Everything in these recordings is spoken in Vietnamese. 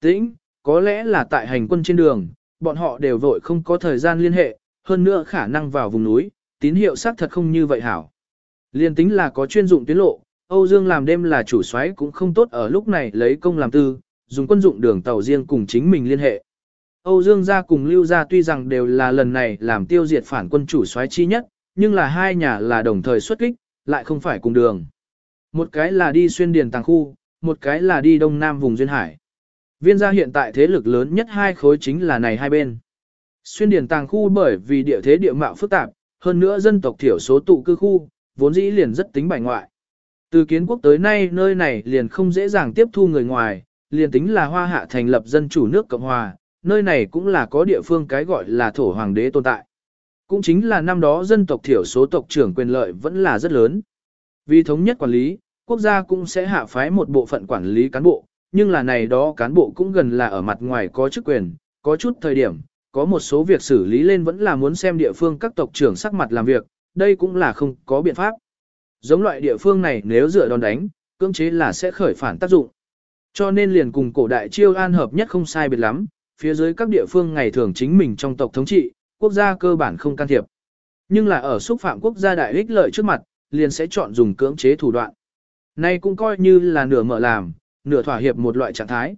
tĩnh, có lẽ là tại hành quân trên đường, bọn họ đều vội không có thời gian liên hệ, hơn nữa khả năng vào vùng núi, tín hiệu xác thật không như vậy hảo. Liên tính là có chuyên dụng tuyến lộ, Âu Dương làm đêm là chủ soái cũng không tốt ở lúc này lấy công làm tư, dùng quân dụng đường tàu riêng cùng chính mình liên hệ. Âu Dương gia cùng Lưu gia tuy rằng đều là lần này làm tiêu diệt phản quân chủ soái chi nhất, nhưng là hai nhà là đồng thời xuất kích, lại không phải cùng đường. Một cái là đi xuyên điền tàng khu, một cái là đi đông nam vùng duyên hải. Viên gia hiện tại thế lực lớn nhất hai khối chính là này hai bên. Xuyên điển tàng khu bởi vì địa thế địa mạo phức tạp, hơn nữa dân tộc thiểu số tụ cư khu, vốn dĩ liền rất tính bài ngoại. Từ kiến quốc tới nay nơi này liền không dễ dàng tiếp thu người ngoài, liền tính là hoa hạ thành lập dân chủ nước Cộng Hòa, nơi này cũng là có địa phương cái gọi là thổ hoàng đế tồn tại. Cũng chính là năm đó dân tộc thiểu số tộc trưởng quyền lợi vẫn là rất lớn. Vì thống nhất quản lý, quốc gia cũng sẽ hạ phái một bộ phận quản lý cán bộ, nhưng là này đó cán bộ cũng gần là ở mặt ngoài có chức quyền, có chút thời điểm, có một số việc xử lý lên vẫn là muốn xem địa phương các tộc trưởng sắc mặt làm việc, đây cũng là không có biện pháp. Giống loại địa phương này nếu dựa đòn đánh, cưỡng chế là sẽ khởi phản tác dụng. Cho nên liền cùng cổ đại chiêu an hợp nhất không sai biệt lắm, phía dưới các địa phương ngày thường chính mình trong tộc thống trị, quốc gia cơ bản không can thiệp. Nhưng là ở xúc phạm quốc gia đại ích lợi trước mặt, liền sẽ chọn dùng cưỡng chế thủ đoạn. Nay cũng coi như là nửa mở làm, nửa thỏa hiệp một loại trạng thái.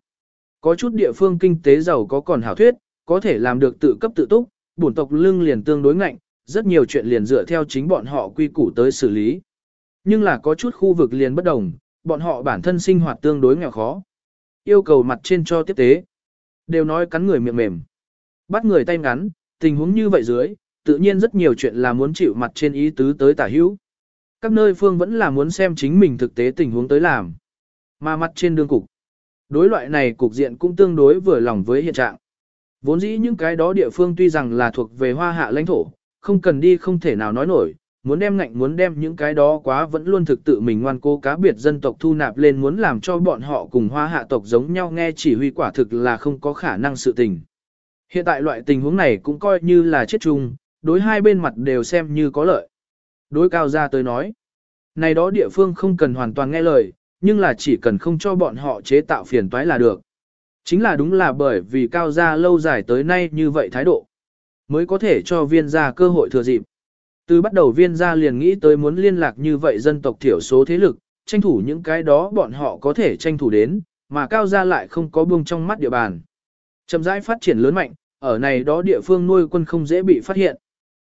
Có chút địa phương kinh tế giàu có còn hảo thuyết, có thể làm được tự cấp tự túc, bổn tộc lưng liền tương đối ngạnh, rất nhiều chuyện liền dựa theo chính bọn họ quy củ tới xử lý. Nhưng là có chút khu vực liền bất đồng, bọn họ bản thân sinh hoạt tương đối nghèo khó. Yêu cầu mặt trên cho tiếp tế. Đều nói cắn người miệng mềm. Bắt người tay ngắn, tình huống như vậy dưới, tự nhiên rất nhiều chuyện là muốn chịu mặt trên ý tứ tới tả hữu. Các nơi phương vẫn là muốn xem chính mình thực tế tình huống tới làm. Mà mặt trên đương cục. Đối loại này cục diện cũng tương đối vừa lòng với hiện trạng. Vốn dĩ những cái đó địa phương tuy rằng là thuộc về hoa hạ lãnh thổ, không cần đi không thể nào nói nổi, muốn đem ngạnh muốn đem những cái đó quá vẫn luôn thực tự mình ngoan cố cá biệt dân tộc thu nạp lên muốn làm cho bọn họ cùng hoa hạ tộc giống nhau nghe chỉ huy quả thực là không có khả năng sự tình. Hiện tại loại tình huống này cũng coi như là chết chung, đối hai bên mặt đều xem như có lợi. Đối cao gia tới nói, này đó địa phương không cần hoàn toàn nghe lời, nhưng là chỉ cần không cho bọn họ chế tạo phiền toái là được. Chính là đúng là bởi vì cao gia lâu dài tới nay như vậy thái độ, mới có thể cho viên gia cơ hội thừa dịp. Từ bắt đầu viên gia liền nghĩ tới muốn liên lạc như vậy dân tộc thiểu số thế lực, tranh thủ những cái đó bọn họ có thể tranh thủ đến, mà cao gia lại không có buông trong mắt địa bàn. Chậm rãi phát triển lớn mạnh, ở này đó địa phương nuôi quân không dễ bị phát hiện.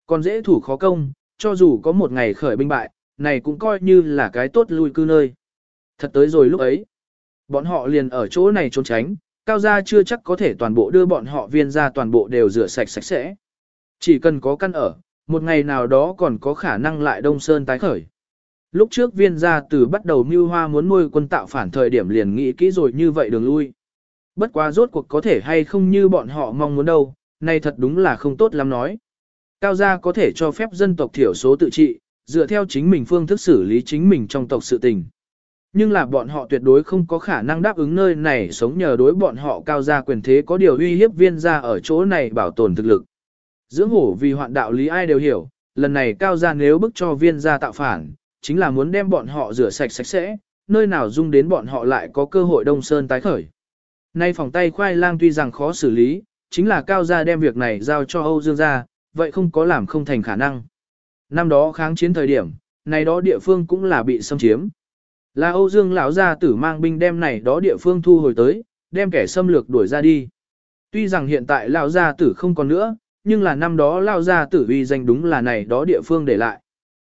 Còn dễ thủ khó công, cho dù có một ngày khởi binh bại, này cũng coi như là cái tốt lui cư nơi. Thật tới rồi lúc ấy, bọn họ liền ở chỗ này trốn tránh, cao gia chưa chắc có thể toàn bộ đưa bọn họ viên ra toàn bộ đều rửa sạch sạch sẽ. Chỉ cần có căn ở, một ngày nào đó còn có khả năng lại đông sơn tái khởi. Lúc trước viên gia từ bắt đầu mưu hoa muốn nuôi quân tạo phản thời điểm liền nghĩ kỹ rồi như vậy đường lui. Bất quá rốt cuộc có thể hay không như bọn họ mong muốn đâu, này thật đúng là không tốt lắm nói. Cao gia có thể cho phép dân tộc thiểu số tự trị, dựa theo chính mình phương thức xử lý chính mình trong tộc sự tình. Nhưng là bọn họ tuyệt đối không có khả năng đáp ứng nơi này sống nhờ đối bọn họ cao gia quyền thế có điều uy hiếp viên gia ở chỗ này bảo tồn thực lực. Dưỡng hổ vì hoạn đạo lý ai đều hiểu, lần này cao gia nếu bức cho viên gia tạo phản, chính là muốn đem bọn họ rửa sạch sạch sẽ, nơi nào dung đến bọn họ lại có cơ hội đông sơn tái khởi. Nay phòng tay khoai lang tuy rằng khó xử lý, chính là cao gia đem việc này giao cho Âu Dương gia, vậy không có làm không thành khả năng. Năm đó kháng chiến thời điểm, này đó địa phương cũng là bị xâm chiếm. Là Âu Dương lão gia tử mang binh đem này đó địa phương thu hồi tới, đem kẻ xâm lược đuổi ra đi. Tuy rằng hiện tại lão gia tử không còn nữa, nhưng là năm đó lão gia tử uy danh đúng là này đó địa phương để lại.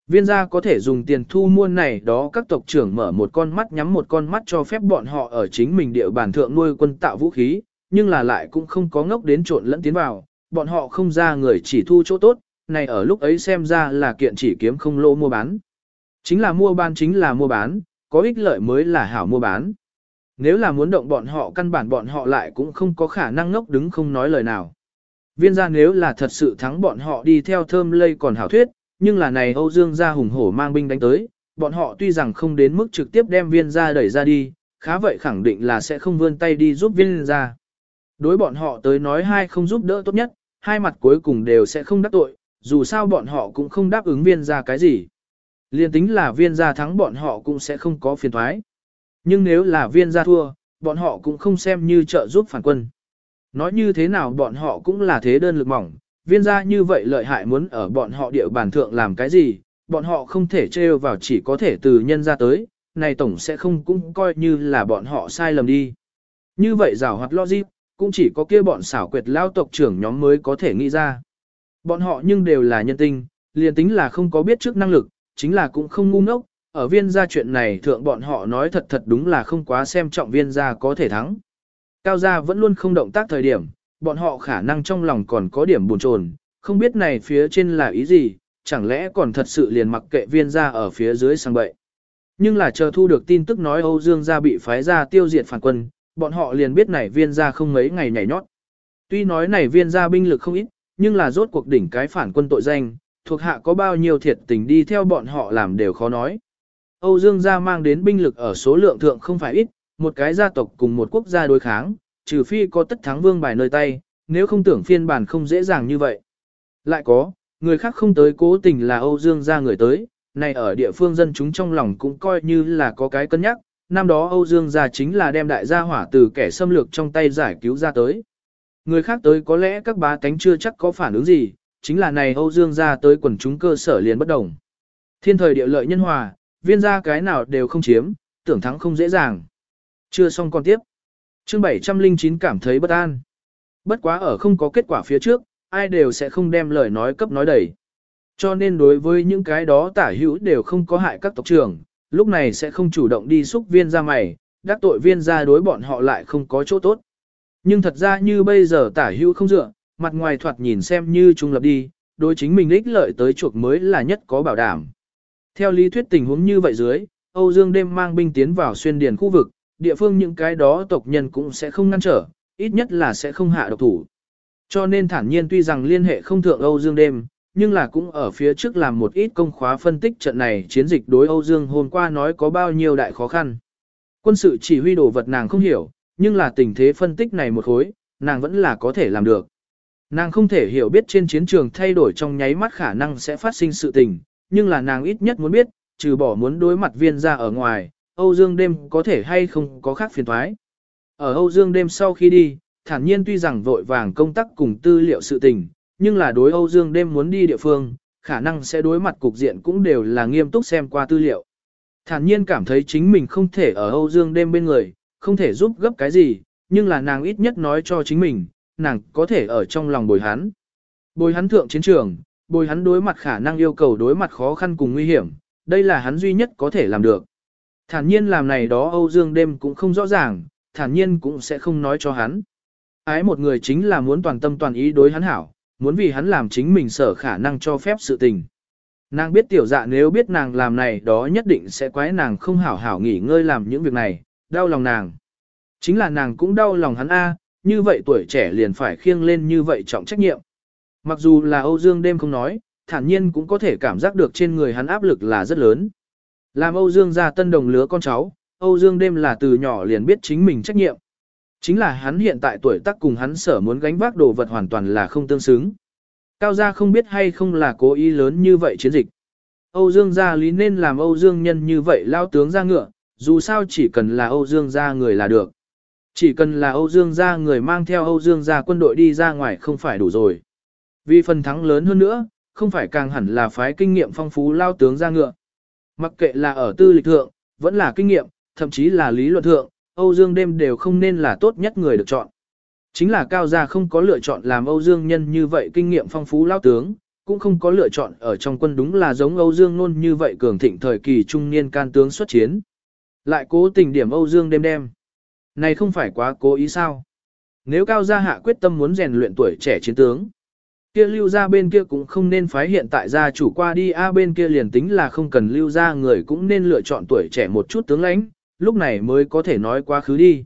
Viên gia có thể dùng tiền thu mua này đó các tộc trưởng mở một con mắt nhắm một con mắt cho phép bọn họ ở chính mình địa bàn thượng nuôi quân tạo vũ khí, nhưng là lại cũng không có ngốc đến trộn lẫn tiến vào, bọn họ không ra người chỉ thu chỗ tốt, này ở lúc ấy xem ra là kiện chỉ kiếm không lỗ mua bán. Chính là mua bán chính là mua bán, có ích lợi mới là hảo mua bán. Nếu là muốn động bọn họ căn bản bọn họ lại cũng không có khả năng ngốc đứng không nói lời nào. Viên gia nếu là thật sự thắng bọn họ đi theo thơm lây còn hảo thuyết, nhưng là này Âu Dương gia hùng hổ mang binh đánh tới, bọn họ tuy rằng không đến mức trực tiếp đem viên gia đẩy ra đi, khá vậy khẳng định là sẽ không vươn tay đi giúp viên gia. Đối bọn họ tới nói hai không giúp đỡ tốt nhất, hai mặt cuối cùng đều sẽ không đắc tội, dù sao bọn họ cũng không đáp ứng viên gia cái gì. Liên tính là viên gia thắng bọn họ cũng sẽ không có phiền thoái. Nhưng nếu là viên gia thua, bọn họ cũng không xem như trợ giúp phản quân. Nói như thế nào bọn họ cũng là thế đơn lực mỏng, viên gia như vậy lợi hại muốn ở bọn họ địa bàn thượng làm cái gì, bọn họ không thể trêu vào chỉ có thể từ nhân ra tới, này tổng sẽ không cũng coi như là bọn họ sai lầm đi. Như vậy rào hoạt logic, cũng chỉ có kia bọn xảo quyệt lao tộc trưởng nhóm mới có thể nghĩ ra. Bọn họ nhưng đều là nhân tinh, liền tính là không có biết trước năng lực, chính là cũng không ngu ngốc, ở viên gia chuyện này thượng bọn họ nói thật thật đúng là không quá xem trọng viên gia có thể thắng. Cao gia vẫn luôn không động tác thời điểm, bọn họ khả năng trong lòng còn có điểm buồn chồn, không biết này phía trên là ý gì, chẳng lẽ còn thật sự liền mặc kệ viên gia ở phía dưới sang bậy. Nhưng là chờ thu được tin tức nói Âu Dương gia bị phái ra tiêu diệt phản quân, bọn họ liền biết này viên gia không mấy ngày nhảy nhót. Tuy nói này viên gia binh lực không ít, nhưng là rốt cuộc đỉnh cái phản quân tội danh, thuộc hạ có bao nhiêu thiệt tình đi theo bọn họ làm đều khó nói. Âu Dương gia mang đến binh lực ở số lượng thượng không phải ít, một cái gia tộc cùng một quốc gia đối kháng, trừ phi có tất thắng vương bài nơi tay, nếu không tưởng phiên bản không dễ dàng như vậy. Lại có, người khác không tới cố tình là Âu Dương gia người tới, này ở địa phương dân chúng trong lòng cũng coi như là có cái cân nhắc, năm đó Âu Dương gia chính là đem đại gia hỏa từ kẻ xâm lược trong tay giải cứu ra tới. Người khác tới có lẽ các bá tánh chưa chắc có phản ứng gì, chính là này Âu Dương gia tới quần chúng cơ sở liền bất đồng. Thiên thời địa lợi nhân hòa, viên gia cái nào đều không chiếm, tưởng thắng không dễ dàng. Chưa xong còn tiếp. Chương 709 cảm thấy bất an. Bất quá ở không có kết quả phía trước, ai đều sẽ không đem lời nói cấp nói đầy. Cho nên đối với những cái đó tả hữu đều không có hại các tộc trưởng, lúc này sẽ không chủ động đi xúc viên ra mày, đắc tội viên ra đối bọn họ lại không có chỗ tốt. Nhưng thật ra như bây giờ tả hữu không dựa, mặt ngoài thoạt nhìn xem như trung lập đi, đối chính mình ích lợi tới chuộc mới là nhất có bảo đảm. Theo lý thuyết tình huống như vậy dưới, Âu Dương đêm mang binh tiến vào xuyên điền khu vực, địa phương những cái đó tộc nhân cũng sẽ không ngăn trở, ít nhất là sẽ không hạ độc thủ. Cho nên thản nhiên tuy rằng liên hệ không thượng Âu Dương đêm, nhưng là cũng ở phía trước làm một ít công khóa phân tích trận này chiến dịch đối Âu Dương hôm qua nói có bao nhiêu đại khó khăn. Quân sự chỉ huy đồ vật nàng không hiểu, nhưng là tình thế phân tích này một khối, nàng vẫn là có thể làm được. Nàng không thể hiểu biết trên chiến trường thay đổi trong nháy mắt khả năng sẽ phát sinh sự tình, nhưng là nàng ít nhất muốn biết, trừ bỏ muốn đối mặt viên ra ở ngoài, Âu Dương đêm có thể hay không có khác phiền thoái. Ở Âu Dương đêm sau khi đi, thản nhiên tuy rằng vội vàng công tác cùng tư liệu sự tình, nhưng là đối Âu Dương đêm muốn đi địa phương, khả năng sẽ đối mặt cục diện cũng đều là nghiêm túc xem qua tư liệu. Thản nhiên cảm thấy chính mình không thể ở Âu Dương đêm bên người, không thể giúp gấp cái gì, nhưng là nàng ít nhất nói cho chính mình, nàng có thể ở trong lòng bồi hắn. Bồi hắn thượng chiến trường, bồi hắn đối mặt khả năng yêu cầu đối mặt khó khăn cùng nguy hiểm, đây là hắn duy nhất có thể làm được. Thản nhiên làm này đó Âu Dương đêm cũng không rõ ràng, thản nhiên cũng sẽ không nói cho hắn. Ái một người chính là muốn toàn tâm toàn ý đối hắn hảo, muốn vì hắn làm chính mình sở khả năng cho phép sự tình. Nàng biết tiểu dạ nếu biết nàng làm này đó nhất định sẽ quái nàng không hảo hảo nghỉ ngơi làm những việc này, đau lòng nàng. Chính là nàng cũng đau lòng hắn A, như vậy tuổi trẻ liền phải khiêng lên như vậy trọng trách nhiệm. Mặc dù là Âu Dương đêm không nói, thản nhiên cũng có thể cảm giác được trên người hắn áp lực là rất lớn. Làm Âu Dương ra tân đồng lứa con cháu, Âu Dương đêm là từ nhỏ liền biết chính mình trách nhiệm. Chính là hắn hiện tại tuổi tác cùng hắn sở muốn gánh vác đồ vật hoàn toàn là không tương xứng. Cao gia không biết hay không là cố ý lớn như vậy chiến dịch. Âu Dương gia lý nên làm Âu Dương nhân như vậy lao tướng ra ngựa, dù sao chỉ cần là Âu Dương gia người là được. Chỉ cần là Âu Dương gia người mang theo Âu Dương gia quân đội đi ra ngoài không phải đủ rồi. Vì phần thắng lớn hơn nữa, không phải càng hẳn là phái kinh nghiệm phong phú lao tướng ra ngựa. Mặc kệ là ở tư lịch thượng, vẫn là kinh nghiệm, thậm chí là lý luận thượng, Âu Dương đêm đều không nên là tốt nhất người được chọn. Chính là cao gia không có lựa chọn làm Âu Dương nhân như vậy kinh nghiệm phong phú lao tướng, cũng không có lựa chọn ở trong quân đúng là giống Âu Dương luôn như vậy cường thịnh thời kỳ trung niên can tướng xuất chiến. Lại cố tình điểm Âu Dương đêm đêm. Này không phải quá cố ý sao? Nếu cao gia hạ quyết tâm muốn rèn luyện tuổi trẻ chiến tướng, kia lưu ra bên kia cũng không nên phái hiện tại gia chủ qua đi a bên kia liền tính là không cần lưu ra người cũng nên lựa chọn tuổi trẻ một chút tướng lãnh, lúc này mới có thể nói quá khứ đi.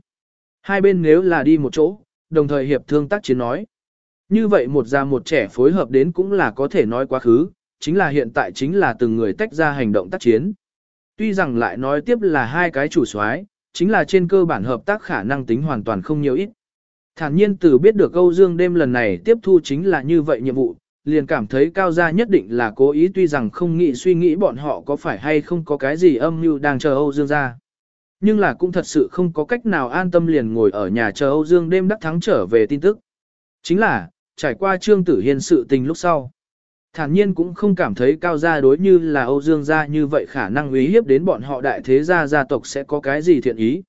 Hai bên nếu là đi một chỗ, đồng thời hiệp thương tác chiến nói. Như vậy một già một trẻ phối hợp đến cũng là có thể nói quá khứ, chính là hiện tại chính là từng người tách ra hành động tác chiến. Tuy rằng lại nói tiếp là hai cái chủ soái, chính là trên cơ bản hợp tác khả năng tính hoàn toàn không nhiều ít. Thản nhiên từ biết được Âu Dương đêm lần này tiếp thu chính là như vậy nhiệm vụ, liền cảm thấy cao gia nhất định là cố ý tuy rằng không nghĩ suy nghĩ bọn họ có phải hay không có cái gì âm mưu đang chờ Âu Dương ra. nhưng là cũng thật sự không có cách nào an tâm liền ngồi ở nhà chờ Âu Dương đêm đắc thắng trở về tin tức. Chính là, trải qua Trương Tử Hiên sự tình lúc sau. Thản nhiên cũng không cảm thấy cao gia đối như là Âu Dương gia như vậy khả năng uy hiếp đến bọn họ đại thế gia gia tộc sẽ có cái gì thiện ý.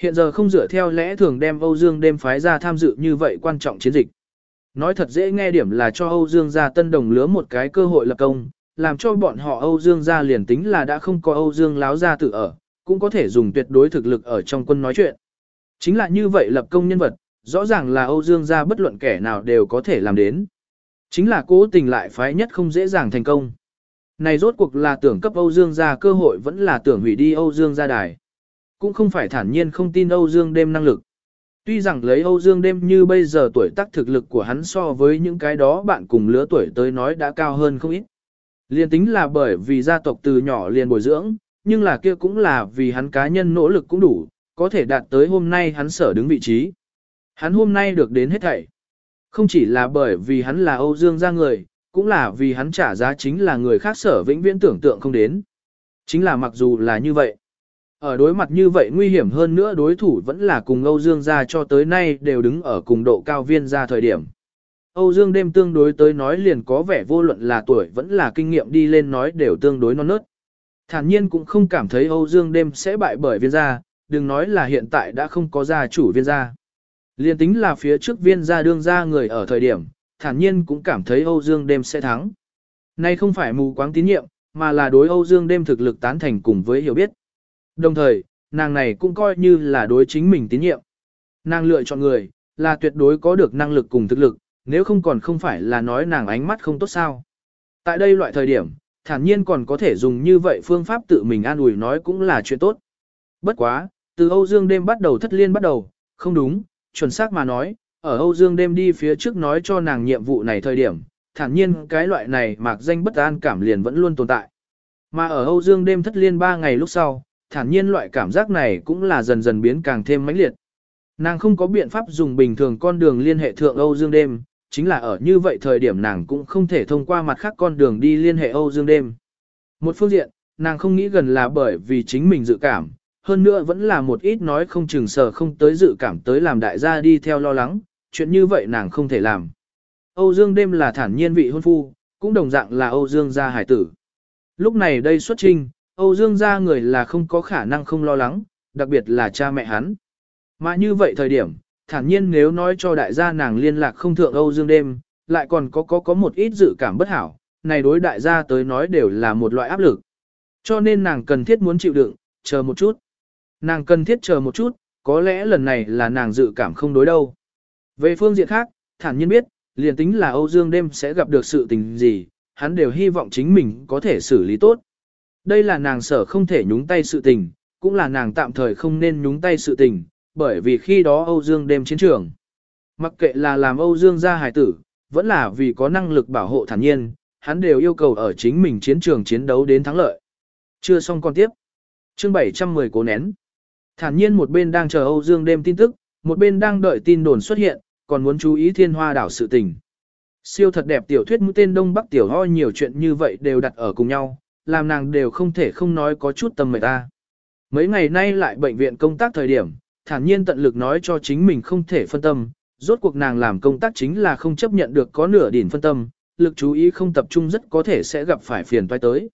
Hiện giờ không dựa theo lẽ thường đem Âu Dương đêm phái ra tham dự như vậy quan trọng chiến dịch. Nói thật dễ nghe điểm là cho Âu Dương gia tân đồng lứa một cái cơ hội lập công, làm cho bọn họ Âu Dương gia liền tính là đã không có Âu Dương láo gia tự ở, cũng có thể dùng tuyệt đối thực lực ở trong quân nói chuyện. Chính là như vậy lập công nhân vật, rõ ràng là Âu Dương gia bất luận kẻ nào đều có thể làm đến. Chính là cố tình lại phái nhất không dễ dàng thành công. Này rốt cuộc là tưởng cấp Âu Dương gia cơ hội vẫn là tưởng hủy đi Âu Dương gia đài. Cũng không phải thản nhiên không tin Âu Dương đêm năng lực. Tuy rằng lấy Âu Dương đêm như bây giờ tuổi tác thực lực của hắn so với những cái đó bạn cùng lứa tuổi tới nói đã cao hơn không ít. Liên tính là bởi vì gia tộc từ nhỏ liền bồi dưỡng, nhưng là kia cũng là vì hắn cá nhân nỗ lực cũng đủ, có thể đạt tới hôm nay hắn sở đứng vị trí. Hắn hôm nay được đến hết thảy. Không chỉ là bởi vì hắn là Âu Dương gia người, cũng là vì hắn trả giá chính là người khác sở vĩnh viễn tưởng tượng không đến. Chính là mặc dù là như vậy. Ở đối mặt như vậy nguy hiểm hơn nữa đối thủ vẫn là cùng Âu Dương gia cho tới nay đều đứng ở cùng độ cao viên gia thời điểm. Âu Dương đêm tương đối tới nói liền có vẻ vô luận là tuổi vẫn là kinh nghiệm đi lên nói đều tương đối non nớt. Thản nhiên cũng không cảm thấy Âu Dương đêm sẽ bại bởi viên gia, đừng nói là hiện tại đã không có gia chủ viên gia. Liên tính là phía trước viên gia đương gia người ở thời điểm, thản nhiên cũng cảm thấy Âu Dương đêm sẽ thắng. Nay không phải mù quáng tín nhiệm, mà là đối Âu Dương đêm thực lực tán thành cùng với hiểu biết. Đồng thời, nàng này cũng coi như là đối chính mình tín nhiệm. Nàng lựa chọn người, là tuyệt đối có được năng lực cùng thực lực, nếu không còn không phải là nói nàng ánh mắt không tốt sao. Tại đây loại thời điểm, thản nhiên còn có thể dùng như vậy phương pháp tự mình an ủi nói cũng là chuyện tốt. Bất quá, từ Âu Dương đêm bắt đầu thất liên bắt đầu, không đúng, chuẩn xác mà nói, ở Âu Dương đêm đi phía trước nói cho nàng nhiệm vụ này thời điểm, thản nhiên cái loại này mạc danh bất an cảm liền vẫn luôn tồn tại. Mà ở Âu Dương đêm thất liên 3 ngày lúc sau, thản nhiên loại cảm giác này cũng là dần dần biến càng thêm mãnh liệt. Nàng không có biện pháp dùng bình thường con đường liên hệ thượng Âu Dương đêm, chính là ở như vậy thời điểm nàng cũng không thể thông qua mặt khác con đường đi liên hệ Âu Dương đêm. Một phương diện, nàng không nghĩ gần là bởi vì chính mình dự cảm, hơn nữa vẫn là một ít nói không chừng sở không tới dự cảm tới làm đại gia đi theo lo lắng, chuyện như vậy nàng không thể làm. Âu Dương đêm là thản nhiên vị hôn phu, cũng đồng dạng là Âu Dương gia hải tử. Lúc này đây xuất trinh, Âu Dương gia người là không có khả năng không lo lắng, đặc biệt là cha mẹ hắn. Mà như vậy thời điểm, thản nhiên nếu nói cho đại gia nàng liên lạc không thượng Âu Dương đêm, lại còn có có có một ít dự cảm bất hảo, này đối đại gia tới nói đều là một loại áp lực. Cho nên nàng cần thiết muốn chịu đựng, chờ một chút. Nàng cần thiết chờ một chút, có lẽ lần này là nàng dự cảm không đối đâu. Về phương diện khác, thản nhiên biết, liền tính là Âu Dương đêm sẽ gặp được sự tình gì, hắn đều hy vọng chính mình có thể xử lý tốt. Đây là nàng sở không thể nhúng tay sự tình, cũng là nàng tạm thời không nên nhúng tay sự tình, bởi vì khi đó Âu Dương đêm chiến trường. Mặc kệ là làm Âu Dương gia hải tử, vẫn là vì có năng lực bảo hộ thản nhiên, hắn đều yêu cầu ở chính mình chiến trường chiến đấu đến thắng lợi. Chưa xong còn tiếp. Chương 710 cố nén. Thản nhiên một bên đang chờ Âu Dương đêm tin tức, một bên đang đợi tin đồn xuất hiện, còn muốn chú ý thiên hoa đảo sự tình. Siêu thật đẹp tiểu thuyết mũi tên Đông Bắc tiểu ho nhiều chuyện như vậy đều đặt ở cùng nhau, làm nàng đều không thể không nói có chút tâm mệt ta. Mấy ngày nay lại bệnh viện công tác thời điểm, thản nhiên tận lực nói cho chính mình không thể phân tâm, rốt cuộc nàng làm công tác chính là không chấp nhận được có nửa đỉnh phân tâm, lực chú ý không tập trung rất có thể sẽ gặp phải phiền toái tới.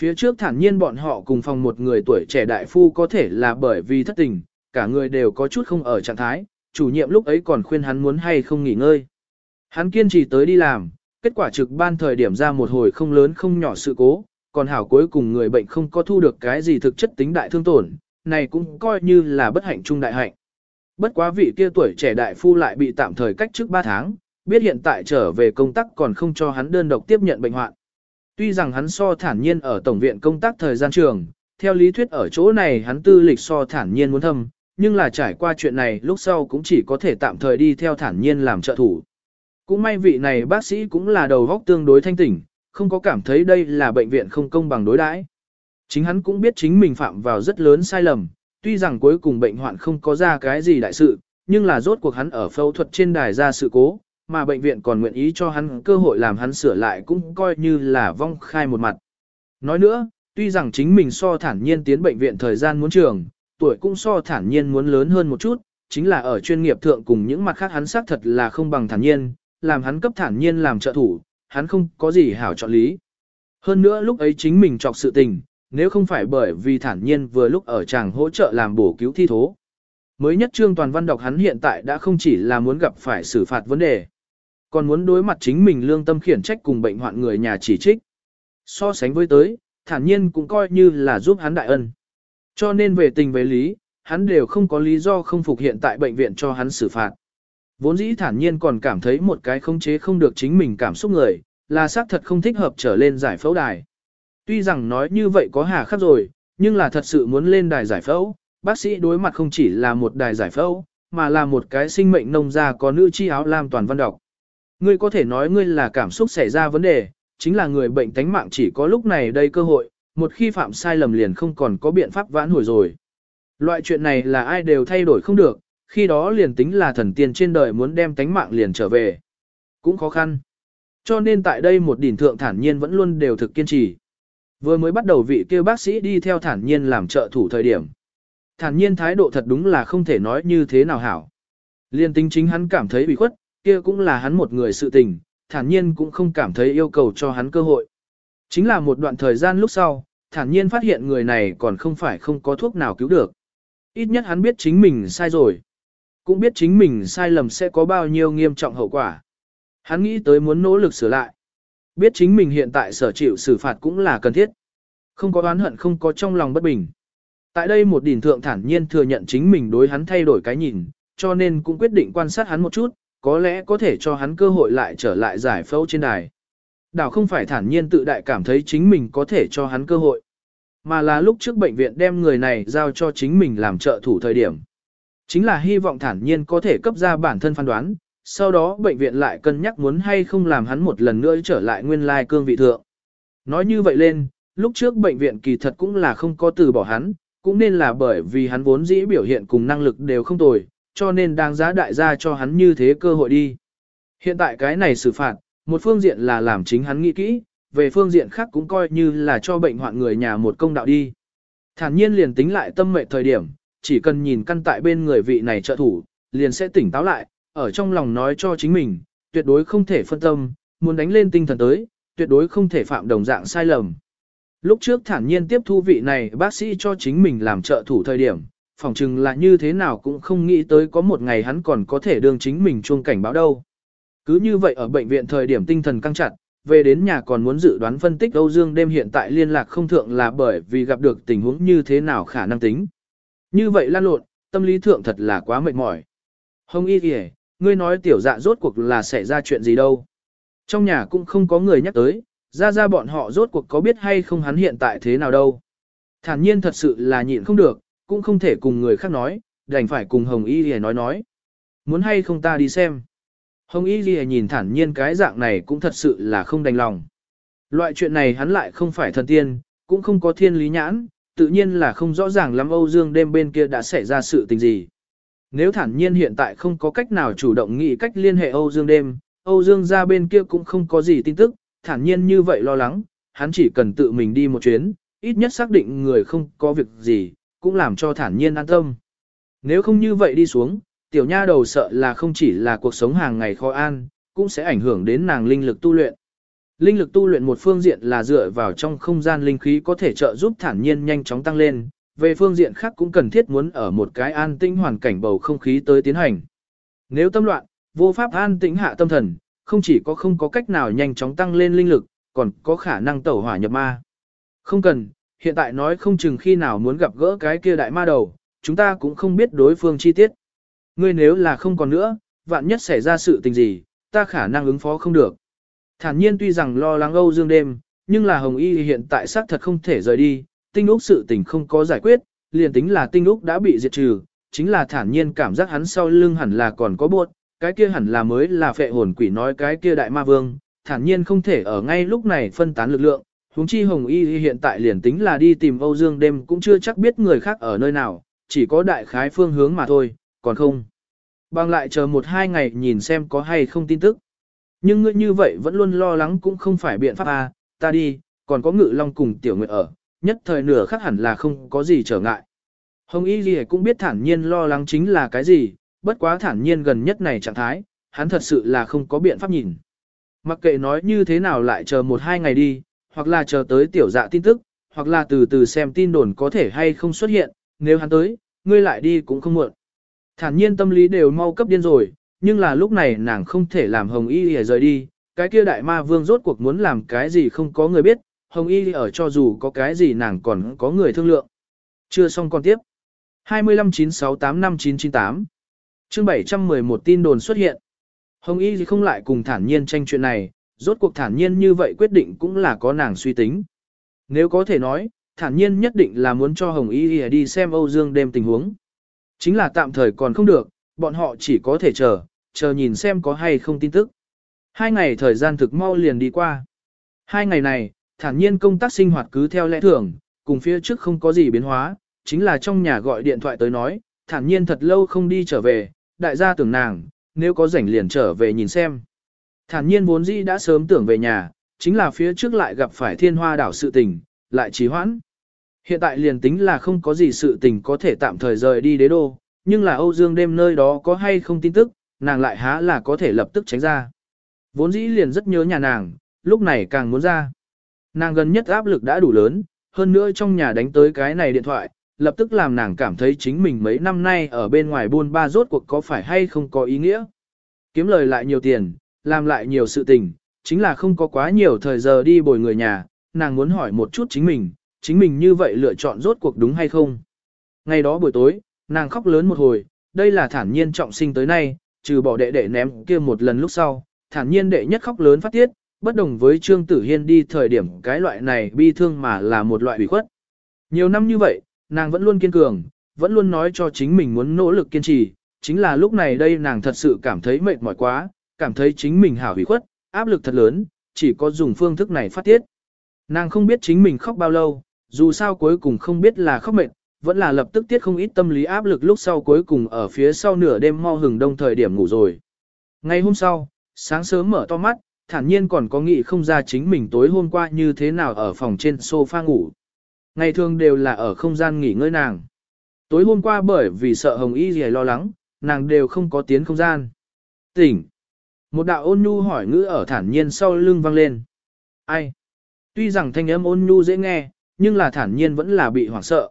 Phía trước thản nhiên bọn họ cùng phòng một người tuổi trẻ đại phu có thể là bởi vì thất tình, cả người đều có chút không ở trạng thái, chủ nhiệm lúc ấy còn khuyên hắn muốn hay không nghỉ ngơi. Hắn kiên trì tới đi làm, kết quả trực ban thời điểm ra một hồi không lớn không nhỏ sự cố, còn hảo cuối cùng người bệnh không có thu được cái gì thực chất tính đại thương tổn, này cũng coi như là bất hạnh trung đại hạnh. Bất quá vị kia tuổi trẻ đại phu lại bị tạm thời cách trước 3 tháng, biết hiện tại trở về công tác còn không cho hắn đơn độc tiếp nhận bệnh hoạn. Tuy rằng hắn so thản nhiên ở tổng viện công tác thời gian trường, theo lý thuyết ở chỗ này hắn tư lịch so thản nhiên muốn thâm, nhưng là trải qua chuyện này lúc sau cũng chỉ có thể tạm thời đi theo thản nhiên làm trợ thủ. Cũng may vị này bác sĩ cũng là đầu góc tương đối thanh tỉnh, không có cảm thấy đây là bệnh viện không công bằng đối đãi. Chính hắn cũng biết chính mình phạm vào rất lớn sai lầm, tuy rằng cuối cùng bệnh hoạn không có ra cái gì đại sự, nhưng là rốt cuộc hắn ở phẫu thuật trên đài ra sự cố, mà bệnh viện còn nguyện ý cho hắn cơ hội làm hắn sửa lại cũng coi như là vong khai một mặt. Nói nữa, tuy rằng chính mình so thản nhiên tiến bệnh viện thời gian muốn trường, tuổi cũng so thản nhiên muốn lớn hơn một chút, chính là ở chuyên nghiệp thượng cùng những mặt khác hắn xác thật là không bằng thản nhiên, làm hắn cấp thản nhiên làm trợ thủ, hắn không có gì hảo chọn lý. Hơn nữa lúc ấy chính mình chọc sự tình, nếu không phải bởi vì thản nhiên vừa lúc ở chàng hỗ trợ làm bổ cứu thi thố. Mới nhất trương toàn văn đọc hắn hiện tại đã không chỉ là muốn gặp phải xử phạt vấn đề, còn muốn đối mặt chính mình lương tâm khiển trách cùng bệnh hoạn người nhà chỉ trích. So sánh với tới, thản nhiên cũng coi như là giúp hắn đại ân. Cho nên về tình về lý, hắn đều không có lý do không phục hiện tại bệnh viện cho hắn xử phạt. Vốn dĩ thản nhiên còn cảm thấy một cái không chế không được chính mình cảm xúc người, là xác thật không thích hợp trở lên giải phẫu đài. Tuy rằng nói như vậy có hà khắc rồi, nhưng là thật sự muốn lên đài giải phẫu, bác sĩ đối mặt không chỉ là một đài giải phẫu, mà là một cái sinh mệnh nông gia có nữ chi áo lam toàn văn đọc. Ngươi có thể nói ngươi là cảm xúc xảy ra vấn đề, chính là người bệnh tánh mạng chỉ có lúc này đây cơ hội, một khi phạm sai lầm liền không còn có biện pháp vãn hồi rồi. Loại chuyện này là ai đều thay đổi không được, khi đó liền tính là thần tiên trên đời muốn đem tánh mạng liền trở về. Cũng khó khăn. Cho nên tại đây một đỉnh thượng thản nhiên vẫn luôn đều thực kiên trì. Vừa mới bắt đầu vị kêu bác sĩ đi theo thản nhiên làm trợ thủ thời điểm. Thản nhiên thái độ thật đúng là không thể nói như thế nào hảo. Liên tính chính hắn cảm thấy bị khuất, kia cũng là hắn một người sự tình, thản nhiên cũng không cảm thấy yêu cầu cho hắn cơ hội. Chính là một đoạn thời gian lúc sau, thản nhiên phát hiện người này còn không phải không có thuốc nào cứu được. Ít nhất hắn biết chính mình sai rồi. Cũng biết chính mình sai lầm sẽ có bao nhiêu nghiêm trọng hậu quả. Hắn nghĩ tới muốn nỗ lực sửa lại. Biết chính mình hiện tại sở chịu xử phạt cũng là cần thiết. Không có oán hận không có trong lòng bất bình. Tại đây một đỉnh thượng thản nhiên thừa nhận chính mình đối hắn thay đổi cái nhìn, cho nên cũng quyết định quan sát hắn một chút, có lẽ có thể cho hắn cơ hội lại trở lại giải phẫu trên đài. Đảo không phải thản nhiên tự đại cảm thấy chính mình có thể cho hắn cơ hội, mà là lúc trước bệnh viện đem người này giao cho chính mình làm trợ thủ thời điểm. Chính là hy vọng thản nhiên có thể cấp ra bản thân phán đoán, sau đó bệnh viện lại cân nhắc muốn hay không làm hắn một lần nữa trở lại nguyên lai cương vị thượng. Nói như vậy lên, lúc trước bệnh viện kỳ thật cũng là không có từ bỏ hắn, cũng nên là bởi vì hắn vốn dĩ biểu hiện cùng năng lực đều không tồi, cho nên đáng giá đại gia cho hắn như thế cơ hội đi. Hiện tại cái này xử phạt, một phương diện là làm chính hắn nghĩ kỹ, về phương diện khác cũng coi như là cho bệnh hoạn người nhà một công đạo đi. Thản nhiên liền tính lại tâm mệnh thời điểm, chỉ cần nhìn căn tại bên người vị này trợ thủ, liền sẽ tỉnh táo lại, ở trong lòng nói cho chính mình, tuyệt đối không thể phân tâm, muốn đánh lên tinh thần tới, tuyệt đối không thể phạm đồng dạng sai lầm. Lúc trước thản nhiên tiếp thu vị này bác sĩ cho chính mình làm trợ thủ thời điểm, phỏng chừng là như thế nào cũng không nghĩ tới có một ngày hắn còn có thể đương chính mình chuông cảnh báo đâu. Cứ như vậy ở bệnh viện thời điểm tinh thần căng chặt, về đến nhà còn muốn dự đoán phân tích Âu Dương đêm hiện tại liên lạc không thượng là bởi vì gặp được tình huống như thế nào khả năng tính. Như vậy lan lộn, tâm lý thượng thật là quá mệt mỏi. Hồng y kìa, ngươi nói tiểu dạ rốt cuộc là xảy ra chuyện gì đâu. Trong nhà cũng không có người nhắc tới, ra ra bọn họ rốt cuộc có biết hay không hắn hiện tại thế nào đâu. Thản nhiên thật sự là nhịn không được, cũng không thể cùng người khác nói, đành phải cùng Hồng Y Ghi nói nói. Muốn hay không ta đi xem. Hồng Y Ghi nhìn thản nhiên cái dạng này cũng thật sự là không đành lòng. Loại chuyện này hắn lại không phải thần tiên, cũng không có thiên lý nhãn, tự nhiên là không rõ ràng lắm Âu Dương đêm bên kia đã xảy ra sự tình gì. Nếu thản nhiên hiện tại không có cách nào chủ động nghĩ cách liên hệ Âu Dương đêm, Âu Dương ra bên kia cũng không có gì tin tức, thản nhiên như vậy lo lắng, hắn chỉ cần tự mình đi một chuyến, ít nhất xác định người không có việc gì, cũng làm cho thản nhiên an tâm. Nếu không như vậy đi xuống, tiểu nha đầu sợ là không chỉ là cuộc sống hàng ngày khó an, cũng sẽ ảnh hưởng đến nàng linh lực tu luyện. Linh lực tu luyện một phương diện là dựa vào trong không gian linh khí có thể trợ giúp thản nhiên nhanh chóng tăng lên, về phương diện khác cũng cần thiết muốn ở một cái an tĩnh hoàn cảnh bầu không khí tới tiến hành. Nếu tâm loạn, vô pháp an tĩnh hạ tâm thần, không chỉ có không có cách nào nhanh chóng tăng lên linh lực, còn có khả năng tẩu hỏa nhập ma. Không cần, hiện tại nói không chừng khi nào muốn gặp gỡ cái kia đại ma đầu, chúng ta cũng không biết đối phương chi tiết. Ngươi nếu là không còn nữa, vạn nhất xảy ra sự tình gì, ta khả năng ứng phó không được. Thản nhiên tuy rằng lo lắng Âu Dương đêm, nhưng là Hồng Y hiện tại xác thật không thể rời đi, tinh úc sự tình không có giải quyết, liền tính là tinh úc đã bị diệt trừ, chính là thản nhiên cảm giác hắn sau lưng hẳn là còn có buộc, cái kia hẳn là mới là phệ hồn quỷ nói cái kia đại ma vương, thản nhiên không thể ở ngay lúc này phân tán lực lượng, huống chi Hồng Y hiện tại liền tính là đi tìm Âu Dương đêm cũng chưa chắc biết người khác ở nơi nào, chỉ có đại khái phương hướng mà thôi, còn không. Bằng lại chờ một hai ngày nhìn xem có hay không tin tức. Nhưng ngươi như vậy vẫn luôn lo lắng cũng không phải biện pháp à, ta đi, còn có ngự long cùng tiểu nguyệt ở, nhất thời nửa khác hẳn là không có gì trở ngại. Hồng Y Ghi cũng biết thản nhiên lo lắng chính là cái gì, bất quá thản nhiên gần nhất này trạng thái, hắn thật sự là không có biện pháp nhìn. Mặc kệ nói như thế nào lại chờ một hai ngày đi, hoặc là chờ tới tiểu dạ tin tức, hoặc là từ từ xem tin đồn có thể hay không xuất hiện, nếu hắn tới, ngươi lại đi cũng không muộn. Thản nhiên tâm lý đều mau cấp điên rồi, nhưng là lúc này nàng không thể làm Hồng Y để rời đi, cái kia đại ma vương rốt cuộc muốn làm cái gì không có người biết, Hồng Y ở cho dù có cái gì nàng còn có người thương lượng. Chưa xong còn tiếp. 259685998 chương 711 tin đồn xuất hiện. Hồng Y không lại cùng thản nhiên tranh chuyện này, rốt cuộc thản nhiên như vậy quyết định cũng là có nàng suy tính. Nếu có thể nói, thản nhiên nhất định là muốn cho Hồng Y đi xem Âu Dương đêm tình huống. Chính là tạm thời còn không được, bọn họ chỉ có thể chờ, chờ nhìn xem có hay không tin tức. Hai ngày thời gian thực mau liền đi qua. Hai ngày này, thản nhiên công tác sinh hoạt cứ theo lẽ thường, cùng phía trước không có gì biến hóa, chính là trong nhà gọi điện thoại tới nói, thản nhiên thật lâu không đi trở về, đại gia tưởng nàng, nếu có rảnh liền trở về nhìn xem. Thản nhiên vốn dĩ đã sớm tưởng về nhà, chính là phía trước lại gặp phải thiên hoa đảo sự tình, lại trì hoãn. Hiện tại liền tính là không có gì sự tình có thể tạm thời rời đi đế đô, nhưng là Âu Dương đêm nơi đó có hay không tin tức, nàng lại há là có thể lập tức tránh ra. Vốn dĩ liền rất nhớ nhà nàng, lúc này càng muốn ra. Nàng gần nhất áp lực đã đủ lớn, hơn nữa trong nhà đánh tới cái này điện thoại, lập tức làm nàng cảm thấy chính mình mấy năm nay ở bên ngoài buôn ba rốt cuộc có phải hay không có ý nghĩa. Kiếm lời lại nhiều tiền, làm lại nhiều sự tình, chính là không có quá nhiều thời giờ đi bồi người nhà, nàng muốn hỏi một chút chính mình, chính mình như vậy lựa chọn rốt cuộc đúng hay không. Ngày đó buổi tối, nàng khóc lớn một hồi, đây là thản nhiên trọng sinh tới nay, trừ bỏ đệ đệ ném kia một lần lúc sau, thản nhiên đệ nhất khóc lớn phát tiết, bất đồng với Trương Tử Hiên đi thời điểm cái loại này bi thương mà là một loại bị khuất. Nhiều năm như vậy, nàng vẫn luôn kiên cường, vẫn luôn nói cho chính mình muốn nỗ lực kiên trì, chính là lúc này đây nàng thật sự cảm thấy mệt mỏi quá, cảm thấy chính mình hảo hủy khuất, áp lực thật lớn, chỉ có dùng phương thức này phát tiết. Nàng không biết chính mình khóc bao lâu, dù sao cuối cùng không biết là khóc mệt, vẫn là lập tức tiết không ít tâm lý áp lực lúc sau cuối cùng ở phía sau nửa đêm mo hừng đông thời điểm ngủ rồi. Ngày hôm sau, sáng sớm mở to mắt, thản nhiên còn có nghĩ không ra chính mình tối hôm qua như thế nào ở phòng trên sofa ngủ. Ngày thường đều là ở không gian nghỉ ngơi nàng. Tối hôm qua bởi vì sợ Hồng Y gì lo lắng, nàng đều không có tiến không gian. Tỉnh. Một đạo ôn nhu hỏi ngữ ở thản nhiên sau lưng vang lên. Ai? Tuy rằng thanh âm ôn nhu dễ nghe, nhưng là thản nhiên vẫn là bị hoảng sợ.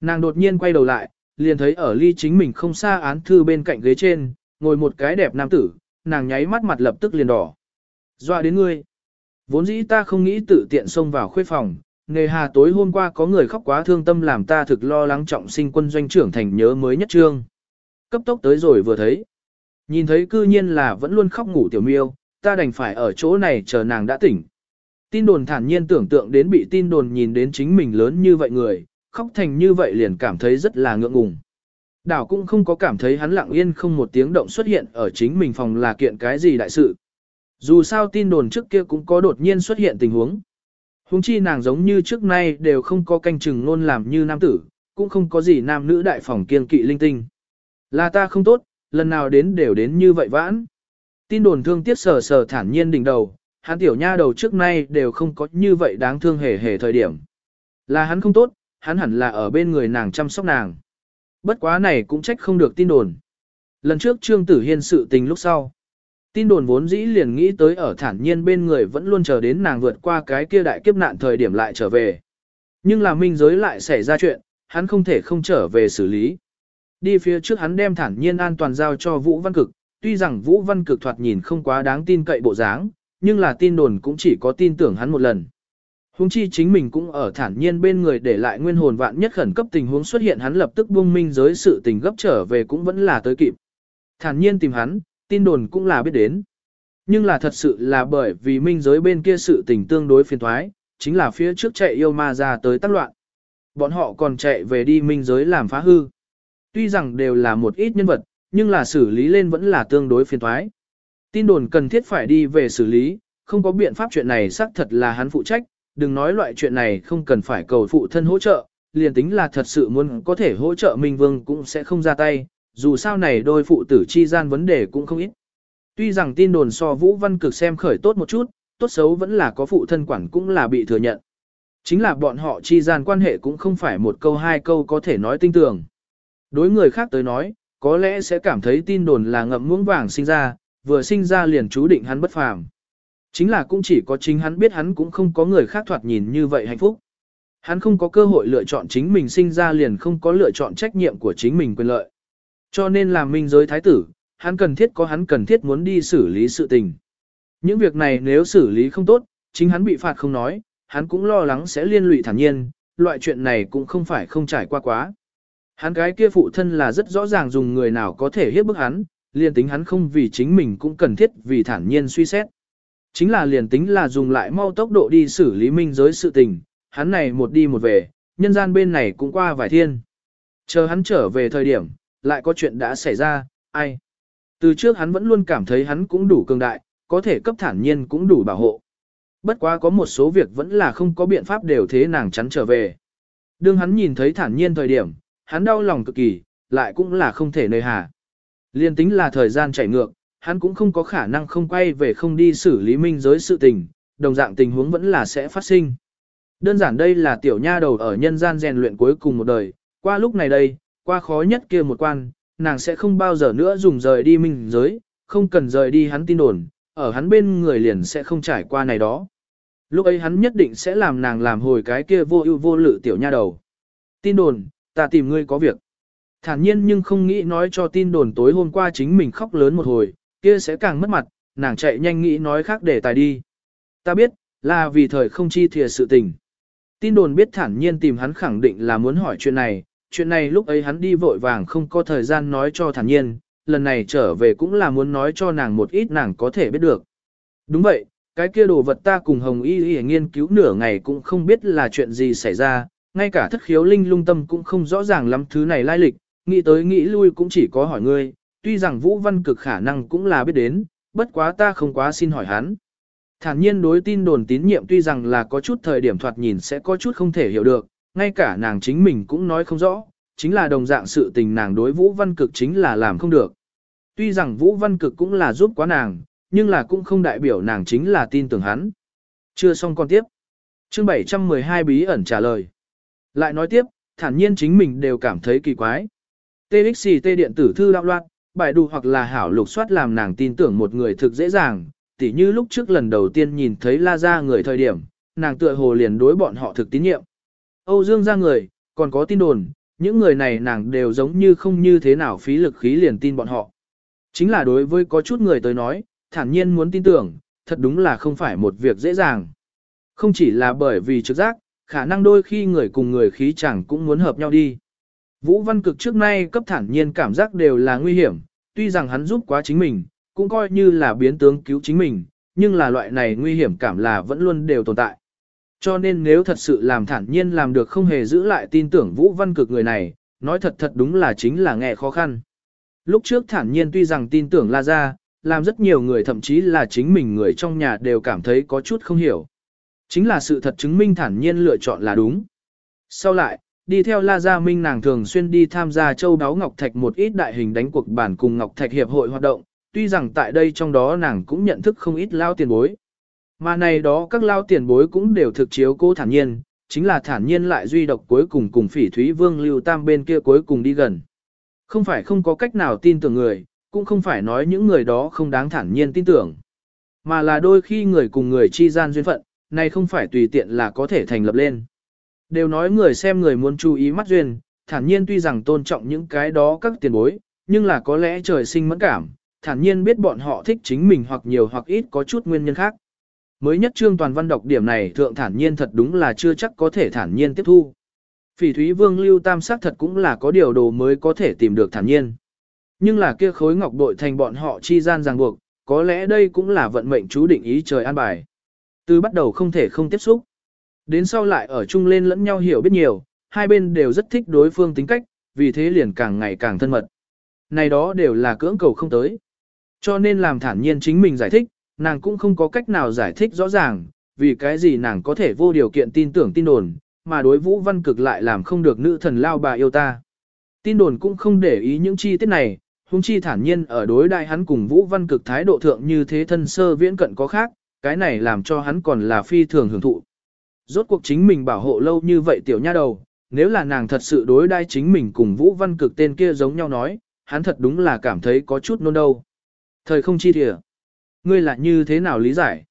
Nàng đột nhiên quay đầu lại, liền thấy ở ly chính mình không xa án thư bên cạnh ghế trên, ngồi một cái đẹp nam tử, nàng nháy mắt mặt lập tức liền đỏ. Dọa đến ngươi. Vốn dĩ ta không nghĩ tự tiện xông vào khuê phòng, nề hà tối hôm qua có người khóc quá thương tâm làm ta thực lo lắng trọng sinh quân doanh trưởng thành nhớ mới nhất trương. Cấp tốc tới rồi vừa thấy. Nhìn thấy cư nhiên là vẫn luôn khóc ngủ tiểu miêu, ta đành phải ở chỗ này chờ nàng đã tỉnh. Tin đồn thản nhiên tưởng tượng đến bị tin đồn nhìn đến chính mình lớn như vậy người, khóc thành như vậy liền cảm thấy rất là ngượng ngùng. Đảo cũng không có cảm thấy hắn lặng yên không một tiếng động xuất hiện ở chính mình phòng là kiện cái gì đại sự. Dù sao tin đồn trước kia cũng có đột nhiên xuất hiện tình huống. Hùng chi nàng giống như trước nay đều không có canh chừng luôn làm như nam tử, cũng không có gì nam nữ đại phòng kiên kỵ linh tinh. Là ta không tốt, lần nào đến đều đến như vậy vãn. Tin đồn thương tiếc sờ sờ thản nhiên đỉnh đầu, hắn tiểu nha đầu trước nay đều không có như vậy đáng thương hề hề thời điểm. Là hắn không tốt, hắn hẳn là ở bên người nàng chăm sóc nàng. Bất quá này cũng trách không được tin đồn. Lần trước Trương Tử Hiên sự tình lúc sau. Tin đồn vốn dĩ liền nghĩ tới ở thản nhiên bên người vẫn luôn chờ đến nàng vượt qua cái kia đại kiếp nạn thời điểm lại trở về. Nhưng là minh giới lại xảy ra chuyện, hắn không thể không trở về xử lý. Đi phía trước hắn đem thản nhiên an toàn giao cho Vũ Văn Cực, tuy rằng Vũ Văn Cực thoạt nhìn không quá đáng tin cậy bộ dáng, nhưng là tin đồn cũng chỉ có tin tưởng hắn một lần. Hùng chi chính mình cũng ở thản nhiên bên người để lại nguyên hồn vạn nhất khẩn cấp tình huống xuất hiện hắn lập tức buông minh giới sự tình gấp trở về cũng vẫn là tới kịp. Thản nhiên tìm hắn, tin đồn cũng là biết đến. Nhưng là thật sự là bởi vì minh giới bên kia sự tình tương đối phiền toái, chính là phía trước chạy yêu ma ra tới tác loạn. Bọn họ còn chạy về đi minh giới làm phá hư. Tuy rằng đều là một ít nhân vật, nhưng là xử lý lên vẫn là tương đối phiền thoái. Tin đồn cần thiết phải đi về xử lý, không có biện pháp chuyện này xác thật là hắn phụ trách, đừng nói loại chuyện này không cần phải cầu phụ thân hỗ trợ, liền tính là thật sự muốn có thể hỗ trợ Minh Vương cũng sẽ không ra tay, dù sao này đôi phụ tử chi gian vấn đề cũng không ít. Tuy rằng tin đồn so Vũ Văn Cực xem khởi tốt một chút, tốt xấu vẫn là có phụ thân quản cũng là bị thừa nhận. Chính là bọn họ chi gian quan hệ cũng không phải một câu hai câu có thể nói tinh tường. Đối người khác tới nói, có lẽ sẽ cảm thấy tin đồn là ngậm muỗng vàng sinh ra, vừa sinh ra liền chú định hắn bất phàm. Chính là cũng chỉ có chính hắn biết hắn cũng không có người khác thoạt nhìn như vậy hạnh phúc. Hắn không có cơ hội lựa chọn chính mình sinh ra liền không có lựa chọn trách nhiệm của chính mình quyền lợi. Cho nên làm minh giới thái tử, hắn cần thiết có hắn cần thiết muốn đi xử lý sự tình. Những việc này nếu xử lý không tốt, chính hắn bị phạt không nói, hắn cũng lo lắng sẽ liên lụy thản nhiên, loại chuyện này cũng không phải không trải qua quá. Hắn cái kia phụ thân là rất rõ ràng dùng người nào có thể hiếp bức hắn, liền tính hắn không vì chính mình cũng cần thiết vì thản nhiên suy xét. Chính là liền tính là dùng lại mau tốc độ đi xử lý minh giới sự tình, hắn này một đi một về, nhân gian bên này cũng qua vài thiên. Chờ hắn trở về thời điểm, lại có chuyện đã xảy ra, ai. Từ trước hắn vẫn luôn cảm thấy hắn cũng đủ cường đại, có thể cấp thản nhiên cũng đủ bảo hộ. Bất quá có một số việc vẫn là không có biện pháp đều thế nàng chắn trở về. Đương hắn nhìn thấy thản nhiên thời điểm, hắn đau lòng cực kỳ, lại cũng là không thể nơi hà. Liên tính là thời gian chảy ngược, hắn cũng không có khả năng không quay về không đi xử lý minh giới sự tình, đồng dạng tình huống vẫn là sẽ phát sinh. Đơn giản đây là tiểu nha đầu ở nhân gian rèn luyện cuối cùng một đời, qua lúc này đây, qua khó nhất kia một quan, nàng sẽ không bao giờ nữa dùng rời đi minh giới, không cần rời đi hắn tin đồn, ở hắn bên người liền sẽ không trải qua này đó. Lúc ấy hắn nhất định sẽ làm nàng làm hồi cái kia vô ưu vô lự tiểu nha đầu. Tin đồn, ta tìm ngươi có việc. Thản nhiên nhưng không nghĩ nói cho tin đồn tối hôm qua chính mình khóc lớn một hồi, kia sẽ càng mất mặt, nàng chạy nhanh nghĩ nói khác để tài đi. Ta biết, là vì thời không chi thìa sự tình. Tin đồn biết thản nhiên tìm hắn khẳng định là muốn hỏi chuyện này, chuyện này lúc ấy hắn đi vội vàng không có thời gian nói cho thản nhiên, lần này trở về cũng là muốn nói cho nàng một ít nàng có thể biết được. Đúng vậy, cái kia đồ vật ta cùng Hồng Y Y nghiên cứu nửa ngày cũng không biết là chuyện gì xảy ra, ngay cả thất khiếu linh lung tâm cũng không rõ ràng lắm thứ này lai lịch, nghĩ tới nghĩ lui cũng chỉ có hỏi ngươi, tuy rằng Vũ Văn cực khả năng cũng là biết đến, bất quá ta không quá xin hỏi hắn. Thản nhiên đối tin đồn tín nhiệm tuy rằng là có chút thời điểm thoạt nhìn sẽ có chút không thể hiểu được, ngay cả nàng chính mình cũng nói không rõ, chính là đồng dạng sự tình nàng đối Vũ Văn Cực chính là làm không được. Tuy rằng Vũ Văn Cực cũng là giúp quá nàng, nhưng là cũng không đại biểu nàng chính là tin tưởng hắn. Chưa xong con tiếp. Chương 712 bí ẩn trả lời. Lại nói tiếp, thản nhiên chính mình đều cảm thấy kỳ quái. TXT điện tử thư đạo loạn, bài đủ hoặc là hảo lục soát làm nàng tin tưởng một người thực dễ dàng, tỉ như lúc trước lần đầu tiên nhìn thấy La Gia người thời điểm, nàng tựa hồ liền đối bọn họ thực tín nhiệm. Âu Dương ra người, còn có tin đồn, những người này nàng đều giống như không như thế nào phí lực khí liền tin bọn họ. Chính là đối với có chút người tới nói, thản nhiên muốn tin tưởng, thật đúng là không phải một việc dễ dàng. Không chỉ là bởi vì trực giác, khả năng đôi khi người cùng người khí chẳng cũng muốn hợp nhau đi. Vũ Văn Cực trước nay cấp thản nhiên cảm giác đều là nguy hiểm, tuy rằng hắn giúp quá chính mình, cũng coi như là biến tướng cứu chính mình, nhưng là loại này nguy hiểm cảm là vẫn luôn đều tồn tại. Cho nên nếu thật sự làm thản nhiên làm được không hề giữ lại tin tưởng Vũ Văn Cực người này, nói thật thật đúng là chính là nghe khó khăn. Lúc trước thản nhiên tuy rằng tin tưởng La Gia, làm rất nhiều người thậm chí là chính mình người trong nhà đều cảm thấy có chút không hiểu. Chính là sự thật chứng minh thản nhiên lựa chọn là đúng. Sau lại, đi theo La Gia Minh nàng thường xuyên đi tham gia châu đáo Ngọc Thạch một ít đại hình đánh cuộc bản cùng Ngọc Thạch Hiệp hội hoạt động, tuy rằng tại đây trong đó nàng cũng nhận thức không ít lao tiền bối. Mà này đó các lao tiền bối cũng đều thực chiếu cô thản nhiên, chính là thản nhiên lại duy độc cuối cùng cùng phỉ thúy vương lưu tam bên kia cuối cùng đi gần. Không phải không có cách nào tin tưởng người, cũng không phải nói những người đó không đáng thản nhiên tin tưởng. Mà là đôi khi người cùng người chi gian duyên phận, này không phải tùy tiện là có thể thành lập lên. Đều nói người xem người muốn chú ý mắt duyên, thản nhiên tuy rằng tôn trọng những cái đó các tiền bối, nhưng là có lẽ trời sinh mẫn cảm, thản nhiên biết bọn họ thích chính mình hoặc nhiều hoặc ít có chút nguyên nhân khác. Mới nhất trương toàn văn đọc điểm này thượng thản nhiên thật đúng là chưa chắc có thể thản nhiên tiếp thu. Phỉ thúy vương lưu tam sắc thật cũng là có điều đồ mới có thể tìm được thản nhiên. Nhưng là kia khối ngọc bội thành bọn họ chi gian ràng buộc, có lẽ đây cũng là vận mệnh chú định ý trời an bài. Từ bắt đầu không thể không tiếp xúc. Đến sau lại ở chung lên lẫn nhau hiểu biết nhiều, hai bên đều rất thích đối phương tính cách, vì thế liền càng ngày càng thân mật. Này đó đều là cưỡng cầu không tới. Cho nên làm thản nhiên chính mình giải thích, nàng cũng không có cách nào giải thích rõ ràng, vì cái gì nàng có thể vô điều kiện tin tưởng tin đồn, mà đối vũ văn cực lại làm không được nữ thần lao bà yêu ta. Tin đồn cũng không để ý những chi tiết này, hung chi thản nhiên ở đối đại hắn cùng vũ văn cực thái độ thượng như thế thân sơ viễn cận có khác, cái này làm cho hắn còn là phi thường hưởng thụ. Rốt cuộc chính mình bảo hộ lâu như vậy tiểu nha đầu, nếu là nàng thật sự đối đai chính mình cùng Vũ Văn Cực tên kia giống nhau nói, hắn thật đúng là cảm thấy có chút nôn đâu. Thời không chi thỉa, Ngươi là như thế nào lý giải?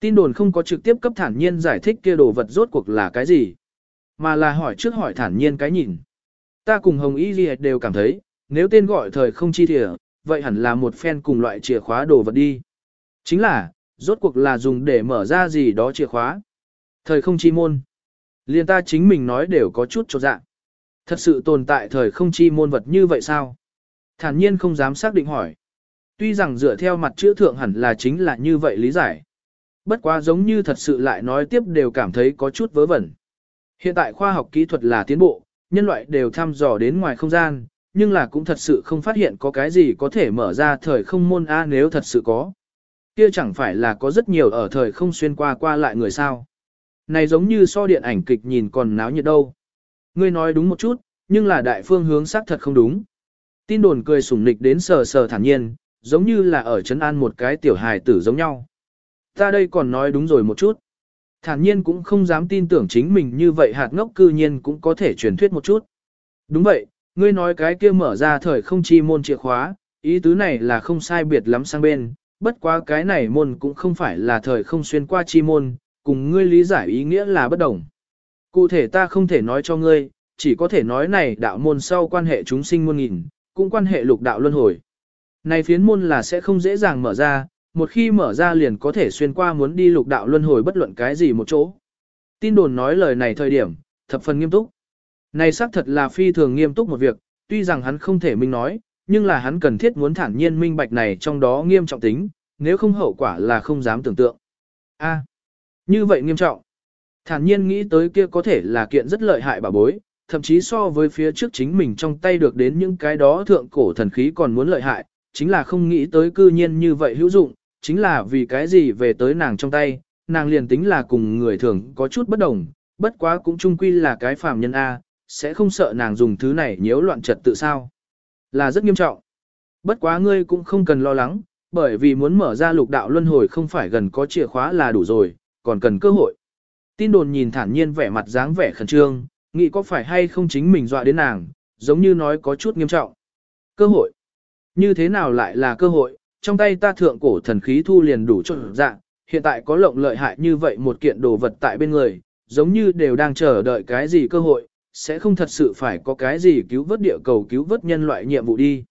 Tin đồn không có trực tiếp cấp thản nhiên giải thích kia đồ vật rốt cuộc là cái gì, mà là hỏi trước hỏi thản nhiên cái nhìn. Ta cùng Hồng Y Ghi đều cảm thấy, nếu tên gọi thời không chi thỉa, vậy hẳn là một phen cùng loại chìa khóa đồ vật đi. Chính là, rốt cuộc là dùng để mở ra gì đó chìa khóa. Thời không chi môn. Liên ta chính mình nói đều có chút trột dạng. Thật sự tồn tại thời không chi môn vật như vậy sao? Thản nhiên không dám xác định hỏi. Tuy rằng dựa theo mặt chữ thượng hẳn là chính là như vậy lý giải. Bất quá giống như thật sự lại nói tiếp đều cảm thấy có chút vớ vẩn. Hiện tại khoa học kỹ thuật là tiến bộ, nhân loại đều thăm dò đến ngoài không gian, nhưng là cũng thật sự không phát hiện có cái gì có thể mở ra thời không môn A nếu thật sự có. Kia chẳng phải là có rất nhiều ở thời không xuyên qua qua lại người sao. Này giống như so điện ảnh kịch nhìn còn náo nhiệt đâu. Ngươi nói đúng một chút, nhưng là đại phương hướng xác thật không đúng. Tin đồn cười sủng nịch đến sờ sờ thản nhiên, giống như là ở trấn an một cái tiểu hài tử giống nhau. Ta đây còn nói đúng rồi một chút. Thản nhiên cũng không dám tin tưởng chính mình như vậy hạt ngốc cư nhiên cũng có thể truyền thuyết một chút. Đúng vậy, ngươi nói cái kia mở ra thời không chi môn chìa khóa, ý tứ này là không sai biệt lắm sang bên, bất quá cái này môn cũng không phải là thời không xuyên qua chi môn, cùng ngươi lý giải ý nghĩa là bất đồng. Cụ thể ta không thể nói cho ngươi, chỉ có thể nói này đạo môn sau quan hệ chúng sinh muôn nghìn, cũng quan hệ lục đạo luân hồi. Này phiến môn là sẽ không dễ dàng mở ra, một khi mở ra liền có thể xuyên qua muốn đi lục đạo luân hồi bất luận cái gì một chỗ. Tin đồn nói lời này thời điểm, thập phần nghiêm túc. Này xác thật là phi thường nghiêm túc một việc, tuy rằng hắn không thể minh nói, nhưng là hắn cần thiết muốn thản nhiên minh bạch này trong đó nghiêm trọng tính, nếu không hậu quả là không dám tưởng tượng. A, như vậy nghiêm trọng. Thản nhiên nghĩ tới kia có thể là kiện rất lợi hại bà bối, thậm chí so với phía trước chính mình trong tay được đến những cái đó thượng cổ thần khí còn muốn lợi hại, chính là không nghĩ tới cư nhiên như vậy hữu dụng, chính là vì cái gì về tới nàng trong tay, nàng liền tính là cùng người thường có chút bất đồng, bất quá cũng chung quy là cái phàm nhân A, sẽ không sợ nàng dùng thứ này nhiễu loạn trật tự sao. Là rất nghiêm trọng. Bất quá ngươi cũng không cần lo lắng, bởi vì muốn mở ra lục đạo luân hồi không phải gần có chìa khóa là đủ rồi, còn cần cơ hội. Tin đồn nhìn thản nhiên vẻ mặt dáng vẻ khẩn trương, nghĩ có phải hay không chính mình dọa đến nàng, giống như nói có chút nghiêm trọng. Cơ hội. Như thế nào lại là cơ hội, trong tay ta thượng cổ thần khí thu liền đủ cho dạng, hiện tại có lộng lợi hại như vậy một kiện đồ vật tại bên người, giống như đều đang chờ đợi cái gì cơ hội, sẽ không thật sự phải có cái gì cứu vớt địa cầu cứu vớt nhân loại nhiệm vụ đi.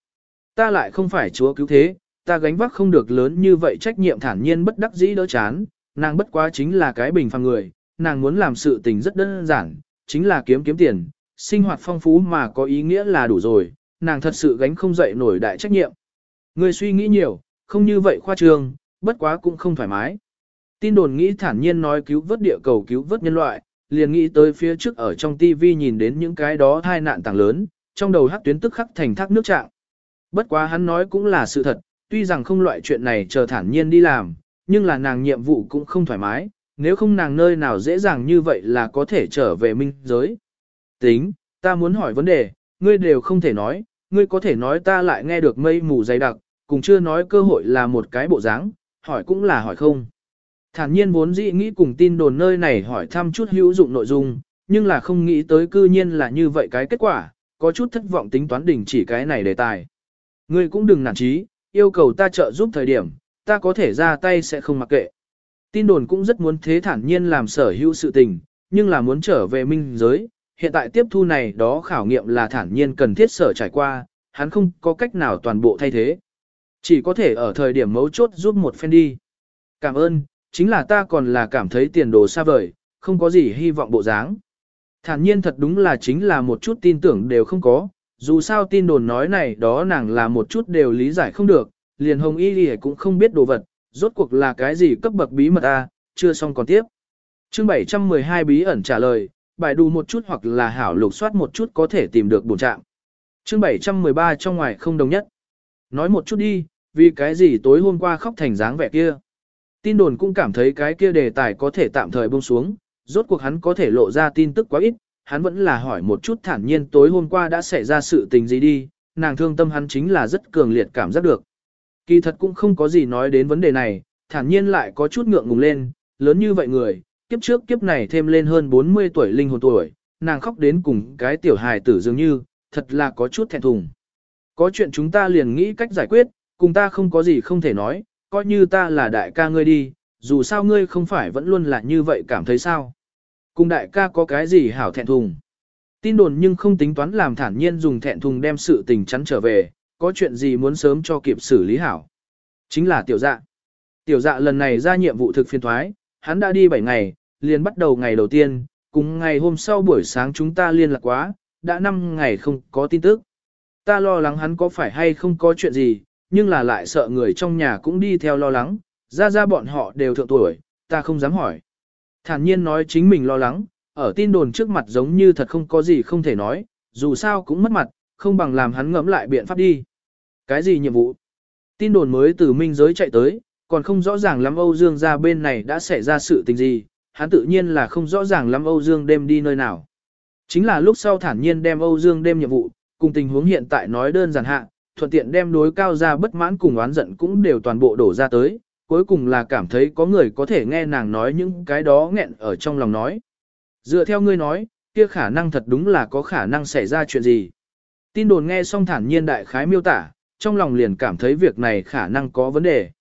Ta lại không phải chúa cứu thế, ta gánh vác không được lớn như vậy trách nhiệm thản nhiên bất đắc dĩ đỡ chán, nàng bất quá chính là cái bình phàm người, nàng muốn làm sự tình rất đơn giản, chính là kiếm kiếm tiền, sinh hoạt phong phú mà có ý nghĩa là đủ rồi, nàng thật sự gánh không dậy nổi đại trách nhiệm. Người suy nghĩ nhiều, không như vậy khoa trương, bất quá cũng không thoải mái. Tin đồn nghĩ thản nhiên nói cứu vớt địa cầu cứu vớt nhân loại, liền nghĩ tới phía trước ở trong TV nhìn đến những cái đó thai nạn tàng lớn, trong đầu hắc tuyến tức khắc thành thác nước trạng. Bất quá hắn nói cũng là sự thật, tuy rằng không loại chuyện này chờ thản nhiên đi làm, nhưng là nàng nhiệm vụ cũng không thoải mái, nếu không nàng nơi nào dễ dàng như vậy là có thể trở về minh giới. Tính, ta muốn hỏi vấn đề, ngươi đều không thể nói, ngươi có thể nói ta lại nghe được mây mù dày đặc, cùng chưa nói cơ hội là một cái bộ dáng, hỏi cũng là hỏi không. Thản nhiên vốn dĩ nghĩ cùng tin đồn nơi này hỏi thăm chút hữu dụng nội dung, nhưng là không nghĩ tới cư nhiên là như vậy cái kết quả, có chút thất vọng tính toán đỉnh chỉ cái này đề tài. Ngươi cũng đừng nản chí, yêu cầu ta trợ giúp thời điểm, ta có thể ra tay sẽ không mặc kệ. Tin đồn cũng rất muốn thế thản nhiên làm sở hữu sự tình, nhưng là muốn trở về minh giới, hiện tại tiếp thu này đó khảo nghiệm là thản nhiên cần thiết sở trải qua, hắn không có cách nào toàn bộ thay thế. Chỉ có thể ở thời điểm mấu chốt giúp một phen đi. Cảm ơn, chính là ta còn là cảm thấy tiền đồ xa vời, không có gì hy vọng bộ dáng. Thản nhiên thật đúng là chính là một chút tin tưởng đều không có, dù sao tin đồn nói này đó nàng là một chút đều lý giải không được, liền hồng y đi cũng không biết đồ vật, rốt cuộc là cái gì cấp bậc bí mật a, chưa xong còn tiếp. Chương 712 bí ẩn trả lời, bài đù một chút hoặc là hảo lục soát một chút có thể tìm được bổ trạng. Chương 713 trong ngoài không đồng nhất. Nói một chút đi, vì cái gì tối hôm qua khóc thành dáng vẻ kia. Tin đồn cũng cảm thấy cái kia đề tài có thể tạm thời buông xuống, rốt cuộc hắn có thể lộ ra tin tức quá ít, hắn vẫn là hỏi một chút thản nhiên tối hôm qua đã xảy ra sự tình gì đi, nàng thương tâm hắn chính là rất cường liệt cảm giác được. Kỳ thật cũng không có gì nói đến vấn đề này, thản nhiên lại có chút ngượng ngùng lên, lớn như vậy người, kiếp trước kiếp này thêm lên hơn 40 tuổi linh hồn tuổi, nàng khóc đến cùng cái tiểu hài tử dường như, thật là có chút thẹn thùng. Có chuyện chúng ta liền nghĩ cách giải quyết, cùng ta không có gì không thể nói, coi như ta là đại ca ngươi đi, dù sao ngươi không phải vẫn luôn là như vậy cảm thấy sao. Cùng đại ca có cái gì hảo thẹn thùng. Tin đồn nhưng không tính toán làm thản nhiên dùng thẹn thùng đem sự tình chắn trở về, có chuyện gì muốn sớm cho kịp xử lý hảo. Chính là tiểu dạ. Tiểu dạ lần này ra nhiệm vụ thực phiên thoái, hắn đã đi 7 ngày, liền bắt đầu ngày đầu tiên, cùng ngày hôm sau buổi sáng chúng ta liên lạc quá, đã 5 ngày không có tin tức. Ta lo lắng hắn có phải hay không có chuyện gì, nhưng là lại sợ người trong nhà cũng đi theo lo lắng, ra ra bọn họ đều thượng tuổi, ta không dám hỏi. Thản nhiên nói chính mình lo lắng, ở tin đồn trước mặt giống như thật không có gì không thể nói, dù sao cũng mất mặt, không bằng làm hắn ngẫm lại biện pháp đi. Cái gì nhiệm vụ? Tin đồn mới từ minh giới chạy tới, còn không rõ ràng lắm Âu Dương ra bên này đã xảy ra sự tình gì, hắn tự nhiên là không rõ ràng lắm Âu Dương đêm đi nơi nào. Chính là lúc sau thản nhiên đem Âu Dương đêm nhiệm vụ, cùng tình huống hiện tại nói đơn giản hạ, thuận tiện đem đối cao ra bất mãn cùng oán giận cũng đều toàn bộ đổ ra tới, cuối cùng là cảm thấy có người có thể nghe nàng nói những cái đó nghẹn ở trong lòng nói. Dựa theo ngươi nói, kia khả năng thật đúng là có khả năng xảy ra chuyện gì. Tin đồn nghe xong thản nhiên đại khái miêu tả, trong lòng liền cảm thấy việc này khả năng có vấn đề.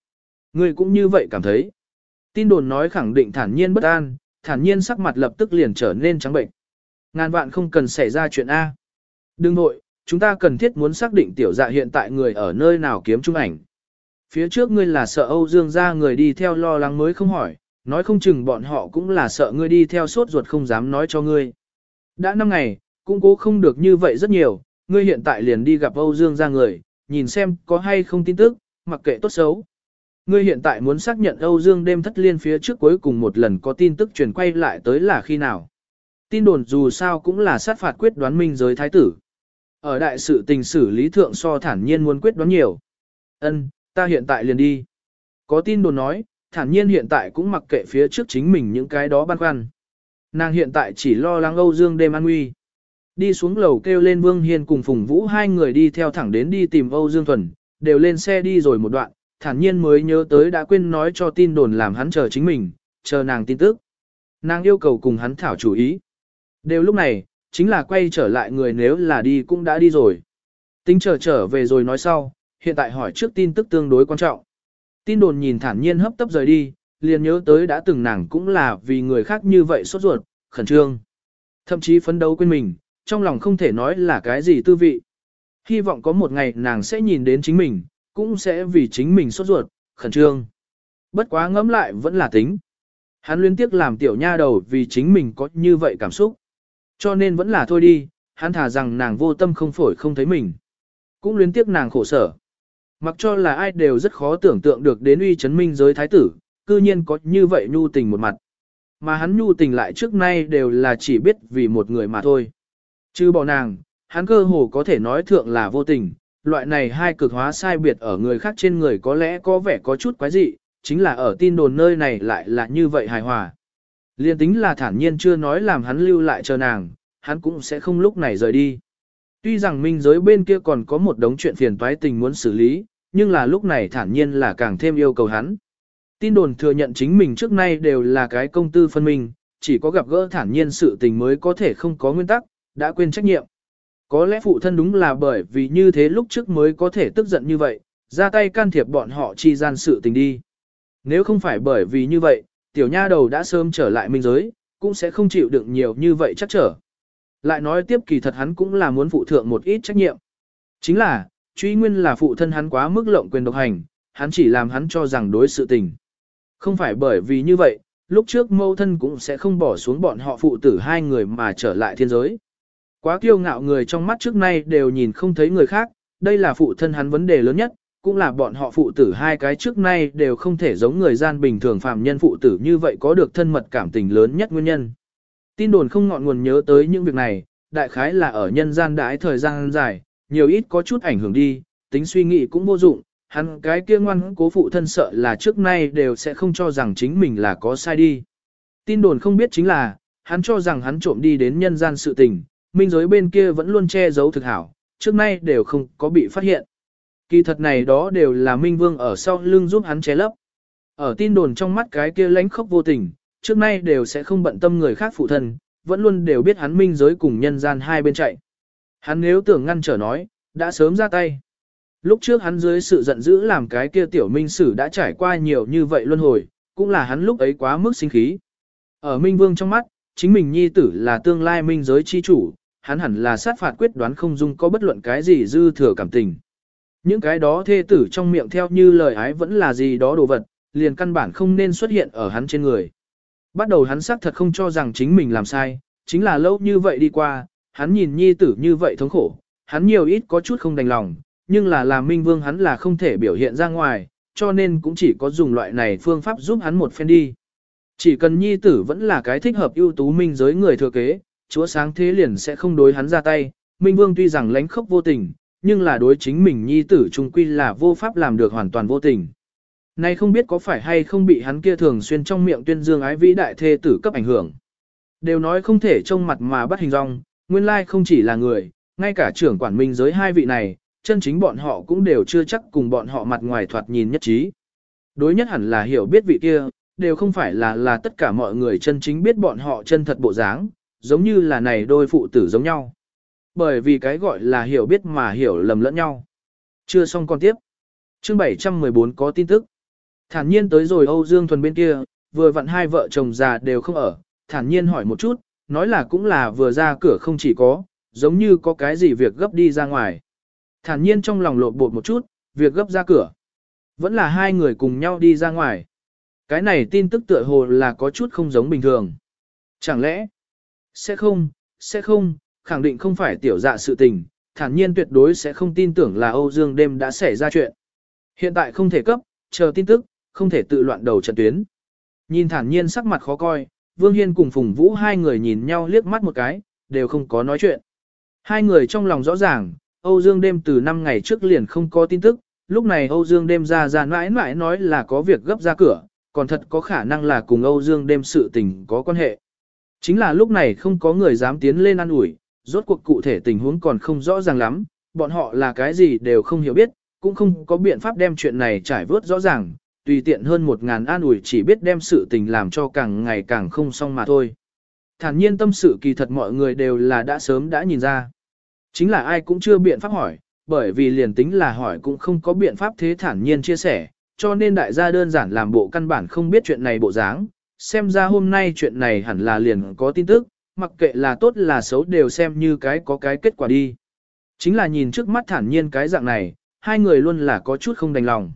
Ngươi cũng như vậy cảm thấy. Tin đồn nói khẳng định thản nhiên bất an, thản nhiên sắc mặt lập tức liền trở nên trắng bệnh. Ngàn vạn không cần xảy ra chuyện A. Đừng nội, chúng ta cần thiết muốn xác định tiểu dạ hiện tại người ở nơi nào kiếm trung ảnh. Phía trước ngươi là sợ Âu Dương ra người đi theo lo lắng mới không hỏi, nói không chừng bọn họ cũng là sợ ngươi đi theo sốt ruột không dám nói cho ngươi. Đã năm ngày, cũng cố không được như vậy rất nhiều, ngươi hiện tại liền đi gặp Âu Dương ra người, nhìn xem có hay không tin tức, mặc kệ tốt xấu. Ngươi hiện tại muốn xác nhận Âu Dương đêm thất liên phía trước cuối cùng một lần có tin tức truyền quay lại tới là khi nào. Tin đồn dù sao cũng là sát phạt quyết đoán minh giới thái tử. Ở đại sự tình xử lý thượng so thản nhiên muốn quyết đoán nhiều. Ân, ta hiện tại liền đi. Có tin đồn nói, thản nhiên hiện tại cũng mặc kệ phía trước chính mình những cái đó băn khoăn. Nàng hiện tại chỉ lo lắng Âu Dương đêm an nguy. Đi xuống lầu kêu lên Vương Hiên cùng Phùng Vũ hai người đi theo thẳng đến đi tìm Âu Dương Thuần, đều lên xe đi rồi một đoạn, thản nhiên mới nhớ tới đã quên nói cho tin đồn làm hắn chờ chính mình, chờ nàng tin tức. Nàng yêu cầu cùng hắn thảo chủ ý. Đều lúc này, chính là quay trở lại người nếu là đi cũng đã đi rồi. Tính chờ trở về rồi nói sau, hiện tại hỏi trước tin tức tương đối quan trọng. Tin đồn nhìn thản nhiên hấp tấp rời đi, liền nhớ tới đã từng nàng cũng là vì người khác như vậy sốt ruột, khẩn trương. Thậm chí phấn đấu quên mình, trong lòng không thể nói là cái gì tư vị. Hy vọng có một ngày nàng sẽ nhìn đến chính mình, cũng sẽ vì chính mình sốt ruột, khẩn trương. Bất quá ngẫm lại vẫn là tính. Hắn liên tiếp làm tiểu nha đầu vì chính mình có như vậy cảm xúc. Cho nên vẫn là thôi đi, hắn thả rằng nàng vô tâm không phổi không thấy mình. Cũng luyến tiếc nàng khổ sở. Mặc cho là ai đều rất khó tưởng tượng được đến uy chấn minh giới thái tử, cư nhiên có như vậy nhu tình một mặt. Mà hắn nhu tình lại trước nay đều là chỉ biết vì một người mà thôi. Chứ bỏ nàng, hắn cơ hồ có thể nói thượng là vô tình, loại này hai cực hóa sai biệt ở người khác trên người có lẽ có vẻ có chút quái dị, chính là ở tin đồn nơi này lại là như vậy hài hòa. Liên tính là thản nhiên chưa nói làm hắn lưu lại chờ nàng, hắn cũng sẽ không lúc này rời đi. Tuy rằng minh giới bên kia còn có một đống chuyện phiền toái tình muốn xử lý, nhưng là lúc này thản nhiên là càng thêm yêu cầu hắn. Tin đồn thừa nhận chính mình trước nay đều là cái công tư phân minh, chỉ có gặp gỡ thản nhiên sự tình mới có thể không có nguyên tắc, đã quên trách nhiệm. Có lẽ phụ thân đúng là bởi vì như thế lúc trước mới có thể tức giận như vậy, ra tay can thiệp bọn họ chi gian sự tình đi. Nếu không phải bởi vì như vậy, tiểu nha đầu đã sớm trở lại minh giới, cũng sẽ không chịu đựng nhiều như vậy chắc trở. Lại nói tiếp kỳ thật hắn cũng là muốn phụ thượng một ít trách nhiệm. Chính là, truy nguyên là phụ thân hắn quá mức lộng quyền độc hành, hắn chỉ làm hắn cho rằng đối sự tình. Không phải bởi vì như vậy, lúc trước mâu thân cũng sẽ không bỏ xuống bọn họ phụ tử hai người mà trở lại thiên giới. Quá kiêu ngạo người trong mắt trước nay đều nhìn không thấy người khác, đây là phụ thân hắn vấn đề lớn nhất, cũng là bọn họ phụ tử hai cái trước nay đều không thể giống người gian bình thường phàm nhân phụ tử như vậy có được thân mật cảm tình lớn nhất nguyên nhân. Tin đồn không ngọn nguồn nhớ tới những việc này, đại khái là ở nhân gian đãi thời gian dài, nhiều ít có chút ảnh hưởng đi, tính suy nghĩ cũng vô dụng, hắn cái kia ngoan cố phụ thân sợ là trước nay đều sẽ không cho rằng chính mình là có sai đi. Tin đồn không biết chính là, hắn cho rằng hắn trộm đi đến nhân gian sự tình, minh giới bên kia vẫn luôn che giấu thực hảo, trước nay đều không có bị phát hiện. Kỳ thật này đó đều là Minh Vương ở sau lưng giúp hắn che lấp. Ở tin đồn trong mắt cái kia lánh khốc vô tình, trước nay đều sẽ không bận tâm người khác phụ thân, vẫn luôn đều biết hắn minh giới cùng nhân gian hai bên chạy. Hắn nếu tưởng ngăn trở nói, đã sớm ra tay. Lúc trước hắn dưới sự giận dữ làm cái kia tiểu minh sử đã trải qua nhiều như vậy luân hồi, cũng là hắn lúc ấy quá mức sinh khí. Ở Minh Vương trong mắt, chính mình nhi tử là tương lai minh giới chi chủ, hắn hẳn là sát phạt quyết đoán không dung có bất luận cái gì dư thừa cảm tình. Những cái đó thê tử trong miệng theo như lời ái vẫn là gì đó đồ vật, liền căn bản không nên xuất hiện ở hắn trên người. Bắt đầu hắn xác thật không cho rằng chính mình làm sai, chính là lâu như vậy đi qua, hắn nhìn nhi tử như vậy thống khổ, hắn nhiều ít có chút không đành lòng, nhưng là làm minh vương hắn là không thể biểu hiện ra ngoài, cho nên cũng chỉ có dùng loại này phương pháp giúp hắn một phen đi. Chỉ cần nhi tử vẫn là cái thích hợp ưu tú minh giới người thừa kế, chúa sáng thế liền sẽ không đối hắn ra tay, minh vương tuy rằng lánh khốc vô tình, nhưng là đối chính mình nhi tử trung quy là vô pháp làm được hoàn toàn vô tình. Nay không biết có phải hay không bị hắn kia thường xuyên trong miệng tuyên dương ái vĩ đại thê tử cấp ảnh hưởng. Đều nói không thể trông mặt mà bắt hình rong, nguyên lai không chỉ là người, ngay cả trưởng quản minh giới hai vị này, chân chính bọn họ cũng đều chưa chắc cùng bọn họ mặt ngoài thoạt nhìn nhất trí. Đối nhất hẳn là hiểu biết vị kia, đều không phải là là tất cả mọi người chân chính biết bọn họ chân thật bộ dáng, giống như là này đôi phụ tử giống nhau. Bởi vì cái gọi là hiểu biết mà hiểu lầm lẫn nhau. Chưa xong con tiếp. Chương 714 có tin tức. Thản nhiên tới rồi Âu Dương Thuần bên kia, vừa vặn hai vợ chồng già đều không ở, thản nhiên hỏi một chút, nói là cũng là vừa ra cửa không chỉ có, giống như có cái gì việc gấp đi ra ngoài. Thản nhiên trong lòng lộn bột một chút, việc gấp ra cửa. Vẫn là hai người cùng nhau đi ra ngoài. Cái này tin tức tựa hồ là có chút không giống bình thường. Chẳng lẽ, sẽ không, sẽ không, khẳng định không phải tiểu dạ sự tình, thản nhiên tuyệt đối sẽ không tin tưởng là Âu Dương đêm đã xảy ra chuyện. Hiện tại không thể cấp, chờ tin tức, không thể tự loạn đầu trận tuyến. Nhìn thản nhiên sắc mặt khó coi, Vương Hiên cùng Phùng Vũ hai người nhìn nhau liếc mắt một cái, đều không có nói chuyện. Hai người trong lòng rõ ràng, Âu Dương đêm từ 5 ngày trước liền không có tin tức, lúc này Âu Dương đêm ra ra mãi mãi nói là có việc gấp ra cửa, còn thật có khả năng là cùng Âu Dương đêm sự tình có quan hệ. Chính là lúc này không có người dám tiến lên ăn ủi, rốt cuộc cụ thể tình huống còn không rõ ràng lắm, bọn họ là cái gì đều không hiểu biết, cũng không có biện pháp đem chuyện này trải vớt rõ ràng, tùy tiện hơn một ngàn an ủi chỉ biết đem sự tình làm cho càng ngày càng không xong mà thôi. Thản nhiên tâm sự kỳ thật mọi người đều là đã sớm đã nhìn ra. Chính là ai cũng chưa biện pháp hỏi, bởi vì liền tính là hỏi cũng không có biện pháp thế thản nhiên chia sẻ, cho nên đại gia đơn giản làm bộ căn bản không biết chuyện này bộ dáng. Xem ra hôm nay chuyện này hẳn là liền có tin tức, mặc kệ là tốt là xấu đều xem như cái có cái kết quả đi. Chính là nhìn trước mắt thản nhiên cái dạng này, hai người luôn là có chút không đành lòng.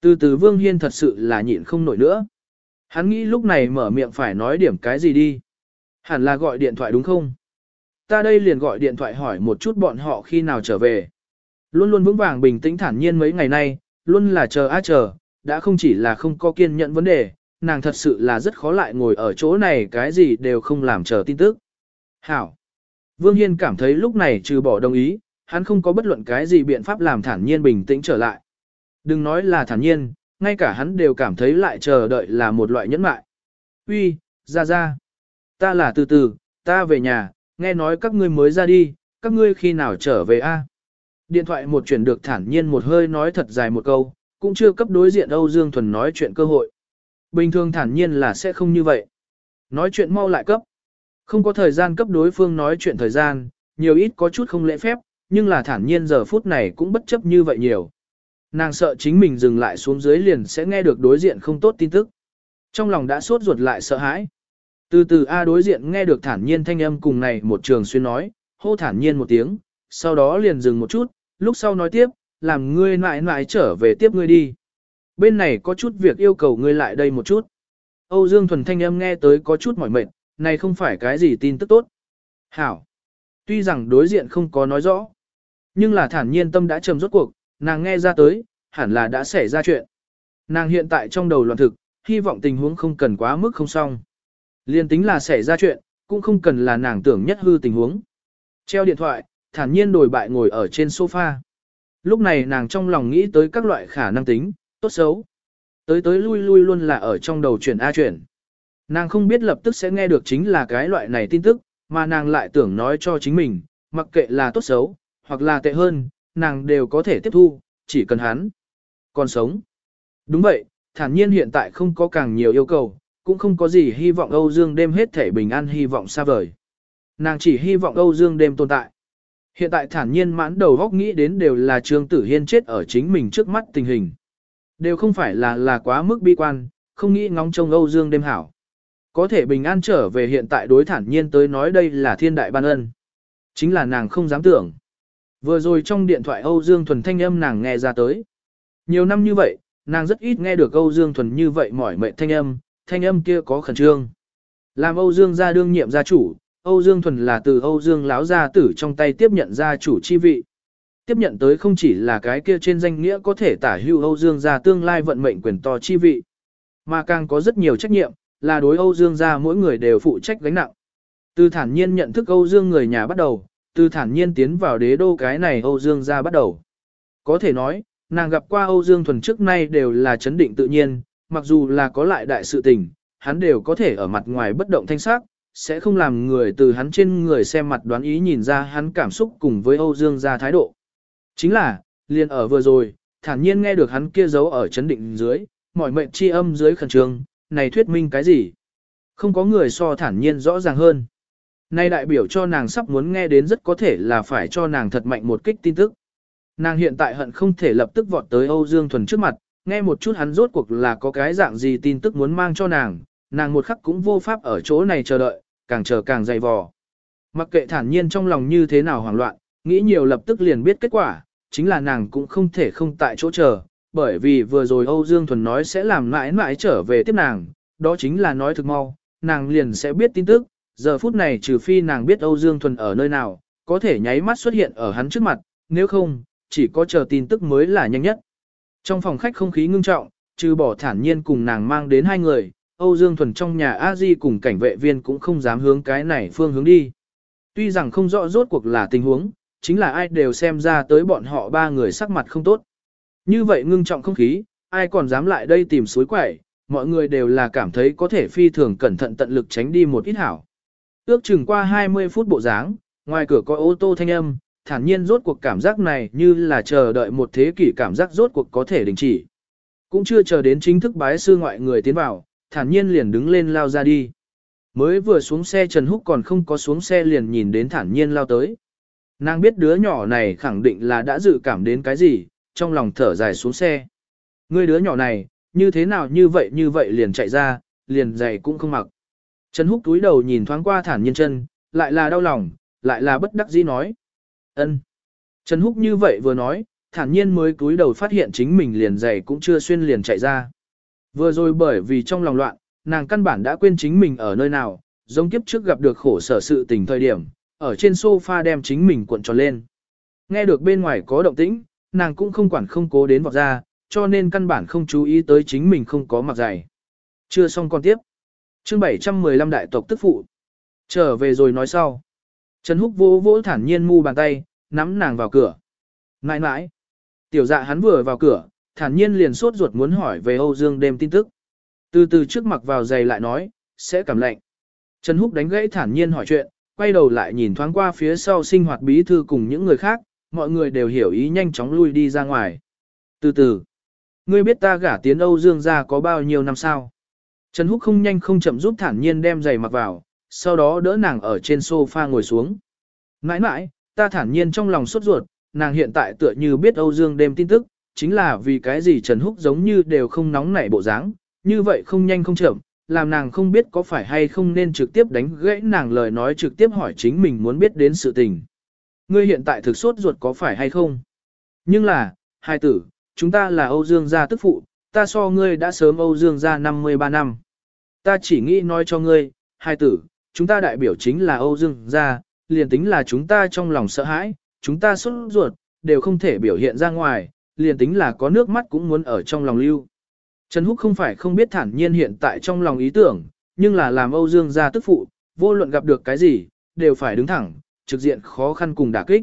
Từ từ Vương Hiên thật sự là nhịn không nổi nữa. Hắn nghĩ lúc này mở miệng phải nói điểm cái gì đi. Hẳn là gọi điện thoại đúng không? Ta đây liền gọi điện thoại hỏi một chút bọn họ khi nào trở về. Luôn luôn vững vàng bình tĩnh thản nhiên mấy ngày nay, luôn là chờ á chờ, đã không chỉ là không có kiên nhẫn vấn đề, nàng thật sự là rất khó lại ngồi ở chỗ này cái gì đều không làm chờ tin tức. Hảo. Vương Hiên cảm thấy lúc này trừ bỏ đồng ý, hắn không có bất luận cái gì biện pháp làm thản nhiên bình tĩnh trở lại. Đừng nói là thản nhiên, ngay cả hắn đều cảm thấy lại chờ đợi là một loại nhẫn mại. Uy, ra ra. Ta là từ từ, ta về nhà, nghe nói các ngươi mới ra đi, các ngươi khi nào trở về a? Điện thoại một chuyển được thản nhiên một hơi nói thật dài một câu, cũng chưa cấp đối diện Âu Dương Thuần nói chuyện cơ hội. Bình thường thản nhiên là sẽ không như vậy. Nói chuyện mau lại cấp. Không có thời gian cấp đối phương nói chuyện thời gian, nhiều ít có chút không lễ phép, nhưng là thản nhiên giờ phút này cũng bất chấp như vậy nhiều. Nàng sợ chính mình dừng lại xuống dưới liền sẽ nghe được đối diện không tốt tin tức. Trong lòng đã sốt ruột lại sợ hãi. Từ từ A đối diện nghe được thản nhiên thanh âm cùng này một trường xuyên nói, hô thản nhiên một tiếng, sau đó liền dừng một chút, lúc sau nói tiếp, làm ngươi mãi mãi trở về tiếp ngươi đi. Bên này có chút việc yêu cầu ngươi lại đây một chút. Âu Dương Thuần thanh âm nghe tới có chút mỏi mệt, này không phải cái gì tin tức tốt. Hảo. Tuy rằng đối diện không có nói rõ, nhưng là thản nhiên tâm đã trầm rốt cuộc, nàng nghe ra tới, hẳn là đã xảy ra chuyện. Nàng hiện tại trong đầu loạn thực, hy vọng tình huống không cần quá mức không xong. Liên tính là xảy ra chuyện, cũng không cần là nàng tưởng nhất hư tình huống. Treo điện thoại, thản nhiên đổi bại ngồi ở trên sofa. Lúc này nàng trong lòng nghĩ tới các loại khả năng tính, tốt xấu. Tới tới lui lui luôn là ở trong đầu chuyển A chuyển. Nàng không biết lập tức sẽ nghe được chính là cái loại này tin tức, mà nàng lại tưởng nói cho chính mình, mặc kệ là tốt xấu, hoặc là tệ hơn, nàng đều có thể tiếp thu, chỉ cần hắn còn sống. Đúng vậy, thản nhiên hiện tại không có càng nhiều yêu cầu, cũng không có gì hy vọng Âu Dương đêm hết thể bình an hy vọng xa vời. Nàng chỉ hy vọng Âu Dương đêm tồn tại. Hiện tại thản nhiên mãn đầu góc nghĩ đến đều là Trương Tử Hiên chết ở chính mình trước mắt tình hình. Đều không phải là là quá mức bi quan, không nghĩ ngóng trông Âu Dương đêm hảo. Có thể bình an trở về hiện tại đối thản nhiên tới nói đây là thiên đại ban ân. Chính là nàng không dám tưởng. Vừa rồi trong điện thoại Âu Dương Thuần thanh âm nàng nghe ra tới. Nhiều năm như vậy, nàng rất ít nghe được Âu Dương Thuần như vậy mỏi mệt thanh âm, thanh âm kia có khẩn trương. Làm Âu Dương gia đương nhiệm gia chủ, Âu Dương Thuần là từ Âu Dương lão gia tử trong tay tiếp nhận gia chủ chi vị. Tiếp nhận tới không chỉ là cái kia trên danh nghĩa có thể tả hưu Âu Dương gia tương lai vận mệnh quyền to chi vị, mà càng có rất nhiều trách nhiệm, là đối Âu Dương gia mỗi người đều phụ trách gánh nặng. Từ thản nhiên nhận thức Âu Dương người nhà bắt đầu, từ thản nhiên tiến vào đế đô cái này Âu Dương gia bắt đầu. Có thể nói, nàng gặp qua Âu Dương Thuần trước nay đều là chấn định tự nhiên, mặc dù là có lại đại sự tình, hắn đều có thể ở mặt ngoài bất động thanh sắc, sẽ không làm người từ hắn trên người xem mặt đoán ý nhìn ra hắn cảm xúc cùng với Âu Dương gia thái độ. Chính là, liền ở vừa rồi, thản nhiên nghe được hắn kia giấu ở chấn định dưới, mọi mệnh chi âm dưới khẩn trương, này thuyết minh cái gì? Không có người so thản nhiên rõ ràng hơn. Nay đại biểu cho nàng sắp muốn nghe đến rất có thể là phải cho nàng thật mạnh một kích tin tức. Nàng hiện tại hận không thể lập tức vọt tới Âu Dương Thuần trước mặt, nghe một chút hắn rốt cuộc là có cái dạng gì tin tức muốn mang cho nàng, nàng một khắc cũng vô pháp ở chỗ này chờ đợi, càng chờ càng dày vò. Mặc kệ thản nhiên trong lòng như thế nào hoảng loạn, nghĩ nhiều lập tức liền biết kết quả, chính là nàng cũng không thể không tại chỗ chờ, bởi vì vừa rồi Âu Dương Thuần nói sẽ làm mãi mãi trở về tiếp nàng, đó chính là nói thực mau, nàng liền sẽ biết tin tức, giờ phút này trừ phi nàng biết Âu Dương Thuần ở nơi nào, có thể nháy mắt xuất hiện ở hắn trước mặt, nếu không, chỉ có chờ tin tức mới là nhanh nhất. Trong phòng khách không khí ngưng trọng, trừ bỏ thản nhiên cùng nàng mang đến hai người, Âu Dương Thuần trong nhà A Di cùng cảnh vệ viên cũng không dám hướng cái này phương hướng đi. Tuy rằng không rõ rốt cuộc là tình huống, chính là ai đều xem ra tới bọn họ ba người sắc mặt không tốt. Như vậy ngưng trọng không khí, ai còn dám lại đây tìm suối quẩy, mọi người đều là cảm thấy có thể phi thường cẩn thận tận lực tránh đi một ít hảo. Ước chừng qua 20 phút bộ dáng, ngoài cửa có ô tô thanh âm, thản nhiên rốt cuộc cảm giác này như là chờ đợi một thế kỷ cảm giác rốt cuộc có thể đình chỉ. Cũng chưa chờ đến chính thức bái sư ngoại người tiến vào, thản nhiên liền đứng lên lao ra đi. Mới vừa xuống xe Trần Húc còn không có xuống xe liền nhìn đến thản nhiên lao tới. Nàng biết đứa nhỏ này khẳng định là đã dự cảm đến cái gì, trong lòng thở dài xuống xe. Người đứa nhỏ này, như thế nào như vậy như vậy liền chạy ra, liền giày cũng không mặc. Trần Húc túi đầu nhìn thoáng qua thản nhiên chân, lại là đau lòng, lại là bất đắc dĩ nói. ân. Trần Húc như vậy vừa nói, thản nhiên mới túi đầu phát hiện chính mình liền giày cũng chưa xuyên liền chạy ra. Vừa rồi bởi vì trong lòng loạn, nàng căn bản đã quên chính mình ở nơi nào, giống kiếp trước gặp được khổ sở sự tình thời điểm, ở trên sofa đem chính mình cuộn tròn lên. Nghe được bên ngoài có động tĩnh, nàng cũng không quản không cố đến vọt ra, cho nên căn bản không chú ý tới chính mình không có mặc giày. Chưa xong con tiếp. Chương 715 đại tộc tức phụ. Trở về rồi nói sau. Trần Húc vỗ vỗ thản nhiên mu bàn tay, nắm nàng vào cửa. Nãi nãi. Tiểu dạ hắn vừa vào cửa, thản nhiên liền sốt ruột muốn hỏi về Âu Dương đêm tin tức. Từ từ trước mặc vào giày lại nói, sẽ cảm lạnh. Trần Húc đánh gãy thản nhiên hỏi chuyện, quay đầu lại nhìn thoáng qua phía sau sinh hoạt bí thư cùng những người khác, mọi người đều hiểu ý nhanh chóng lui đi ra ngoài. Từ từ, ngươi biết ta gả tiến Âu Dương gia có bao nhiêu năm sao? Trần Húc không nhanh không chậm giúp thản nhiên đem giày mặc vào, sau đó đỡ nàng ở trên sofa ngồi xuống. Nãi nãi, ta thản nhiên trong lòng sốt ruột, nàng hiện tại tựa như biết Âu Dương đêm tin tức, chính là vì cái gì Trần Húc giống như đều không nóng nảy bộ dáng, như vậy không nhanh không chậm, làm nàng không biết có phải hay không nên trực tiếp đánh gãy nàng lời nói trực tiếp hỏi chính mình muốn biết đến sự tình. Ngươi hiện tại thực sốt ruột có phải hay không? Nhưng là, hai tử, chúng ta là Âu Dương gia tức phụ, ta so ngươi đã sớm Âu Dương gia 53 năm. Ta chỉ nghĩ nói cho ngươi, hai tử, chúng ta đại biểu chính là Âu Dương gia, liền tính là chúng ta trong lòng sợ hãi, chúng ta sốt ruột, đều không thể biểu hiện ra ngoài, liền tính là có nước mắt cũng muốn ở trong lòng lưu. Trần Húc không phải không biết thản nhiên hiện tại trong lòng ý tưởng, nhưng là làm Âu Dương gia tức phụ, vô luận gặp được cái gì, đều phải đứng thẳng, trực diện khó khăn cùng đả kích.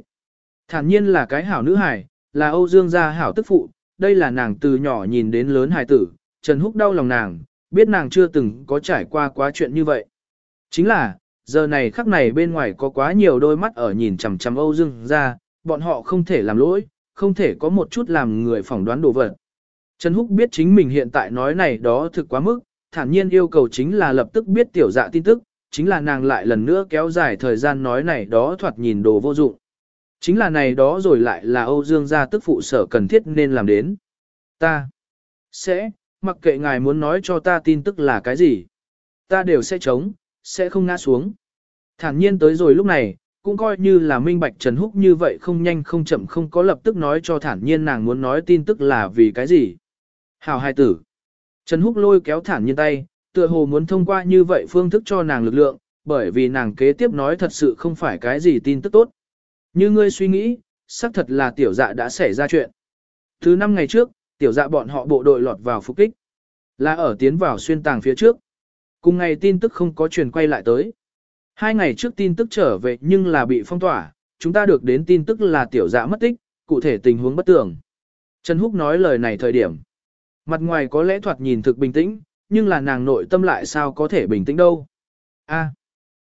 Thản nhiên là cái hảo nữ hài, là Âu Dương gia hảo tức phụ, đây là nàng từ nhỏ nhìn đến lớn hài tử, Trần Húc đau lòng nàng, biết nàng chưa từng có trải qua quá chuyện như vậy. Chính là, giờ này khắc này bên ngoài có quá nhiều đôi mắt ở nhìn chằm chằm Âu Dương gia, bọn họ không thể làm lỗi, không thể có một chút làm người phỏng đoán đồ vật. Trần Húc biết chính mình hiện tại nói này đó thực quá mức, thản nhiên yêu cầu chính là lập tức biết tiểu dạ tin tức, chính là nàng lại lần nữa kéo dài thời gian nói này đó thoạt nhìn đồ vô dụng. Chính là này đó rồi lại là Âu Dương gia tức phụ sở cần thiết nên làm đến. Ta sẽ, mặc kệ ngài muốn nói cho ta tin tức là cái gì. Ta đều sẽ chống, sẽ không ngã xuống. Thản nhiên tới rồi lúc này, cũng coi như là minh bạch Trần Húc như vậy không nhanh không chậm không có lập tức nói cho thản nhiên nàng muốn nói tin tức là vì cái gì. Hảo hai tử. Trần Húc lôi kéo thản nhiên tay, tựa hồ muốn thông qua như vậy phương thức cho nàng lực lượng, bởi vì nàng kế tiếp nói thật sự không phải cái gì tin tức tốt. Như ngươi suy nghĩ, xác thật là tiểu dạ đã xảy ra chuyện. Thứ năm ngày trước, tiểu dạ bọn họ bộ đội lọt vào phục kích. Là ở tiến vào xuyên tàng phía trước. Cùng ngày tin tức không có truyền quay lại tới. Hai ngày trước tin tức trở về nhưng là bị phong tỏa, chúng ta được đến tin tức là tiểu dạ mất tích, cụ thể tình huống bất tường. Trần Húc nói lời này thời điểm. Mặt ngoài có lẽ thoạt nhìn thực bình tĩnh, nhưng là nàng nội tâm lại sao có thể bình tĩnh đâu. A.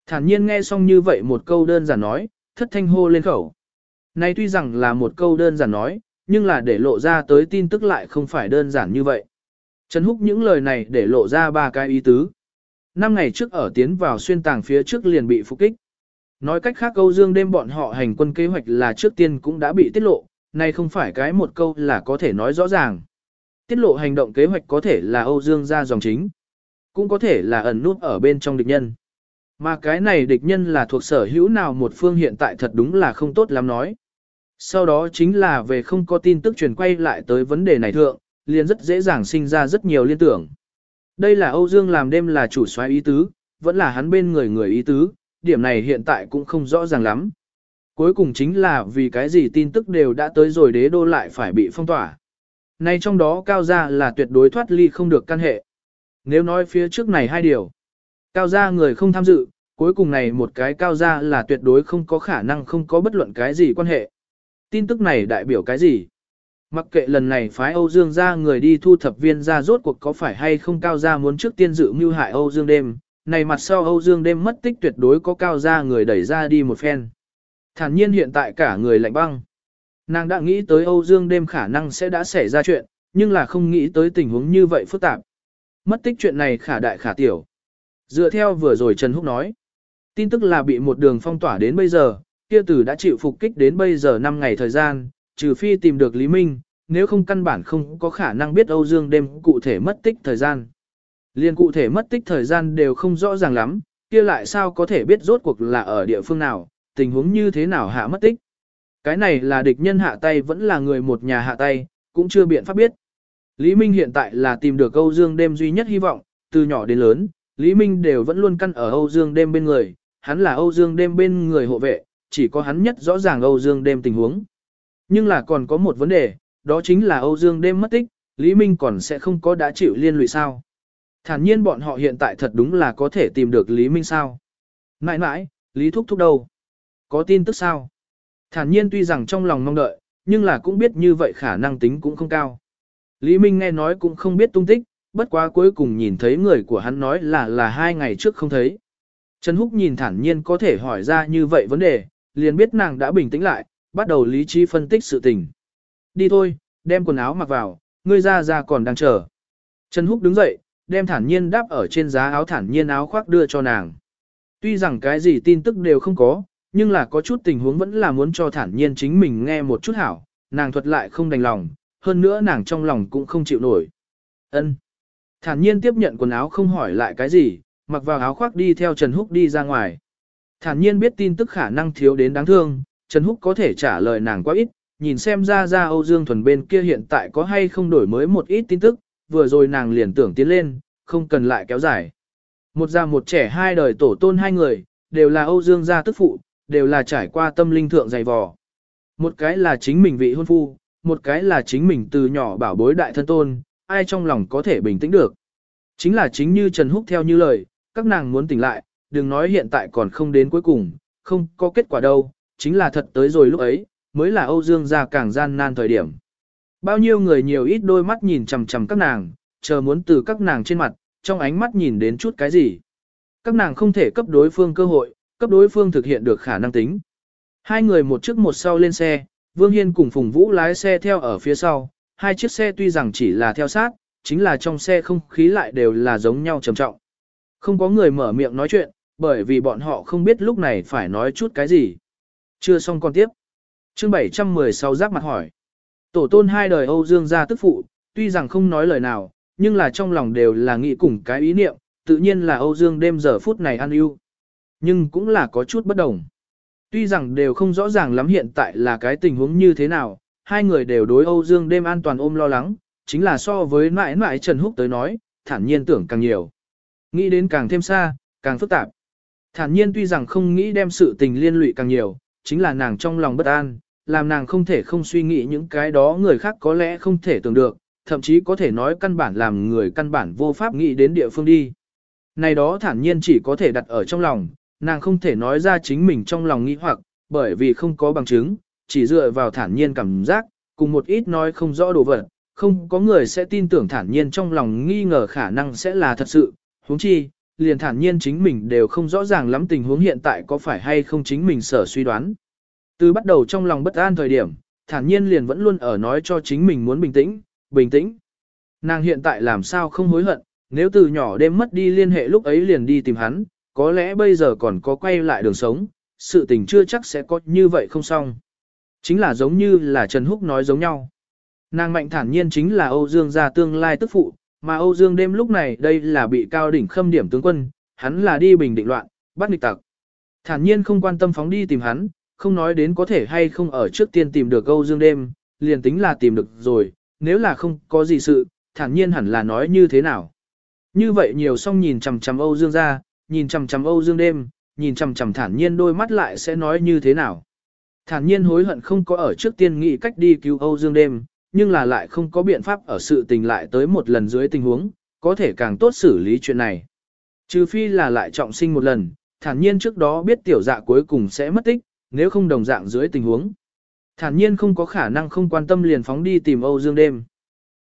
thản nhiên nghe xong như vậy một câu đơn giản nói, thất thanh hô lên khẩu. Này tuy rằng là một câu đơn giản nói, nhưng là để lộ ra tới tin tức lại không phải đơn giản như vậy. Trần Húc những lời này để lộ ra ba cái ý tứ. Năm ngày trước ở tiến vào xuyên tàng phía trước liền bị phục kích. Nói cách khác câu dương đêm bọn họ hành quân kế hoạch là trước tiên cũng đã bị tiết lộ, này không phải cái một câu là có thể nói rõ ràng. Tiết lộ hành động kế hoạch có thể là Âu Dương ra dòng chính, cũng có thể là ẩn nút ở bên trong địch nhân. Mà cái này địch nhân là thuộc sở hữu nào một phương hiện tại thật đúng là không tốt lắm nói. Sau đó chính là về không có tin tức truyền quay lại tới vấn đề này thượng, liền rất dễ dàng sinh ra rất nhiều liên tưởng. Đây là Âu Dương làm đêm là chủ soái ý tứ, vẫn là hắn bên người người ý tứ, điểm này hiện tại cũng không rõ ràng lắm. Cuối cùng chính là vì cái gì tin tức đều đã tới rồi đế đô lại phải bị phong tỏa. Nay trong đó cao gia là tuyệt đối thoát ly không được căn hệ. Nếu nói phía trước này hai điều, cao gia người không tham dự, cuối cùng này một cái cao gia là tuyệt đối không có khả năng không có bất luận cái gì quan hệ. Tin tức này đại biểu cái gì? Mặc kệ lần này phái Âu Dương gia người đi thu thập viên ra rốt cuộc có phải hay không cao gia muốn trước tiên dự mưu hại Âu Dương đêm, này mặt sau Âu Dương đêm mất tích tuyệt đối có cao gia người đẩy ra đi một phen. Thản nhiên hiện tại cả người lạnh băng. Nàng đã nghĩ tới Âu Dương đêm khả năng sẽ đã xảy ra chuyện, nhưng là không nghĩ tới tình huống như vậy phức tạp. Mất tích chuyện này khả đại khả tiểu. Dựa theo vừa rồi Trần Húc nói, tin tức là bị một đường phong tỏa đến bây giờ, kia tử đã chịu phục kích đến bây giờ 5 ngày thời gian, trừ phi tìm được Lý Minh, nếu không căn bản không có khả năng biết Âu Dương đêm cụ thể mất tích thời gian. Liên cụ thể mất tích thời gian đều không rõ ràng lắm, kia lại sao có thể biết rốt cuộc là ở địa phương nào, tình huống như thế nào hạ mất tích. Cái này là địch nhân hạ tay vẫn là người một nhà hạ tay, cũng chưa biện pháp biết. Lý Minh hiện tại là tìm được Âu Dương đêm duy nhất hy vọng, từ nhỏ đến lớn, Lý Minh đều vẫn luôn căn ở Âu Dương đêm bên người, hắn là Âu Dương đêm bên người hộ vệ, chỉ có hắn nhất rõ ràng Âu Dương đêm tình huống. Nhưng là còn có một vấn đề, đó chính là Âu Dương đêm mất tích, Lý Minh còn sẽ không có đã chịu liên lụy sao. Thản nhiên bọn họ hiện tại thật đúng là có thể tìm được Lý Minh sao. Nãi nãi, Lý Thúc Thúc đâu? Có tin tức sao? Thản nhiên tuy rằng trong lòng mong đợi, nhưng là cũng biết như vậy khả năng tính cũng không cao. Lý Minh nghe nói cũng không biết tung tích, bất quá cuối cùng nhìn thấy người của hắn nói là là hai ngày trước không thấy. Trần Húc nhìn thản nhiên có thể hỏi ra như vậy vấn đề, liền biết nàng đã bình tĩnh lại, bắt đầu lý trí phân tích sự tình. Đi thôi, đem quần áo mặc vào, ngươi ra ra còn đang chờ. Trần Húc đứng dậy, đem thản nhiên đáp ở trên giá áo thản nhiên áo khoác đưa cho nàng. Tuy rằng cái gì tin tức đều không có, nhưng là có chút tình huống vẫn là muốn cho thản nhiên chính mình nghe một chút hảo, nàng thuật lại không đành lòng, hơn nữa nàng trong lòng cũng không chịu nổi. Ân. Thản nhiên tiếp nhận quần áo không hỏi lại cái gì, mặc vào áo khoác đi theo Trần Húc đi ra ngoài. Thản nhiên biết tin tức khả năng thiếu đến đáng thương, Trần Húc có thể trả lời nàng quá ít, nhìn xem ra ra Âu Dương Thuần bên kia hiện tại có hay không đổi mới một ít tin tức, vừa rồi nàng liền tưởng tiến lên, không cần lại kéo dài. Một già một trẻ hai đời tổ tôn hai người, đều là Âu Dương gia tức phụ, đều là trải qua tâm linh thượng dày vò. Một cái là chính mình vị hôn phu, một cái là chính mình từ nhỏ bảo bối đại thân tôn, ai trong lòng có thể bình tĩnh được. Chính là chính như Trần Húc theo như lời, các nàng muốn tỉnh lại, đừng nói hiện tại còn không đến cuối cùng, không có kết quả đâu, chính là thật tới rồi lúc ấy, mới là Âu Dương gia càng gian nan thời điểm. Bao nhiêu người nhiều ít đôi mắt nhìn chằm chằm các nàng, chờ muốn từ các nàng trên mặt, trong ánh mắt nhìn đến chút cái gì. Các nàng không thể cấp đối phương cơ hội, cấp đối phương thực hiện được khả năng tính. Hai người một trước một sau lên xe, Vương Hiên cùng Phùng Vũ lái xe theo ở phía sau, hai chiếc xe tuy rằng chỉ là theo sát, chính là trong xe không khí lại đều là giống nhau trầm trọng. Không có người mở miệng nói chuyện, bởi vì bọn họ không biết lúc này phải nói chút cái gì. Chưa xong còn tiếp. Chương 716 giáp mặt hỏi. Tổ tôn hai đời Âu Dương gia tức phụ, tuy rằng không nói lời nào, nhưng là trong lòng đều là nghĩ cùng cái ý niệm, tự nhiên là Âu Dương đêm giờ phút này ăn ưu. Nhưng cũng là có chút bất đồng. Tuy rằng đều không rõ ràng lắm hiện tại là cái tình huống như thế nào, hai người đều đối Âu Dương đêm an toàn ôm lo lắng, chính là so với mãi mãi Trần Húc tới nói, thản nhiên tưởng càng nhiều. Nghĩ đến càng thêm xa, càng phức tạp. Thản nhiên tuy rằng không nghĩ đem sự tình liên lụy càng nhiều, chính là nàng trong lòng bất an, làm nàng không thể không suy nghĩ những cái đó người khác có lẽ không thể tưởng được, thậm chí có thể nói căn bản làm người căn bản vô pháp nghĩ đến địa phương đi. Này đó thản nhiên chỉ có thể đặt ở trong lòng, nàng không thể nói ra chính mình trong lòng nghĩ hoặc, bởi vì không có bằng chứng, chỉ dựa vào thản nhiên cảm giác, cùng một ít nói không rõ đồ vật, không có người sẽ tin tưởng thản nhiên trong lòng nghi ngờ khả năng sẽ là thật sự, huống chi, liền thản nhiên chính mình đều không rõ ràng lắm tình huống hiện tại có phải hay không chính mình sở suy đoán. Từ bắt đầu trong lòng bất an thời điểm, thản nhiên liền vẫn luôn ở nói cho chính mình muốn bình tĩnh, bình tĩnh. Nàng hiện tại làm sao không hối hận, nếu từ nhỏ đêm mất đi liên hệ lúc ấy liền đi tìm hắn, có lẽ bây giờ còn có quay lại đường sống, sự tình chưa chắc sẽ có như vậy không xong. Chính là giống như là Trần Húc nói giống nhau. Nàng mạnh thản nhiên chính là Âu Dương gia tương lai tức phụ, mà Âu Dương đêm lúc này đây là bị cao đỉnh khâm điểm tướng quân, hắn là đi bình định loạn, bắt nghịch tặc. Thản nhiên không quan tâm phóng đi tìm hắn, không nói đến có thể hay không ở trước tiên tìm được Âu Dương đêm, liền tính là tìm được rồi, nếu là không có gì sự, thản nhiên hẳn là nói như thế nào. Như vậy nhiều song nhìn chằm chằm Âu Dương gia nhìn chằm chằm Âu Dương đêm, nhìn chằm chằm thản nhiên đôi mắt lại sẽ nói như thế nào. Thản nhiên hối hận không có ở trước tiên nghĩ cách đi cứu Âu Dương đêm, nhưng là lại không có biện pháp ở sự tình lại tới một lần dưới tình huống, có thể càng tốt xử lý chuyện này. Trừ phi là lại trọng sinh một lần, thản nhiên trước đó biết tiểu dạ cuối cùng sẽ mất tích, nếu không đồng dạng dưới tình huống. Thản nhiên không có khả năng không quan tâm liền phóng đi tìm Âu Dương đêm.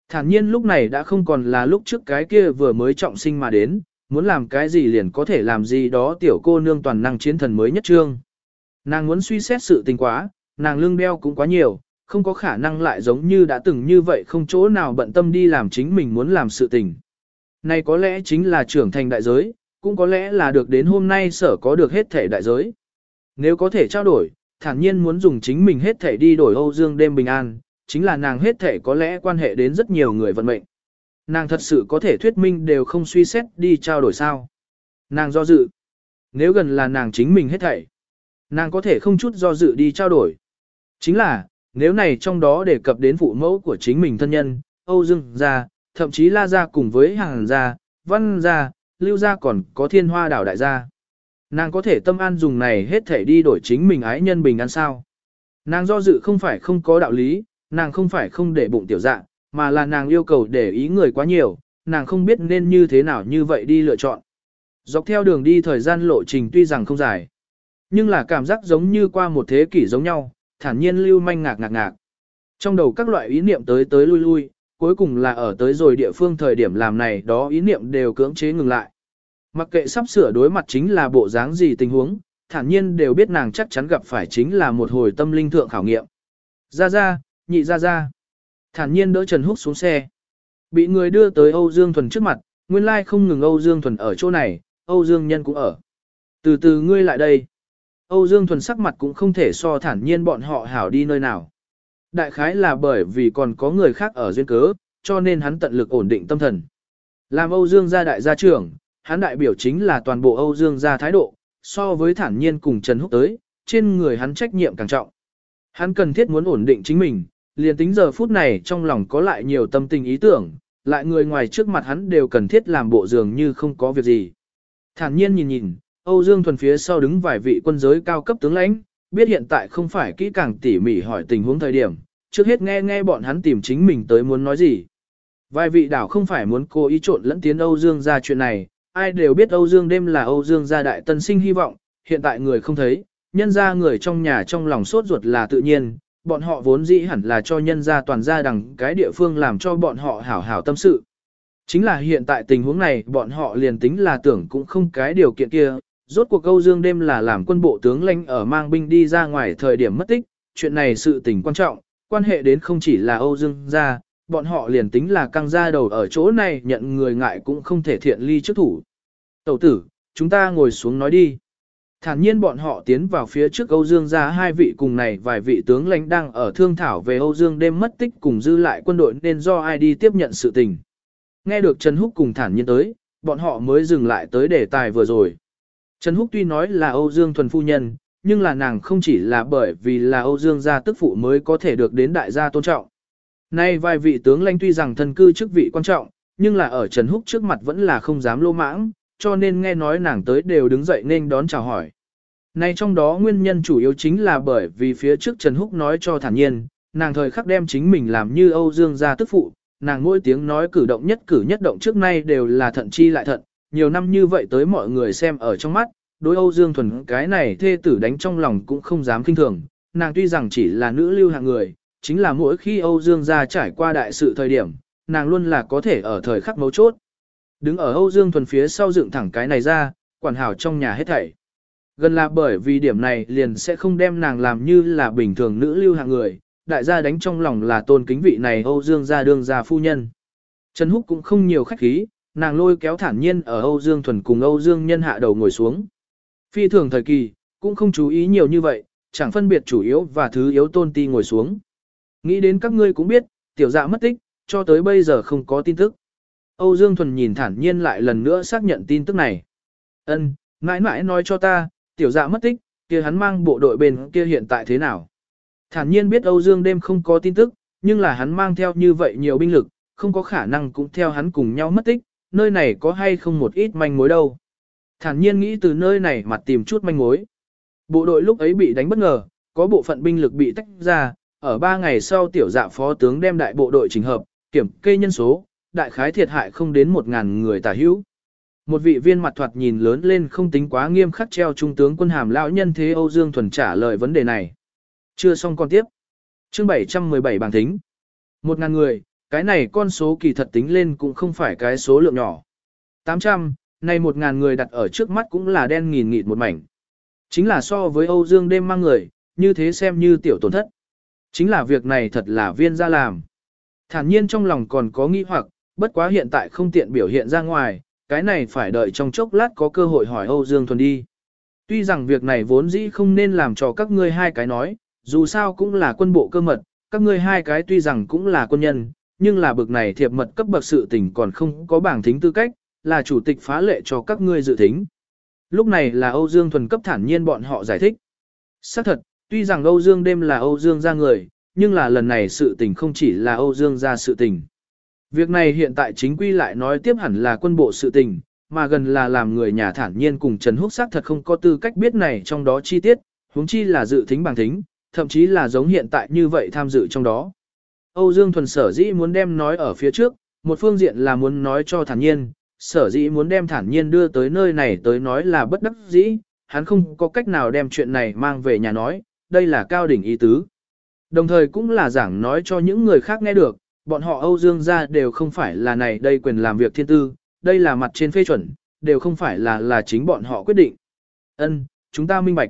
Thản nhiên lúc này đã không còn là lúc trước cái kia vừa mới trọng sinh mà đến, muốn làm cái gì liền có thể làm gì đó tiểu cô nương toàn năng chiến thần mới nhất trương. Nàng muốn suy xét sự tình quá, nàng lương đeo cũng quá nhiều, không có khả năng lại giống như đã từng như vậy không chỗ nào bận tâm đi làm chính mình muốn làm sự tình. Này có lẽ chính là trưởng thành đại giới, cũng có lẽ là được đến hôm nay sở có được hết thể đại giới. Nếu có thể trao đổi, thản nhiên muốn dùng chính mình hết thể đi đổi Âu Dương đêm bình an, chính là nàng hết thể có lẽ quan hệ đến rất nhiều người vận mệnh. Nàng thật sự có thể thuyết minh đều không suy xét đi trao đổi sao. Nàng do dự. Nếu gần là nàng chính mình hết thảy, nàng có thể không chút do dự đi trao đổi. Chính là, nếu này trong đó đề cập đến phụ mẫu của chính mình thân nhân, Âu Dương gia, thậm chí La gia cùng với Hàng gia, Văn gia, Lưu gia còn có Thiên Hoa đảo đại gia. Nàng có thể tâm an dùng này hết thể đi đổi chính mình ái nhân bình an sao. Nàng do dự không phải không có đạo lý, nàng không phải không để bụng tiểu dạ, mà là nàng yêu cầu để ý người quá nhiều, nàng không biết nên như thế nào như vậy đi lựa chọn. Dọc theo đường đi thời gian lộ trình tuy rằng không dài, nhưng là cảm giác giống như qua một thế kỷ giống nhau, thản nhiên lưu manh ngạc ngạc ngạc. Trong đầu các loại ý niệm tới tới lui lui, cuối cùng là ở tới rồi địa phương thời điểm làm này đó ý niệm đều cưỡng chế ngừng lại. Mặc kệ sắp sửa đối mặt chính là bộ dáng gì tình huống, thản nhiên đều biết nàng chắc chắn gặp phải chính là một hồi tâm linh thượng khảo nghiệm. Ra ra, nhị ra ra. Thản nhiên đỡ Trần Húc xuống xe. Bị người đưa tới Âu Dương Thuần trước mặt, nguyên lai không ngừng Âu Dương Thuần ở chỗ này, Âu Dương Nhân cũng ở. Từ từ ngươi lại đây. Âu Dương Thuần sắc mặt cũng không thể so thản nhiên bọn họ hảo đi nơi nào. Đại khái là bởi vì còn có người khác ở duyên cớ, cho nên hắn tận lực ổn định tâm thần. Làm Âu Dương gia đại gia trưởng, hắn đại biểu chính là toàn bộ Âu Dương gia thái độ, so với thản nhiên cùng Trần Húc tới, trên người hắn trách nhiệm càng trọng. Hắn cần thiết muốn ổn định chính mình, liền tính giờ phút này trong lòng có lại nhiều tâm tình ý tưởng, lại người ngoài trước mặt hắn đều cần thiết làm bộ dường như không có việc gì. Thản nhiên nhìn nhìn, Âu Dương Thuần phía sau đứng vài vị quân giới cao cấp tướng lãnh, biết hiện tại không phải kỹ càng tỉ mỉ hỏi tình huống thời điểm, trước hết nghe nghe bọn hắn tìm chính mình tới muốn nói gì. Vài vị đảo không phải muốn cố ý trộn lẫn tiến Âu Dương ra chuyện này, ai đều biết Âu Dương đêm là Âu Dương gia đại tân sinh hy vọng, hiện tại người không thấy, nhân ra người trong nhà trong lòng sốt ruột là tự nhiên, bọn họ vốn dĩ hẳn là cho nhân gia toàn gia đằng cái địa phương làm cho bọn họ hảo hảo tâm sự. Chính là hiện tại tình huống này bọn họ liền tính là tưởng cũng không cái điều kiện kia, rốt cuộc câu dương đêm là làm quân bộ tướng lãnh ở mang binh đi ra ngoài thời điểm mất tích, chuyện này sự tình quan trọng, quan hệ đến không chỉ là Âu Dương gia, bọn họ liền tính là căng ra đầu ở chỗ này nhận người ngại cũng không thể thiện ly trước thủ. Tẩu tử, chúng ta ngồi xuống nói đi. Thản nhiên bọn họ tiến vào phía trước Âu Dương ra hai vị cùng này vài vị tướng lãnh đang ở thương thảo về Âu Dương đêm mất tích cùng dư lại quân đội nên do ai đi tiếp nhận sự tình. Nghe được Trần Húc cùng thản nhiên tới, bọn họ mới dừng lại tới đề tài vừa rồi. Trần Húc tuy nói là Âu Dương thuần phu nhân, nhưng là nàng không chỉ là bởi vì là Âu Dương gia tức phụ mới có thể được đến đại gia tôn trọng. Nay vài vị tướng lãnh tuy rằng thân cư chức vị quan trọng, nhưng là ở Trần Húc trước mặt vẫn là không dám lô mãng, cho nên nghe nói nàng tới đều đứng dậy nên đón chào hỏi. Nay trong đó nguyên nhân chủ yếu chính là bởi vì phía trước Trần Húc nói cho thản nhiên, nàng thời khắc đem chính mình làm như Âu Dương gia tức phụ, nàng mỗi tiếng nói cử động nhất cử nhất động trước nay đều là thận chi lại thận, nhiều năm như vậy tới mọi người xem ở trong mắt, đối Âu Dương Thuần cái này thê tử đánh trong lòng cũng không dám kinh thường, nàng tuy rằng chỉ là nữ lưu hạng người, chính là mỗi khi Âu Dương gia trải qua đại sự thời điểm, nàng luôn là có thể ở thời khắc mấu chốt. Đứng ở Âu Dương Thuần phía sau dựng thẳng cái này ra, quản hảo trong nhà hết thảy. Gần là bởi vì điểm này liền sẽ không đem nàng làm như là bình thường nữ lưu hạng người, đại gia đánh trong lòng là tôn kính vị này Âu Dương gia đương gia phu nhân. Trần Húc cũng không nhiều khách khí, nàng lôi kéo thản nhiên ở Âu Dương Thuần cùng Âu Dương Nhân hạ đầu ngồi xuống. Phi thường thời kỳ, cũng không chú ý nhiều như vậy, chẳng phân biệt chủ yếu và thứ yếu tôn ti ngồi xuống. Nghĩ đến các ngươi cũng biết, tiểu dạ mất tích, cho tới bây giờ không có tin tức. Âu Dương Thuần nhìn thản nhiên lại lần nữa xác nhận tin tức này. Ân, mãi mãi nói cho ta, tiểu dạ mất tích, kia hắn mang bộ đội bên kia hiện tại thế nào. Thản nhiên biết Âu Dương đêm không có tin tức, nhưng là hắn mang theo như vậy nhiều binh lực, không có khả năng cũng theo hắn cùng nhau mất tích, nơi này có hay không một ít manh mối đâu. Thản nhiên nghĩ từ nơi này mà tìm chút manh mối. Bộ đội lúc ấy bị đánh bất ngờ, có bộ phận binh lực bị tách ra, ở 3 ngày sau tiểu dạ phó tướng đem đại bộ đội chỉnh hợp, kiểm kê nhân số, đại khái thiệt hại không đến 1.000 người tả hữu. Một vị viên mặt thoạt nhìn lớn lên không tính quá nghiêm khắc treo trung tướng quân hàm lão nhân thế Âu Dương Thuần trả lời vấn đề này. Chưa xong con tiếp. Chương 717 bảng tính. 1.000 người, cái này con số kỳ thật tính lên cũng không phải cái số lượng nhỏ. 800, này 1.000 người đặt ở trước mắt cũng là đen nghìn nghịt một mảnh. Chính là so với Âu Dương đêm mang người, như thế xem như tiểu tổn thất. Chính là việc này thật là viên ra làm. Thản nhiên trong lòng còn có nghi hoặc, bất quá hiện tại không tiện biểu hiện ra ngoài, cái này phải đợi trong chốc lát có cơ hội hỏi Âu Dương Thuần đi. Tuy rằng việc này vốn dĩ không nên làm cho các ngươi hai cái nói, dù sao cũng là quân bộ cơ mật, các ngươi hai cái tuy rằng cũng là quân nhân, nhưng là bực này thiệp mật cấp bậc sự tình còn không có bảng thính tư cách, là chủ tịch phá lệ cho các ngươi dự thính. Lúc này là Âu Dương thuần cấp thản nhiên bọn họ giải thích. Xác thật, tuy rằng Âu Dương đêm là Âu Dương ra người, nhưng là lần này sự tình không chỉ là Âu Dương ra sự tình. Việc này hiện tại chính quy lại nói tiếp hẳn là quân bộ sự tình, mà gần là làm người nhà thản nhiên cùng Trần Húc xác thật không có tư cách biết này trong đó chi tiết, huống chi là dự thính bằng thính, thậm chí là giống hiện tại như vậy tham dự trong đó. Âu Dương thuần sở dĩ muốn đem nói ở phía trước, một phương diện là muốn nói cho thản nhiên, sở dĩ muốn đem thản nhiên đưa tới nơi này tới nói là bất đắc dĩ, hắn không có cách nào đem chuyện này mang về nhà nói, đây là cao đỉnh ý tứ. Đồng thời cũng là giảng nói cho những người khác nghe được, bọn họ Âu Dương gia đều không phải là này đây quyền làm việc thiên tư, đây là mặt trên phê chuẩn, đều không phải là là chính bọn họ quyết định. Ân, chúng ta minh bạch.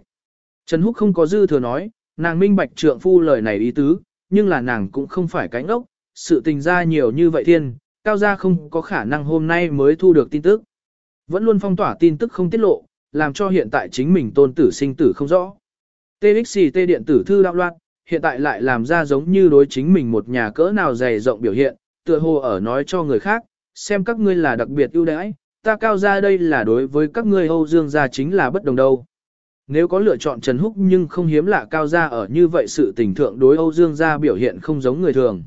Trần Húc không có dư thừa nói, nàng minh bạch trượng phu lời này ý tứ, nhưng là nàng cũng không phải cánh ốc, sự tình ra nhiều như vậy thiên, cao gia không có khả năng hôm nay mới thu được tin tức. Vẫn luôn phong tỏa tin tức không tiết lộ, làm cho hiện tại chính mình tôn tử sinh tử không rõ. TXT điện tử thư đạo loạn, hiện tại lại làm ra giống như đối chính mình một nhà cỡ nào dày rộng biểu hiện, tựa hồ ở nói cho người khác, xem các ngươi là đặc biệt ưu đãi, ta cao ra đây là đối với các ngươi Âu Dương gia chính là bất đồng đâu. Nếu có lựa chọn Trần Húc nhưng không hiếm lạ cao gia ở như vậy sự tình thượng đối Âu Dương gia biểu hiện không giống người thường.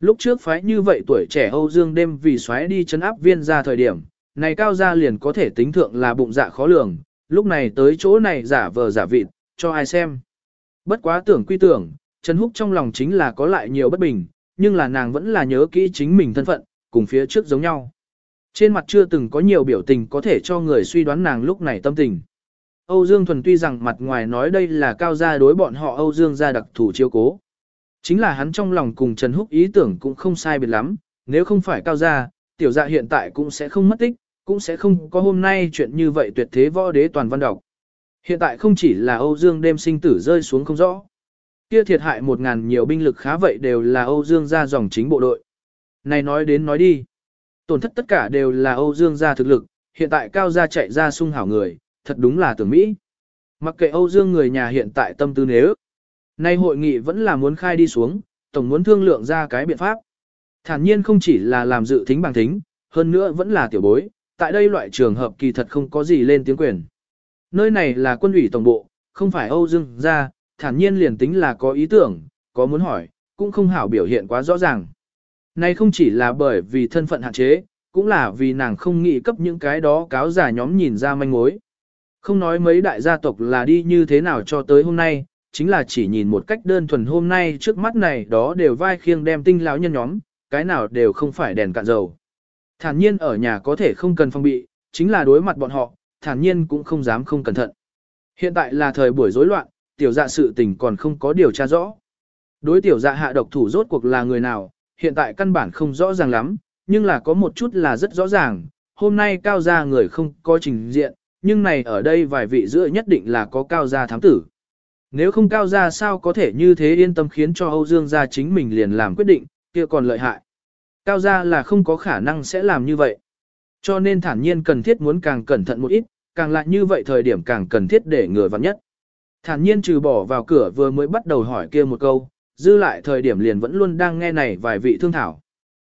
Lúc trước phái như vậy tuổi trẻ Âu Dương đêm vì xoáy đi chấn áp viên ra thời điểm, này cao gia liền có thể tính thượng là bụng dạ khó lường, lúc này tới chỗ này giả vờ giả vịt, cho ai xem. Bất quá tưởng quy tưởng, Trần Húc trong lòng chính là có lại nhiều bất bình, nhưng là nàng vẫn là nhớ kỹ chính mình thân phận, cùng phía trước giống nhau. Trên mặt chưa từng có nhiều biểu tình có thể cho người suy đoán nàng lúc này tâm tình. Âu Dương Thuần tuy rằng mặt ngoài nói đây là cao gia đối bọn họ Âu Dương gia đặc thủ chiêu cố. Chính là hắn trong lòng cùng Trần Húc ý tưởng cũng không sai biệt lắm, nếu không phải cao gia, tiểu dạ hiện tại cũng sẽ không mất tích, cũng sẽ không có hôm nay chuyện như vậy tuyệt thế võ đế toàn văn đọc. Hiện tại không chỉ là Âu Dương đêm sinh tử rơi xuống không rõ. Kia thiệt hại một ngàn nhiều binh lực khá vậy đều là Âu Dương gia dòng chính bộ đội. Này nói đến nói đi. Tổn thất tất cả đều là Âu Dương gia thực lực, hiện tại cao gia chạy ra sung hảo người, thật đúng là tưởng Mỹ. Mặc kệ Âu Dương người nhà hiện tại tâm tư nếu. Nay hội nghị vẫn là muốn khai đi xuống, tổng muốn thương lượng ra cái biện pháp. Thản nhiên không chỉ là làm dự thính bằng thính, hơn nữa vẫn là tiểu bối, tại đây loại trường hợp kỳ thật không có gì lên tiếng quyền. Nơi này là quân ủy tổng bộ, không phải Âu Dương gia, thản nhiên liền tính là có ý tưởng, có muốn hỏi, cũng không hảo biểu hiện quá rõ ràng. Này không chỉ là bởi vì thân phận hạn chế, cũng là vì nàng không nghĩ cấp những cái đó cáo giả nhóm nhìn ra manh mối. Không nói mấy đại gia tộc là đi như thế nào cho tới hôm nay, chính là chỉ nhìn một cách đơn thuần hôm nay trước mắt này đó đều vai khiêng đem tinh lão nhân nhóm, cái nào đều không phải đèn cạn dầu. Thản nhiên ở nhà có thể không cần phong bị, chính là đối mặt bọn họ, thản nhiên cũng không dám không cẩn thận. Hiện tại là thời buổi rối loạn, tiểu dạ sự tình còn không có điều tra rõ. Đối tiểu dạ hạ độc thủ rốt cuộc là người nào, hiện tại căn bản không rõ ràng lắm, nhưng là có một chút là rất rõ ràng, hôm nay cao gia người không có trình diện, nhưng này ở đây vài vị giữa nhất định là có cao gia thám tử. Nếu không cao gia sao có thể như thế yên tâm khiến cho Âu Dương gia chính mình liền làm quyết định, kia còn lợi hại. Cao gia là không có khả năng sẽ làm như vậy. Cho nên thản nhiên cần thiết muốn càng cẩn thận một ít, càng lại như vậy thời điểm càng cần thiết để người vặn nhất. Thản nhiên trừ bỏ vào cửa vừa mới bắt đầu hỏi kia một câu, dư lại thời điểm liền vẫn luôn đang nghe này vài vị thương thảo.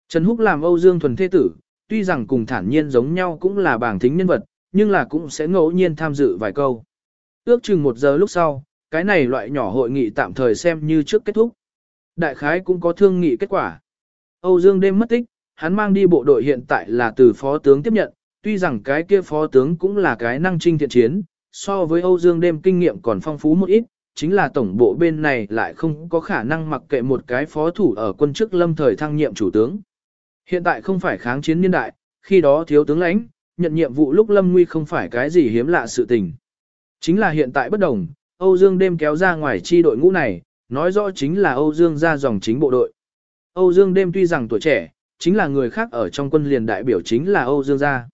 Trần Húc làm Âu Dương thuần thế tử, tuy rằng cùng thản nhiên giống nhau cũng là bảng thính nhân vật, nhưng là cũng sẽ ngẫu nhiên tham dự vài câu. Ước chừng một giờ lúc sau, cái này loại nhỏ hội nghị tạm thời xem như trước kết thúc. Đại khái cũng có thương nghị kết quả. Âu Dương đêm mất tích, hắn mang đi bộ đội hiện tại là từ phó tướng tiếp nhận, tuy rằng cái kia phó tướng cũng là cái năng trinh thiện chiến, so với Âu Dương đêm kinh nghiệm còn phong phú một ít, chính là tổng bộ bên này lại không có khả năng mặc kệ một cái phó thủ ở quân chức lâm thời thăng nhiệm chủ tướng. Hiện tại không phải kháng chiến niên đại, khi đó thiếu tướng lãnh, nhận nhiệm vụ lúc lâm nguy không phải cái gì hiếm lạ sự tình. Chính là hiện tại bất đồng, Âu Dương đêm kéo ra ngoài chi đội ngũ này, nói rõ chính là Âu Dương ra dòng chính bộ đội. Âu Dương đêm tuy rằng tuổi trẻ, chính là người khác ở trong quân liền đại biểu chính là Âu Dương gia.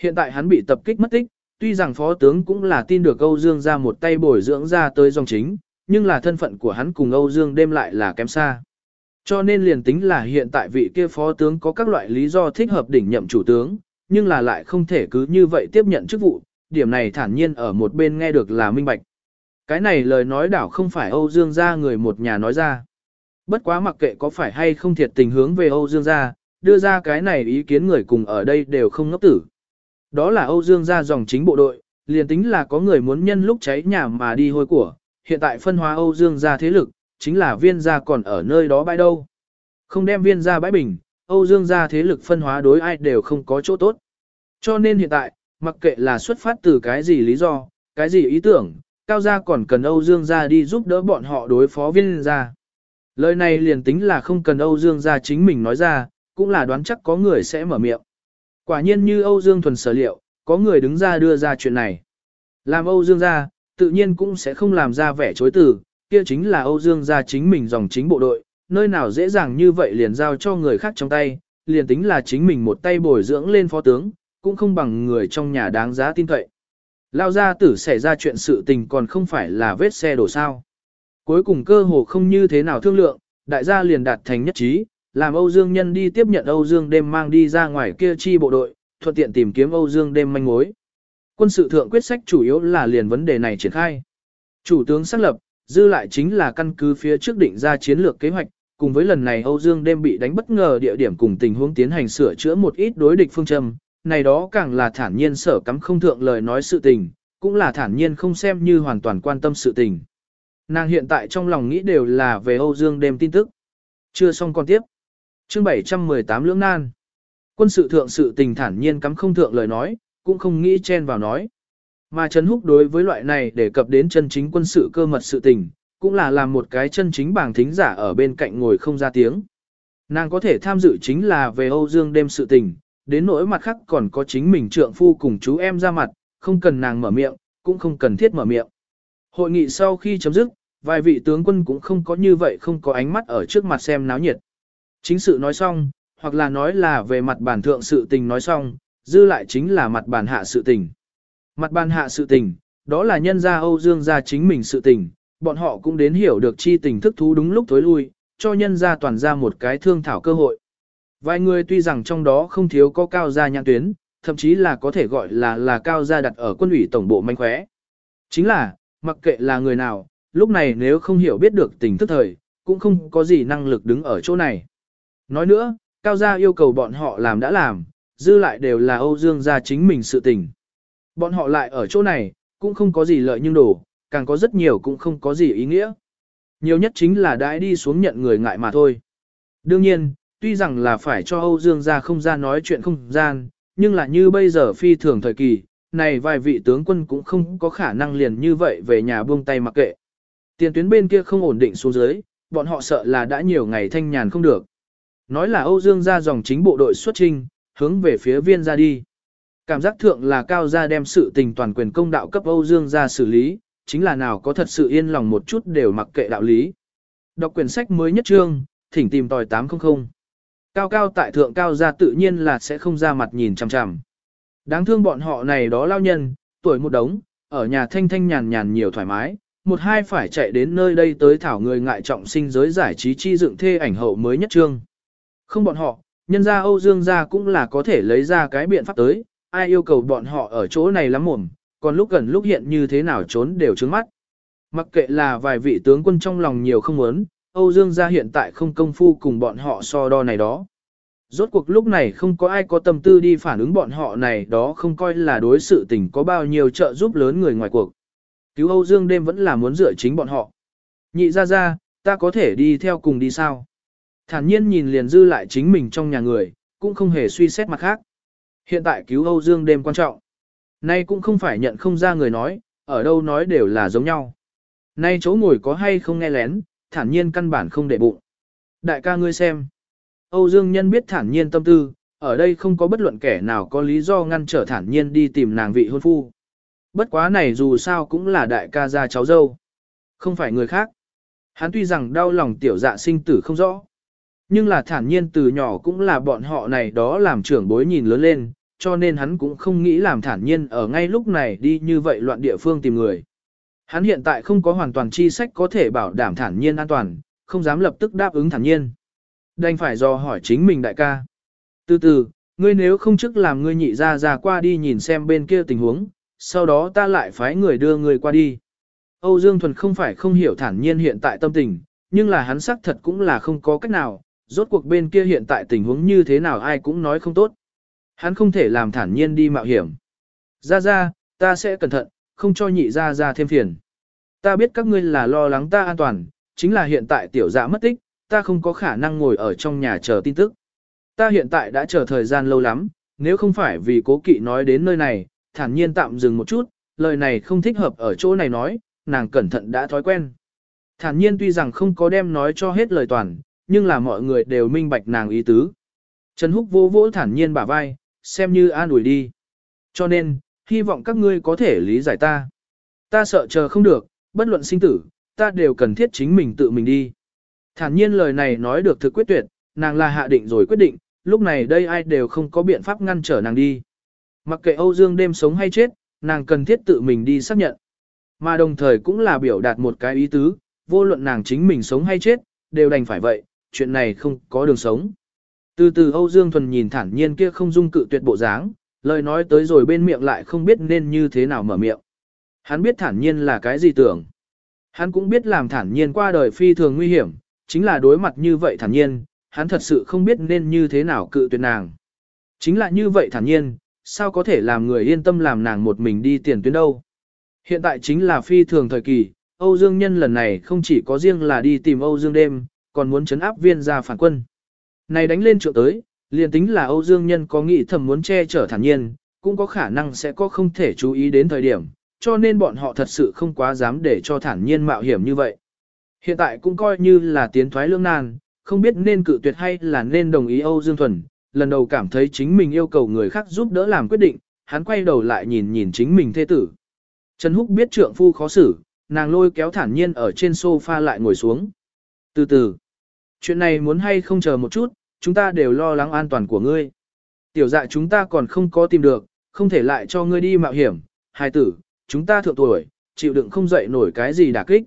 Hiện tại hắn bị tập kích mất tích, tuy rằng phó tướng cũng là tin được Âu Dương ra một tay bồi dưỡng ra tới dòng chính, nhưng là thân phận của hắn cùng Âu Dương đêm lại là kém xa. Cho nên liền tính là hiện tại vị kia phó tướng có các loại lý do thích hợp đỉnh nhậm chủ tướng, nhưng là lại không thể cứ như vậy tiếp nhận chức vụ, điểm này thản nhiên ở một bên nghe được là minh bạch. Cái này lời nói đảo không phải Âu Dương gia người một nhà nói ra. Bất quá mặc kệ có phải hay không thiệt tình hướng về Âu Dương gia, đưa ra cái này ý kiến người cùng ở đây đều không ngốc tử. Đó là Âu Dương gia dòng chính bộ đội, liền tính là có người muốn nhân lúc cháy nhà mà đi hôi của, hiện tại phân hóa Âu Dương gia thế lực, chính là viên gia còn ở nơi đó bãi đâu. Không đem viên gia bãi bình, Âu Dương gia thế lực phân hóa đối ai đều không có chỗ tốt. Cho nên hiện tại, mặc kệ là xuất phát từ cái gì lý do, cái gì ý tưởng, Cao gia còn cần Âu Dương gia đi giúp đỡ bọn họ đối phó viên gia. Lời này liền tính là không cần Âu Dương gia chính mình nói ra, cũng là đoán chắc có người sẽ mở miệng. Quả nhiên như Âu Dương thuần sở liệu, có người đứng ra đưa ra chuyện này. Làm Âu Dương gia, tự nhiên cũng sẽ không làm ra vẻ chối từ, kia chính là Âu Dương gia chính mình dòng chính bộ đội, nơi nào dễ dàng như vậy liền giao cho người khác trong tay, liền tính là chính mình một tay bồi dưỡng lên phó tướng, cũng không bằng người trong nhà đáng giá tin cậy. Lao gia tử xảy ra chuyện sự tình còn không phải là vết xe đổ sao. Cuối cùng cơ hồ không như thế nào thương lượng, đại gia liền đạt thành nhất trí, làm Âu Dương nhân đi tiếp nhận Âu Dương đêm mang đi ra ngoài kia chi bộ đội, thuận tiện tìm kiếm Âu Dương đêm manh mối. Quân sự thượng quyết sách chủ yếu là liền vấn đề này triển khai. Chủ tướng xác lập, dư lại chính là căn cứ phía trước định ra chiến lược kế hoạch, cùng với lần này Âu Dương đêm bị đánh bất ngờ địa điểm cùng tình huống tiến hành sửa chữa một ít đối địch phương châm, này đó càng là thản nhiên sở cắm không thượng lời nói sự tình, cũng là thản nhiên không xem như hoàn toàn quan tâm sự tình. Nàng hiện tại trong lòng nghĩ đều là về Âu Dương đêm tin tức. Chưa xong còn tiếp. Chương 718 lưỡng nan. Quân sự thượng sự tình thản nhiên cắm không thượng lời nói, cũng không nghĩ chen vào nói. Mà Trần Húc đối với loại này để cập đến chân chính quân sự cơ mật sự tình, cũng là làm một cái chân chính bảng thính giả ở bên cạnh ngồi không ra tiếng. Nàng có thể tham dự chính là về Âu Dương đêm sự tình, đến nỗi mặt khác còn có chính mình trượng phu cùng chú em ra mặt, không cần nàng mở miệng, cũng không cần thiết mở miệng. Hội nghị sau khi chấm dứt, vài vị tướng quân cũng không có như vậy không có ánh mắt ở trước mặt xem náo nhiệt. Chính sự nói xong, hoặc là nói là về mặt bản thượng sự tình nói xong, dư lại chính là mặt bản hạ sự tình. Mặt bản hạ sự tình, đó là nhân gia Âu Dương gia chính mình sự tình, bọn họ cũng đến hiểu được chi tình thức thú đúng lúc tối lui, cho nhân gia toàn ra một cái thương thảo cơ hội. Vài người tuy rằng trong đó không thiếu có cao gia nhãn tuyến, thậm chí là có thể gọi là là cao gia đặt ở quân ủy tổng bộ manh khóe. Chính là, mặc kệ là người nào, lúc này nếu không hiểu biết được tình thức thời, cũng không có gì năng lực đứng ở chỗ này. Nói nữa, cao gia yêu cầu bọn họ làm đã làm, dư lại đều là Âu Dương gia chính mình sự tình. Bọn họ lại ở chỗ này, cũng không có gì lợi nhưng đủ, càng có rất nhiều cũng không có gì ý nghĩa. Nhiều nhất chính là đãi đi xuống nhận người ngại mà thôi. Đương nhiên, tuy rằng là phải cho Âu Dương gia không ra nói chuyện không gian, nhưng là như bây giờ phi thường thời kỳ, này vài vị tướng quân cũng không có khả năng liền như vậy về nhà buông tay mặc kệ. Tiền tuyến bên kia không ổn định xuống dưới, bọn họ sợ là đã nhiều ngày thanh nhàn không được. Nói là Âu Dương gia dòng chính bộ đội xuất trinh, hướng về phía viên ra đi. Cảm giác thượng là cao gia đem sự tình toàn quyền công đạo cấp Âu Dương gia xử lý, chính là nào có thật sự yên lòng một chút đều mặc kệ đạo lý. Đọc quyển sách mới nhất trương, thỉnh tìm tòi 800. Cao cao tại thượng cao gia tự nhiên là sẽ không ra mặt nhìn chằm chằm. Đáng thương bọn họ này đó lao nhân, tuổi một đống, ở nhà thanh thanh nhàn nhàn nhiều thoải mái, một hai phải chạy đến nơi đây tới thảo người ngại trọng sinh giới giải trí chi dựng thê ảnh hậu mới nhất trương. Không bọn họ, nhân gia Âu Dương gia cũng là có thể lấy ra cái biện pháp tới, ai yêu cầu bọn họ ở chỗ này lắm mồm, còn lúc gần lúc hiện như thế nào trốn đều trướng mắt. Mặc kệ là vài vị tướng quân trong lòng nhiều không muốn, Âu Dương gia hiện tại không công phu cùng bọn họ so đo này đó. Rốt cuộc lúc này không có ai có tâm tư đi phản ứng bọn họ này đó không coi là đối sự tình có bao nhiêu trợ giúp lớn người ngoài cuộc. Cứu Âu Dương đêm vẫn là muốn dựa chính bọn họ. Nhị ra ra, ta có thể đi theo cùng đi sao? Thản nhiên nhìn liền dư lại chính mình trong nhà người, cũng không hề suy xét mặt khác. Hiện tại cứu Âu Dương đêm quan trọng. Nay cũng không phải nhận không ra người nói, ở đâu nói đều là giống nhau. Nay chỗ ngồi có hay không nghe lén, thản nhiên căn bản không để bụng. Đại ca ngươi xem. Âu Dương Nhân biết thản nhiên tâm tư, ở đây không có bất luận kẻ nào có lý do ngăn trở thản nhiên đi tìm nàng vị hôn phu. Bất quá này dù sao cũng là đại ca gia cháu dâu. Không phải người khác. Hắn tuy rằng đau lòng tiểu dạ sinh tử không rõ. Nhưng là thản nhiên từ nhỏ cũng là bọn họ này đó làm trưởng bối nhìn lớn lên, cho nên hắn cũng không nghĩ làm thản nhiên ở ngay lúc này đi như vậy loạn địa phương tìm người. Hắn hiện tại không có hoàn toàn chi sách có thể bảo đảm thản nhiên an toàn, không dám lập tức đáp ứng thản nhiên. Đành phải do hỏi chính mình đại ca. Từ từ, ngươi nếu không trước làm ngươi nhị ra ra qua đi nhìn xem bên kia tình huống, sau đó ta lại phái người đưa ngươi qua đi. Âu Dương Thuần không phải không hiểu thản nhiên hiện tại tâm tình, nhưng là hắn xác thật cũng là không có cách nào, rốt cuộc bên kia hiện tại tình huống như thế nào ai cũng nói không tốt. Hắn không thể làm thản nhiên đi mạo hiểm. Ra ra, ta sẽ cẩn thận, không cho nhị ra ra thêm phiền. Ta biết các ngươi là lo lắng ta an toàn, chính là hiện tại tiểu dạ mất tích, ta không có khả năng ngồi ở trong nhà chờ tin tức. Ta hiện tại đã chờ thời gian lâu lắm, nếu không phải vì cố kỵ nói đến nơi này, thản nhiên tạm dừng một chút, lời này không thích hợp ở chỗ này nói, nàng cẩn thận đã thói quen. Thản nhiên tuy rằng không có đem nói cho hết lời toàn, nhưng là mọi người đều minh bạch nàng ý tứ. Trần Húc vô vỗ thản nhiên bả vai, xem như an ủi đi. Cho nên, hy vọng các ngươi có thể lý giải ta. Ta sợ chờ không được, bất luận sinh tử, ta đều cần thiết chính mình tự mình đi. Thản nhiên lời này nói được thực quyết tuyệt, nàng là hạ định rồi quyết định, lúc này đây ai đều không có biện pháp ngăn trở nàng đi. Mặc kệ Âu Dương đêm sống hay chết, nàng cần thiết tự mình đi xác nhận. Mà đồng thời cũng là biểu đạt một cái ý tứ, vô luận nàng chính mình sống hay chết, đều đành phải vậy, chuyện này không có đường sống. Từ từ Âu Dương Thuần nhìn thản nhiên kia không dung cự tuyệt bộ dáng, lời nói tới rồi bên miệng lại không biết nên như thế nào mở miệng. Hắn biết thản nhiên là cái gì tưởng. Hắn cũng biết làm thản nhiên qua đời phi thường nguy hiểm, chính là đối mặt như vậy thản nhiên, hắn thật sự không biết nên như thế nào cự tuyệt nàng. Chính là như vậy thản nhiên, sao có thể làm người yên tâm làm nàng một mình đi tiền tuyến đâu. Hiện tại chính là phi thường thời kỳ, Âu Dương Nhân lần này không chỉ có riêng là đi tìm Âu Dương đêm, còn muốn chấn áp viên gia phản quân. Này đánh lên trượng tới, liền tính là Âu Dương Nhân có nghĩ thầm muốn che chở thản nhiên, cũng có khả năng sẽ có không thể chú ý đến thời điểm, cho nên bọn họ thật sự không quá dám để cho thản nhiên mạo hiểm như vậy. Hiện tại cũng coi như là tiến thoái lương nan, không biết nên cự tuyệt hay là nên đồng ý Âu Dương Thuần, lần đầu cảm thấy chính mình yêu cầu người khác giúp đỡ làm quyết định, hắn quay đầu lại nhìn nhìn chính mình thê tử. Trần Húc biết trượng phu khó xử, nàng lôi kéo thản nhiên ở trên sofa lại ngồi xuống. Từ từ, chuyện này muốn hay không chờ một chút, chúng ta đều lo lắng an toàn của ngươi. Tiểu dạ chúng ta còn không có tìm được, không thể lại cho ngươi đi mạo hiểm, hai tử, chúng ta thượng tuổi, chịu đựng không dậy nổi cái gì đả kích.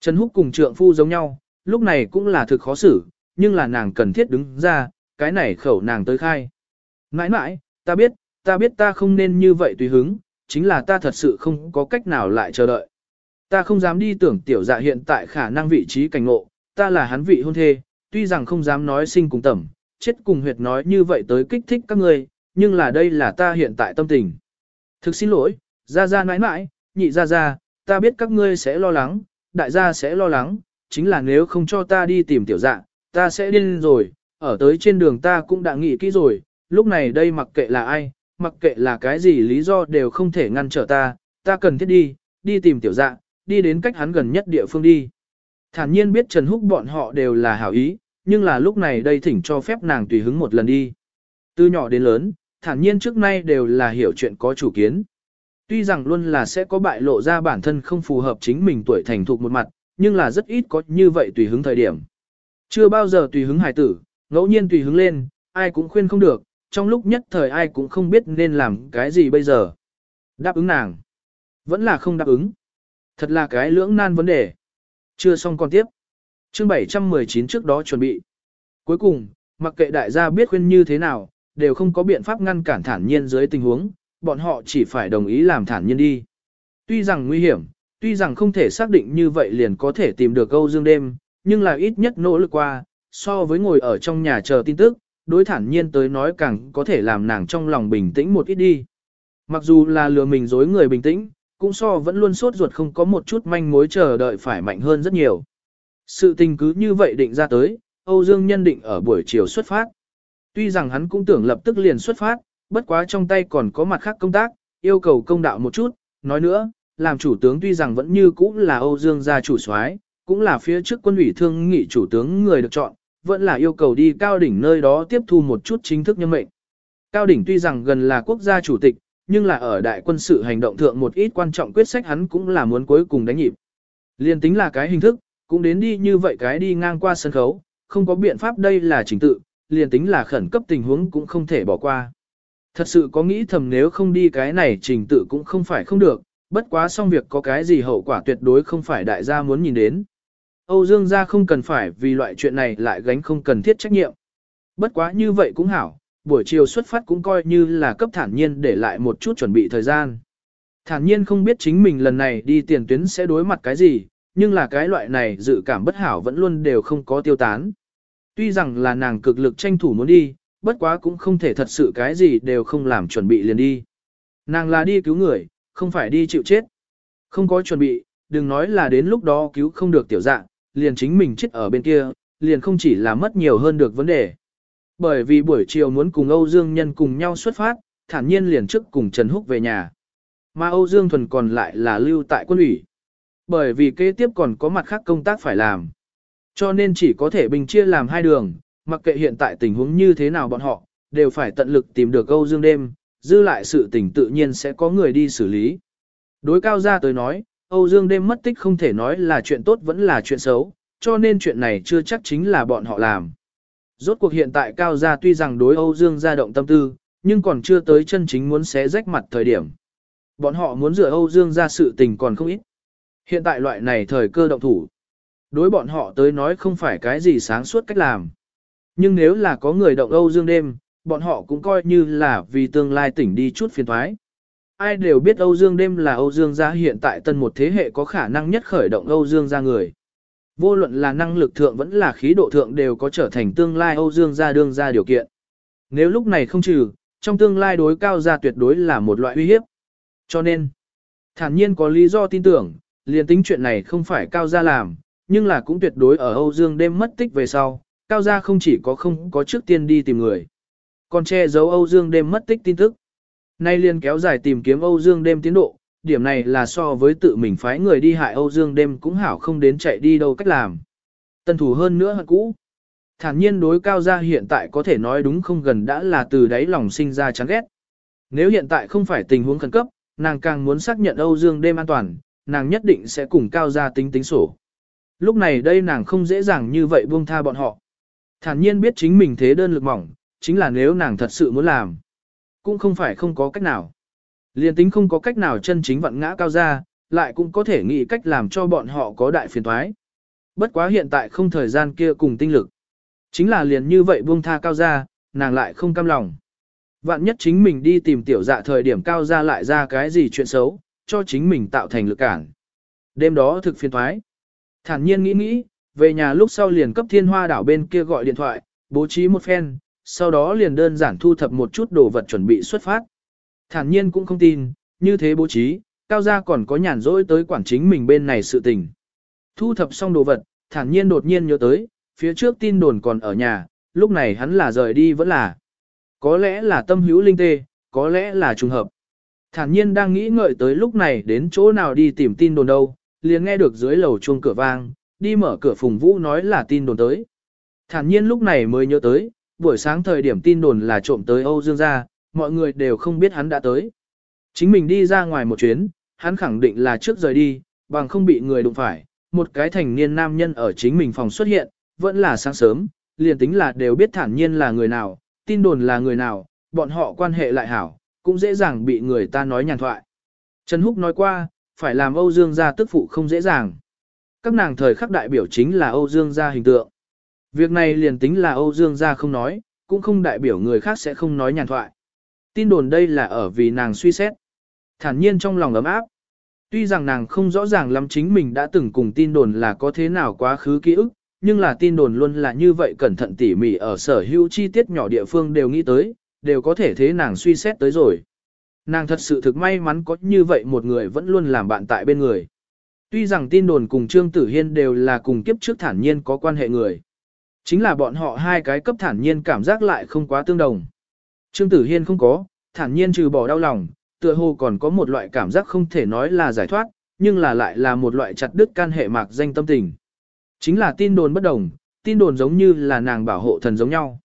Trần Húc cùng trượng phu giống nhau, lúc này cũng là thực khó xử, nhưng là nàng cần thiết đứng ra, cái này khẩu nàng tới khai. Nãi nãi, ta biết, ta biết ta không nên như vậy tùy hứng, chính là ta thật sự không có cách nào lại chờ đợi. Ta không dám đi tưởng tiểu dạ hiện tại khả năng vị trí cảnh ngộ, ta là hắn vị hôn thê, tuy rằng không dám nói sinh cùng tẩm, chết cùng huyệt nói như vậy tới kích thích các ngươi, nhưng là đây là ta hiện tại tâm tình. Thực xin lỗi, ra ra nãi nãi, nhị ra ra, ta biết các ngươi sẽ lo lắng, đại gia sẽ lo lắng, chính là nếu không cho ta đi tìm tiểu dạ, ta sẽ điên rồi, ở tới trên đường ta cũng đã nghĩ kỹ rồi, lúc này đây mặc kệ là ai, mặc kệ là cái gì lý do đều không thể ngăn trở ta, ta cần thiết đi, đi tìm tiểu dạ, đi đến cách hắn gần nhất địa phương đi. Thản nhiên biết Trần Húc bọn họ đều là hảo ý, nhưng là lúc này đây thỉnh cho phép nàng tùy hứng một lần đi. Từ nhỏ đến lớn, thản nhiên trước nay đều là hiểu chuyện có chủ kiến. Tuy rằng luôn là sẽ có bại lộ ra bản thân không phù hợp chính mình tuổi thành thục một mặt, nhưng là rất ít có như vậy tùy hứng thời điểm. Chưa bao giờ tùy hứng hài tử, ngẫu nhiên tùy hứng lên, ai cũng khuyên không được, trong lúc nhất thời ai cũng không biết nên làm cái gì bây giờ. Đáp ứng nàng. Vẫn là không đáp ứng. Thật là cái lưỡng nan vấn đề. Chưa xong còn tiếp. Chương 719 trước đó chuẩn bị. Cuối cùng, mặc kệ đại gia biết khuyên như thế nào, đều không có biện pháp ngăn cản thản nhiên dưới tình huống, bọn họ chỉ phải đồng ý làm thản nhiên đi. Tuy rằng nguy hiểm, tuy rằng không thể xác định như vậy liền có thể tìm được câu Dương đêm, nhưng là ít nhất nỗ lực qua, so với ngồi ở trong nhà chờ tin tức, đối thản nhiên tới nói càng có thể làm nàng trong lòng bình tĩnh một ít đi. Mặc dù là lừa mình dối người bình tĩnh, cũng so vẫn luôn sốt ruột không có một chút manh mối chờ đợi phải mạnh hơn rất nhiều. Sự tình cứ như vậy định ra tới, Âu Dương nhân định ở buổi chiều xuất phát. Tuy rằng hắn cũng tưởng lập tức liền xuất phát, bất quá trong tay còn có mặt khác công tác, yêu cầu công đạo một chút, nói nữa, làm chủ tướng tuy rằng vẫn như cũ là Âu Dương gia chủ soái, cũng là phía trước quân ủy thương nghị chủ tướng người được chọn, vẫn là yêu cầu đi cao đỉnh nơi đó tiếp thu một chút chính thức nhân mệnh. Cao đỉnh tuy rằng gần là quốc gia chủ tịch, nhưng là ở đại quân sự hành động thượng một ít quan trọng quyết sách hắn cũng là muốn cuối cùng đánh nhịp. Liên tính là cái hình thức, cũng đến đi như vậy cái đi ngang qua sân khấu, không có biện pháp đây là trình tự, liền tính là khẩn cấp tình huống cũng không thể bỏ qua. Thật sự có nghĩ thầm nếu không đi cái này trình tự cũng không phải không được, bất quá xong việc có cái gì hậu quả tuyệt đối không phải đại gia muốn nhìn đến. Âu Dương gia không cần phải vì loại chuyện này lại gánh không cần thiết trách nhiệm. Bất quá như vậy cũng hảo, buổi chiều xuất phát cũng coi như là cấp thản nhiên để lại một chút chuẩn bị thời gian. Thản nhiên không biết chính mình lần này đi tiền tuyến sẽ đối mặt cái gì, nhưng là cái loại này dự cảm bất hảo vẫn luôn đều không có tiêu tán. Tuy rằng là nàng cực lực tranh thủ muốn đi, bất quá cũng không thể thật sự cái gì đều không làm chuẩn bị liền đi. Nàng là đi cứu người, không phải đi chịu chết. Không có chuẩn bị, đừng nói là đến lúc đó cứu không được tiểu dạng, liền chính mình chết ở bên kia, liền không chỉ là mất nhiều hơn được vấn đề. Bởi vì buổi chiều muốn cùng Âu Dương Nhân cùng nhau xuất phát, thản nhiên liền trước cùng Trần Húc về nhà. Mà Âu Dương Thuần còn lại là lưu tại quân ủy. Bởi vì kế tiếp còn có mặt khác công tác phải làm. Cho nên chỉ có thể bình chia làm hai đường, mặc kệ hiện tại tình huống như thế nào bọn họ, đều phải tận lực tìm được Âu Dương đêm, dư lại sự tình tự nhiên sẽ có người đi xử lý. Đối cao gia tới nói, Âu Dương đêm mất tích không thể nói là chuyện tốt vẫn là chuyện xấu, cho nên chuyện này chưa chắc chính là bọn họ làm. Rốt cuộc hiện tại cao gia tuy rằng đối Âu Dương gia động tâm tư, nhưng còn chưa tới chân chính muốn xé rách mặt thời điểm. Bọn họ muốn rửa Âu Dương gia sự tình còn không ít. Hiện tại loại này thời cơ động thủ. Đối bọn họ tới nói không phải cái gì sáng suốt cách làm. Nhưng nếu là có người động Âu Dương đêm, bọn họ cũng coi như là vì tương lai tỉnh đi chút phiền thoái. Ai đều biết Âu Dương đêm là Âu Dương gia hiện tại tân một thế hệ có khả năng nhất khởi động Âu Dương gia người. Vô luận là năng lực thượng vẫn là khí độ thượng đều có trở thành tương lai Âu Dương gia đương ra điều kiện. Nếu lúc này không trừ, trong tương lai đối cao gia tuyệt đối là một loại uy hiếp. Cho nên, thản nhiên có lý do tin tưởng, liền tính chuyện này không phải cao gia làm, nhưng là cũng tuyệt đối ở Âu Dương đêm mất tích về sau, cao gia không chỉ có không có trước tiên đi tìm người, còn che giấu Âu Dương đêm mất tích tin tức. Nay liền kéo dài tìm kiếm Âu Dương đêm tiến độ, điểm này là so với tự mình phái người đi hại Âu Dương đêm cũng hảo không đến chạy đi đâu cách làm. Tân thủ hơn nữa hận cũ. Thản nhiên đối cao gia hiện tại có thể nói đúng không gần đã là từ đáy lòng sinh ra chán ghét. Nếu hiện tại không phải tình huống khẩn cấp, nàng càng muốn xác nhận Âu Dương đêm an toàn, nàng nhất định sẽ cùng cao gia tính tính sổ. Lúc này đây nàng không dễ dàng như vậy buông tha bọn họ. Thản nhiên biết chính mình thế đơn lực mỏng, chính là nếu nàng thật sự muốn làm. Cũng không phải không có cách nào. Liên tính không có cách nào chân chính vặn ngã cao ra, lại cũng có thể nghĩ cách làm cho bọn họ có đại phiền thoái. Bất quá hiện tại không thời gian kia cùng tinh lực. Chính là liền như vậy buông tha cao ra, nàng lại không cam lòng. Vạn nhất chính mình đi tìm tiểu dạ thời điểm cao ra lại ra cái gì chuyện xấu, cho chính mình tạo thành lực cản. Đêm đó thực phiền thoái. Thản nhiên nghĩ nghĩ, về nhà lúc sau liền cấp thiên hoa đảo bên kia gọi điện thoại, bố trí một phen, sau đó liền đơn giản thu thập một chút đồ vật chuẩn bị xuất phát. Thản nhiên cũng không tin, như thế bố trí, cao gia còn có nhàn rỗi tới quản chính mình bên này sự tình. Thu thập xong đồ vật, thản nhiên đột nhiên nhớ tới, phía trước tin đồn còn ở nhà, lúc này hắn là rời đi vẫn là. Có lẽ là tâm hữu linh tê, có lẽ là trùng hợp. Thản nhiên đang nghĩ ngợi tới lúc này đến chỗ nào đi tìm tin đồn đâu, liền nghe được dưới lầu chuông cửa vang, đi mở cửa Phùng Vũ nói là tin đồn tới. Thản nhiên lúc này mới nhớ tới, buổi sáng thời điểm tin đồn là trộm tới Âu Dương gia, mọi người đều không biết hắn đã tới. Chính mình đi ra ngoài một chuyến, hắn khẳng định là trước rời đi, bằng không bị người đụng phải, một cái thành niên nam nhân ở chính mình phòng xuất hiện, vẫn là sáng sớm, liền tính là đều biết thản nhiên là người nào, tin đồn là người nào, bọn họ quan hệ lại hảo, cũng dễ dàng bị người ta nói nhàn thoại. Trần Húc nói qua, phải làm Âu Dương gia tức phụ không dễ dàng. Các nàng thời khắc đại biểu chính là Âu Dương gia hình tượng. Việc này liền tính là Âu Dương gia không nói, cũng không đại biểu người khác sẽ không nói nhàn thoại. Tin đồn đây là ở vì nàng suy xét. Thản nhiên trong lòng ấm áp. Tuy rằng nàng không rõ ràng lắm chính mình đã từng cùng tin đồn là có thế nào quá khứ ký ức, nhưng là tin đồn luôn là như vậy cẩn thận tỉ mỉ ở sở hữu chi tiết nhỏ địa phương đều nghĩ tới, đều có thể thế nàng suy xét tới rồi. Nàng thật sự thực may mắn có như vậy một người vẫn luôn làm bạn tại bên người. Tuy rằng tin đồn cùng Trương Tử Hiên đều là cùng kiếp trước thản nhiên có quan hệ người. Chính là bọn họ hai cái cấp thản nhiên cảm giác lại không quá tương đồng. Trương Tử Hiên không có, thản nhiên trừ bỏ đau lòng, tựa hồ còn có một loại cảm giác không thể nói là giải thoát, nhưng là lại là một loại chặt đứt can hệ mạc danh tâm tình. Chính là tin đồn bất đồng, tin đồn giống như là nàng bảo hộ thần giống nhau.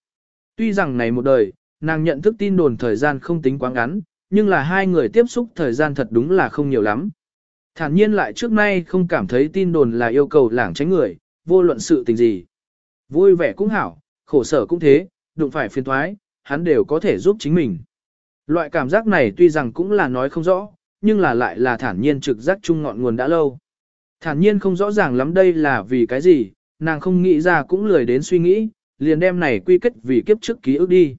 Tuy rằng này một đời, nàng nhận thức tin đồn thời gian không tính quá ngắn, nhưng là hai người tiếp xúc thời gian thật đúng là không nhiều lắm. Thản nhiên lại trước nay không cảm thấy tin đồn là yêu cầu lảng tránh người, vô luận sự tình gì. Vui vẻ cũng hảo, khổ sở cũng thế, đụng phải phiền thoái, hắn đều có thể giúp chính mình. Loại cảm giác này tuy rằng cũng là nói không rõ, nhưng là lại là thản nhiên trực giác chung ngọn nguồn đã lâu. Thản nhiên không rõ ràng lắm đây là vì cái gì, nàng không nghĩ ra cũng lười đến suy nghĩ, liền đem này quy kết vì kiếp trước ký ức đi.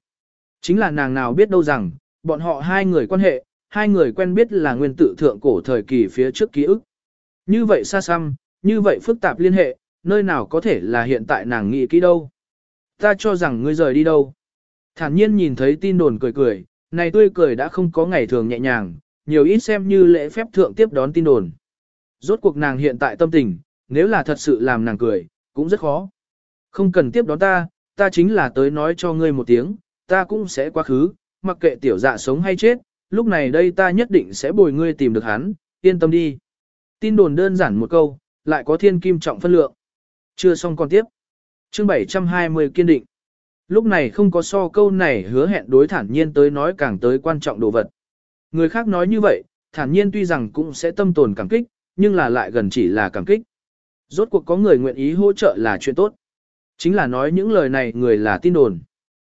Chính là nàng nào biết đâu rằng, bọn họ hai người quan hệ, hai người quen biết là nguyên tự thượng cổ thời kỳ phía trước ký ức. Như vậy xa xăm, như vậy phức tạp liên hệ, nơi nào có thể là hiện tại nàng nghĩ kỹ đâu. Ta cho rằng ngươi rời đi đâu. Thản nhiên nhìn thấy tin đồn cười cười, này tươi cười đã không có ngày thường nhẹ nhàng, nhiều ít xem như lễ phép thượng tiếp đón tin đồn. Rốt cuộc nàng hiện tại tâm tình, nếu là thật sự làm nàng cười, cũng rất khó. Không cần tiếp đón ta, ta chính là tới nói cho ngươi một tiếng, ta cũng sẽ quá khứ, mặc kệ tiểu dạ sống hay chết, lúc này đây ta nhất định sẽ bồi ngươi tìm được hắn, yên tâm đi. Tin đồn đơn giản một câu, lại có thiên kim trọng phân lượng. Chưa xong còn tiếp. Chương 720 kiên định. Lúc này không có so câu này hứa hẹn đối thản nhiên tới nói càng tới quan trọng đồ vật. Người khác nói như vậy, thản nhiên tuy rằng cũng sẽ tâm tồn cảm kích, nhưng là lại gần chỉ là cảm kích. Rốt cuộc có người nguyện ý hỗ trợ là chuyện tốt. Chính là nói những lời này người là tin đồn.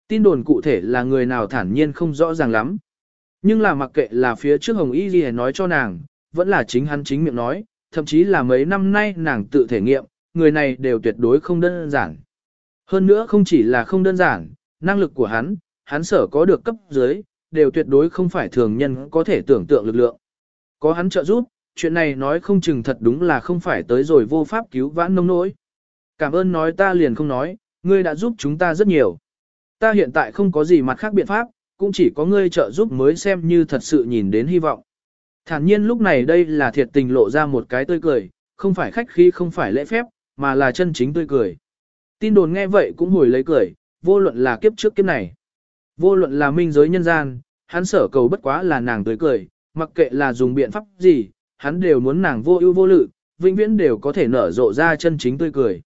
Tin đồn cụ thể là người nào thản nhiên không rõ ràng lắm. Nhưng là mặc kệ là phía trước Hồng Y Ghi nói cho nàng, vẫn là chính hắn chính miệng nói, thậm chí là mấy năm nay nàng tự thể nghiệm, người này đều tuyệt đối không đơn giản. Hơn nữa không chỉ là không đơn giản, năng lực của hắn, hắn sở có được cấp dưới, đều tuyệt đối không phải thường nhân có thể tưởng tượng lực lượng. Có hắn trợ giúp, chuyện này nói không chừng thật đúng là không phải tới rồi vô pháp cứu vãn nông nỗi. Cảm ơn nói ta liền không nói, ngươi đã giúp chúng ta rất nhiều. Ta hiện tại không có gì mặt khác biện pháp, cũng chỉ có ngươi trợ giúp mới xem như thật sự nhìn đến hy vọng. Thản nhiên lúc này đây là thiệt tình lộ ra một cái tươi cười, không phải khách khí không phải lễ phép, mà là chân chính tươi cười. Tin đồn nghe vậy cũng hồi lấy cười, vô luận là kiếp trước kiếp này. Vô luận là minh giới nhân gian, hắn sở cầu bất quá là nàng tươi cười, mặc kệ là dùng biện pháp gì, hắn đều muốn nàng vô ưu vô lự, vĩnh viễn đều có thể nở rộ ra chân chính tươi cười.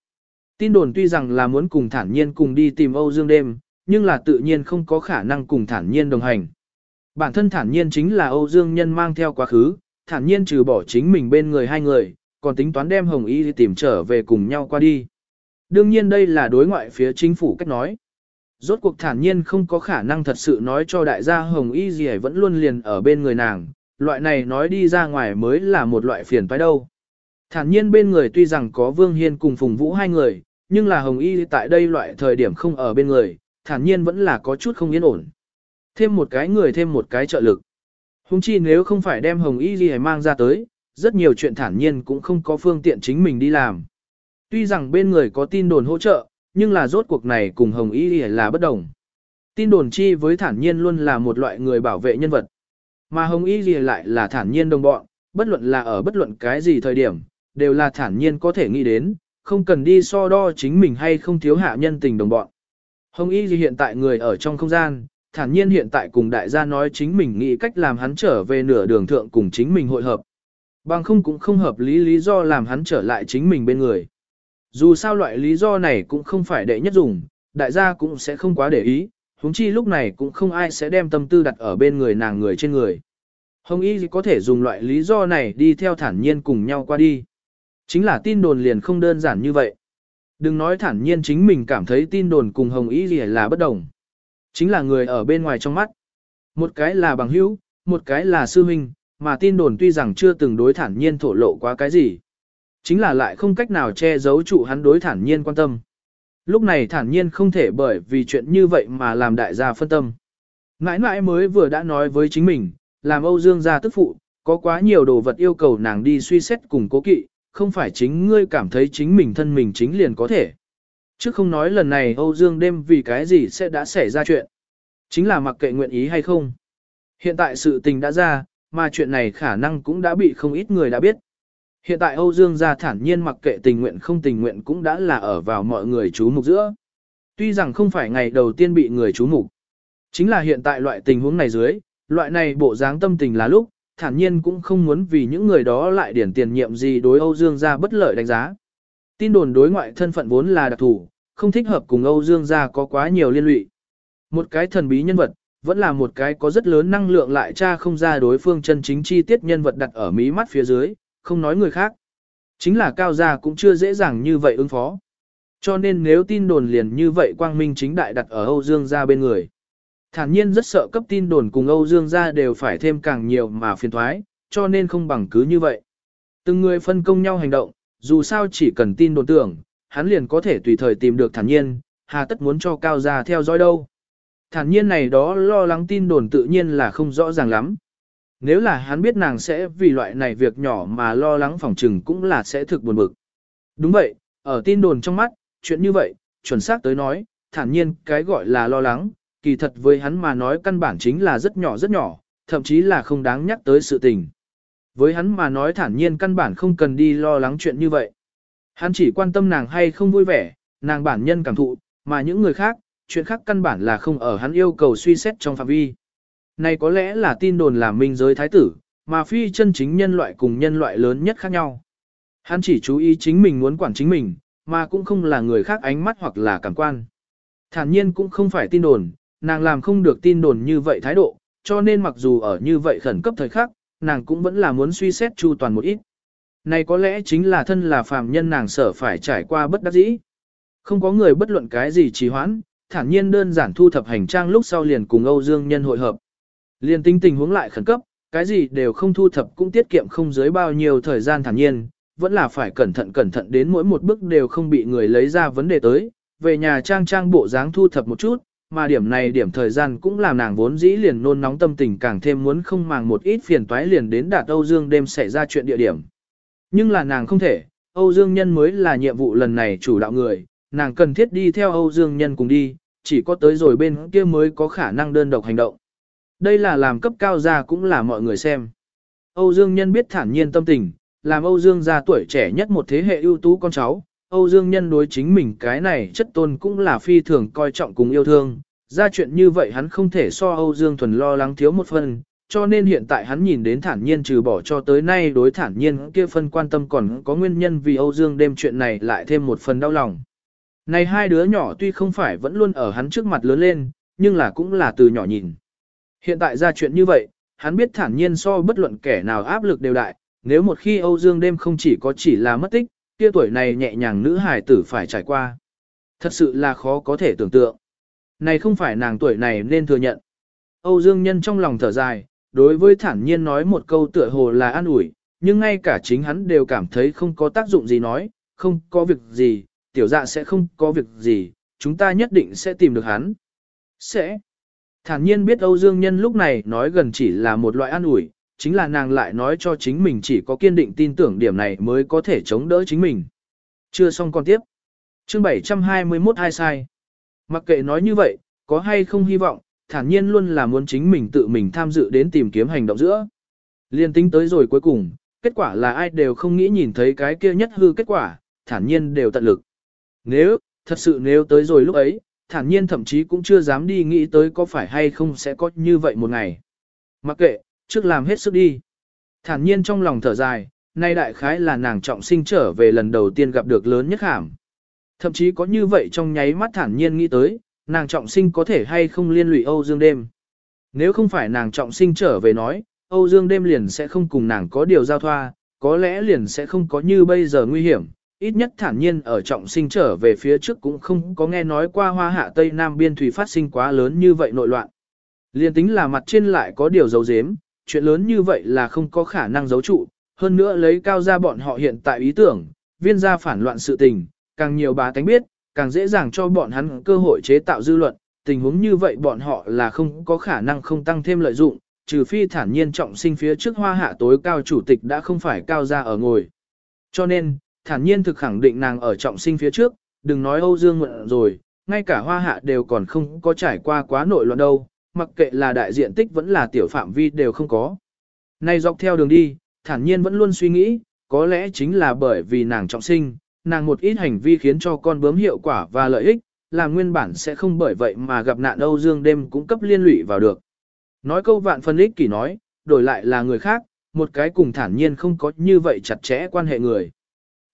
Tin đồn tuy rằng là muốn cùng thản nhiên cùng đi tìm Âu Dương đêm, nhưng là tự nhiên không có khả năng cùng thản nhiên đồng hành. Bản thân thản nhiên chính là Âu Dương nhân mang theo quá khứ, thản nhiên trừ bỏ chính mình bên người hai người, còn tính toán đem Hồng Y đi tìm trở về cùng nhau qua đi. Đương nhiên đây là đối ngoại phía chính phủ cách nói. Rốt cuộc thản nhiên không có khả năng thật sự nói cho đại gia Hồng Y gì vẫn luôn liền ở bên người nàng, loại này nói đi ra ngoài mới là một loại phiền phải đâu. Thản nhiên bên người tuy rằng có Vương Hiên cùng Phùng Vũ hai người, Nhưng là Hồng Y tại đây loại thời điểm không ở bên người, thản nhiên vẫn là có chút không yên ổn. Thêm một cái người thêm một cái trợ lực. Hùng chi nếu không phải đem Hồng Y gì mang ra tới, rất nhiều chuyện thản nhiên cũng không có phương tiện chính mình đi làm. Tuy rằng bên người có tin đồn hỗ trợ, nhưng là rốt cuộc này cùng Hồng Y là bất đồng. Tin đồn chi với thản nhiên luôn là một loại người bảo vệ nhân vật. Mà Hồng Y lại là thản nhiên đồng bọn, bất luận là ở bất luận cái gì thời điểm, đều là thản nhiên có thể nghĩ đến, không cần đi so đo chính mình hay không thiếu hạ nhân tình đồng bọn. Hồng Y hiện tại người ở trong không gian, thản nhiên hiện tại cùng đại gia nói chính mình nghĩ cách làm hắn trở về nửa đường thượng cùng chính mình hội hợp. Bằng không cũng không hợp lý lý do làm hắn trở lại chính mình bên người. Dù sao loại lý do này cũng không phải đệ nhất dùng, đại gia cũng sẽ không quá để ý, huống chi lúc này cũng không ai sẽ đem tâm tư đặt ở bên người nàng người trên người. Hồng Y có thể dùng loại lý do này đi theo thản nhiên cùng nhau qua đi. Chính là tin đồn liền không đơn giản như vậy. Đừng nói thản nhiên chính mình cảm thấy tin đồn cùng Hồng Y là bất đồng. Chính là người ở bên ngoài trong mắt. Một cái là bằng hữu, một cái là sư huynh, mà tin đồn tuy rằng chưa từng đối thản nhiên thổ lộ quá cái gì. Chính là lại không cách nào che giấu trụ hắn đối thản nhiên quan tâm. Lúc này thản nhiên không thể bởi vì chuyện như vậy mà làm đại gia phân tâm. Ngãi ngãi mới vừa đã nói với chính mình, làm Âu Dương gia tức phụ, có quá nhiều đồ vật yêu cầu nàng đi suy xét cùng cố kỵ, không phải chính ngươi cảm thấy chính mình thân mình chính liền có thể. Chứ không nói lần này Âu Dương đêm vì cái gì sẽ đã xảy ra chuyện. Chính là mặc kệ nguyện ý hay không. Hiện tại sự tình đã ra, mà chuyện này khả năng cũng đã bị không ít người đã biết. Hiện tại Âu Dương gia thản nhiên mặc kệ tình nguyện không tình nguyện cũng đã là ở vào mọi người chú mục giữa. Tuy rằng không phải ngày đầu tiên bị người chú mục. Chính là hiện tại loại tình huống này dưới, loại này bộ dáng tâm tình là lúc, thản nhiên cũng không muốn vì những người đó lại điển tiền nhiệm gì đối Âu Dương gia bất lợi đánh giá. Tin đồn đối ngoại thân phận vốn là đặc thủ, không thích hợp cùng Âu Dương gia có quá nhiều liên lụy. Một cái thần bí nhân vật, vẫn là một cái có rất lớn năng lượng lại tra không ra đối phương chân chính chi tiết nhân vật đặt ở mí mắt phía dưới, không nói người khác. Chính là cao gia cũng chưa dễ dàng như vậy ứng phó. Cho nên nếu tin đồn liền như vậy quang minh chính đại đặt ở Âu Dương gia bên người. Thản nhiên rất sợ cấp tin đồn cùng Âu Dương gia đều phải thêm càng nhiều mà phiền thoái, cho nên không bằng cứ như vậy. Từng người phân công nhau hành động, dù sao chỉ cần tin đồn tưởng, hắn liền có thể tùy thời tìm được thản nhiên, hà tất muốn cho cao gia theo dõi đâu. Thản nhiên này đó lo lắng tin đồn tự nhiên là không rõ ràng lắm. Nếu là hắn biết nàng sẽ vì loại này việc nhỏ mà lo lắng phòng trừng cũng là sẽ thực buồn bực. Đúng vậy, ở tin đồn trong mắt, chuyện như vậy, chuẩn xác tới nói, thản nhiên cái gọi là lo lắng, kỳ thật với hắn mà nói căn bản chính là rất nhỏ rất nhỏ, thậm chí là không đáng nhắc tới sự tình. Với hắn mà nói thản nhiên căn bản không cần đi lo lắng chuyện như vậy. Hắn chỉ quan tâm nàng hay không vui vẻ, nàng bản nhân cảm thụ, mà những người khác, chuyện khác căn bản là không ở hắn yêu cầu suy xét trong phạm vi. Này có lẽ là tin đồn làm minh giới thái tử, mà phi chân chính nhân loại cùng nhân loại lớn nhất khác nhau. Hắn chỉ chú ý chính mình muốn quản chính mình, mà cũng không là người khác ánh mắt hoặc là cảm quan. Thản nhiên cũng không phải tin đồn, nàng làm không được tin đồn như vậy thái độ, cho nên mặc dù ở như vậy khẩn cấp thời khắc, nàng cũng vẫn là muốn suy xét chu toàn một ít. Này có lẽ chính là thân là phàm nhân nàng sở phải trải qua bất đắc dĩ. Không có người bất luận cái gì trì hoãn, thản nhiên đơn giản thu thập hành trang lúc sau liền cùng Âu Dương Nhân hội hợp. Liên tinh tình huống lại khẩn cấp, cái gì đều không thu thập cũng tiết kiệm không dưới bao nhiêu thời gian thản nhiên, vẫn là phải cẩn thận cẩn thận đến mỗi một bước đều không bị người lấy ra vấn đề tới, về nhà trang trang bộ dáng thu thập một chút, mà điểm này điểm thời gian cũng làm nàng vốn dĩ liền nôn nóng tâm tình càng thêm muốn không màng một ít phiền toái liền đến đạt Âu Dương đêm xảy ra chuyện địa điểm. Nhưng là nàng không thể, Âu Dương Nhân mới là nhiệm vụ lần này chủ đạo người, nàng cần thiết đi theo Âu Dương Nhân cùng đi, chỉ có tới rồi bên kia mới có khả năng đơn độc hành động. Đây là làm cấp cao gia cũng là mọi người xem. Âu Dương Nhân biết thản nhiên tâm tình, làm Âu Dương gia tuổi trẻ nhất một thế hệ ưu tú con cháu. Âu Dương Nhân đối chính mình cái này chất tôn cũng là phi thường coi trọng cùng yêu thương. Ra chuyện như vậy hắn không thể so Âu Dương Thuần lo lắng thiếu một phần, cho nên hiện tại hắn nhìn đến thản nhiên trừ bỏ cho tới nay đối thản nhiên kia phân quan tâm còn có nguyên nhân vì Âu Dương đêm chuyện này lại thêm một phần đau lòng. Này hai đứa nhỏ tuy không phải vẫn luôn ở hắn trước mặt lớn lên, nhưng là cũng là từ nhỏ nhìn. Hiện tại ra chuyện như vậy, hắn biết thản nhiên so bất luận kẻ nào áp lực đều đại, nếu một khi Âu Dương đêm không chỉ có chỉ là mất tích, kia tuổi này nhẹ nhàng nữ hài tử phải trải qua. Thật sự là khó có thể tưởng tượng. Này không phải nàng tuổi này nên thừa nhận. Âu Dương nhân trong lòng thở dài, đối với thản nhiên nói một câu tựa hồ là an ủi, nhưng ngay cả chính hắn đều cảm thấy không có tác dụng gì nói, không có việc gì, tiểu dạ sẽ không có việc gì, chúng ta nhất định sẽ tìm được hắn. Sẽ. Thản nhiên biết Âu Dương Nhân lúc này nói gần chỉ là một loại an ủi, chính là nàng lại nói cho chính mình chỉ có kiên định tin tưởng điểm này mới có thể chống đỡ chính mình. Chưa xong còn tiếp. Chương 721 hai sai. Mặc kệ nói như vậy, có hay không hy vọng, thản nhiên luôn là muốn chính mình tự mình tham dự đến tìm kiếm hành động giữa. Liên tính tới rồi cuối cùng, kết quả là ai đều không nghĩ nhìn thấy cái kia nhất hư kết quả, thản nhiên đều tận lực. Nếu, thật sự nếu tới rồi lúc ấy, thản nhiên thậm chí cũng chưa dám đi nghĩ tới có phải hay không sẽ có như vậy một ngày. Mặc kệ, trước làm hết sức đi. Thản nhiên trong lòng thở dài, nay đại khái là nàng trọng sinh trở về lần đầu tiên gặp được lớn nhất hàm. Thậm chí có như vậy trong nháy mắt thản nhiên nghĩ tới, nàng trọng sinh có thể hay không liên lụy Âu Dương đêm. Nếu không phải nàng trọng sinh trở về nói, Âu Dương đêm liền sẽ không cùng nàng có điều giao thoa, có lẽ liền sẽ không có như bây giờ nguy hiểm. Ít nhất thản nhiên ở trọng sinh trở về phía trước cũng không có nghe nói qua hoa hạ Tây Nam biên thủy phát sinh quá lớn như vậy nội loạn. liên tính là mặt trên lại có điều giấu giếm, chuyện lớn như vậy là không có khả năng giấu trụ, hơn nữa lấy cao ra bọn họ hiện tại ý tưởng, viên gia phản loạn sự tình, càng nhiều bà tánh biết, càng dễ dàng cho bọn hắn cơ hội chế tạo dư luận, tình huống như vậy bọn họ là không có khả năng không tăng thêm lợi dụng, trừ phi thản nhiên trọng sinh phía trước hoa hạ tối cao chủ tịch đã không phải cao ra ở ngồi. Cho nên, thản nhiên thực khẳng định nàng ở trọng sinh phía trước, đừng nói Âu Dương Nguyện rồi, ngay cả hoa hạ đều còn không có trải qua quá nội loạn đâu, mặc kệ là đại diện tích vẫn là tiểu phạm vi đều không có. Nay dọc theo đường đi, thản nhiên vẫn luôn suy nghĩ, có lẽ chính là bởi vì nàng trọng sinh, nàng một ít hành vi khiến cho con bướm hiệu quả và lợi ích, là nguyên bản sẽ không bởi vậy mà gặp nạn Âu Dương đêm cũng cấp liên lụy vào được. Nói câu vạn phân ích kỷ nói, đổi lại là người khác, một cái cùng thản nhiên không có như vậy chặt chẽ quan hệ người.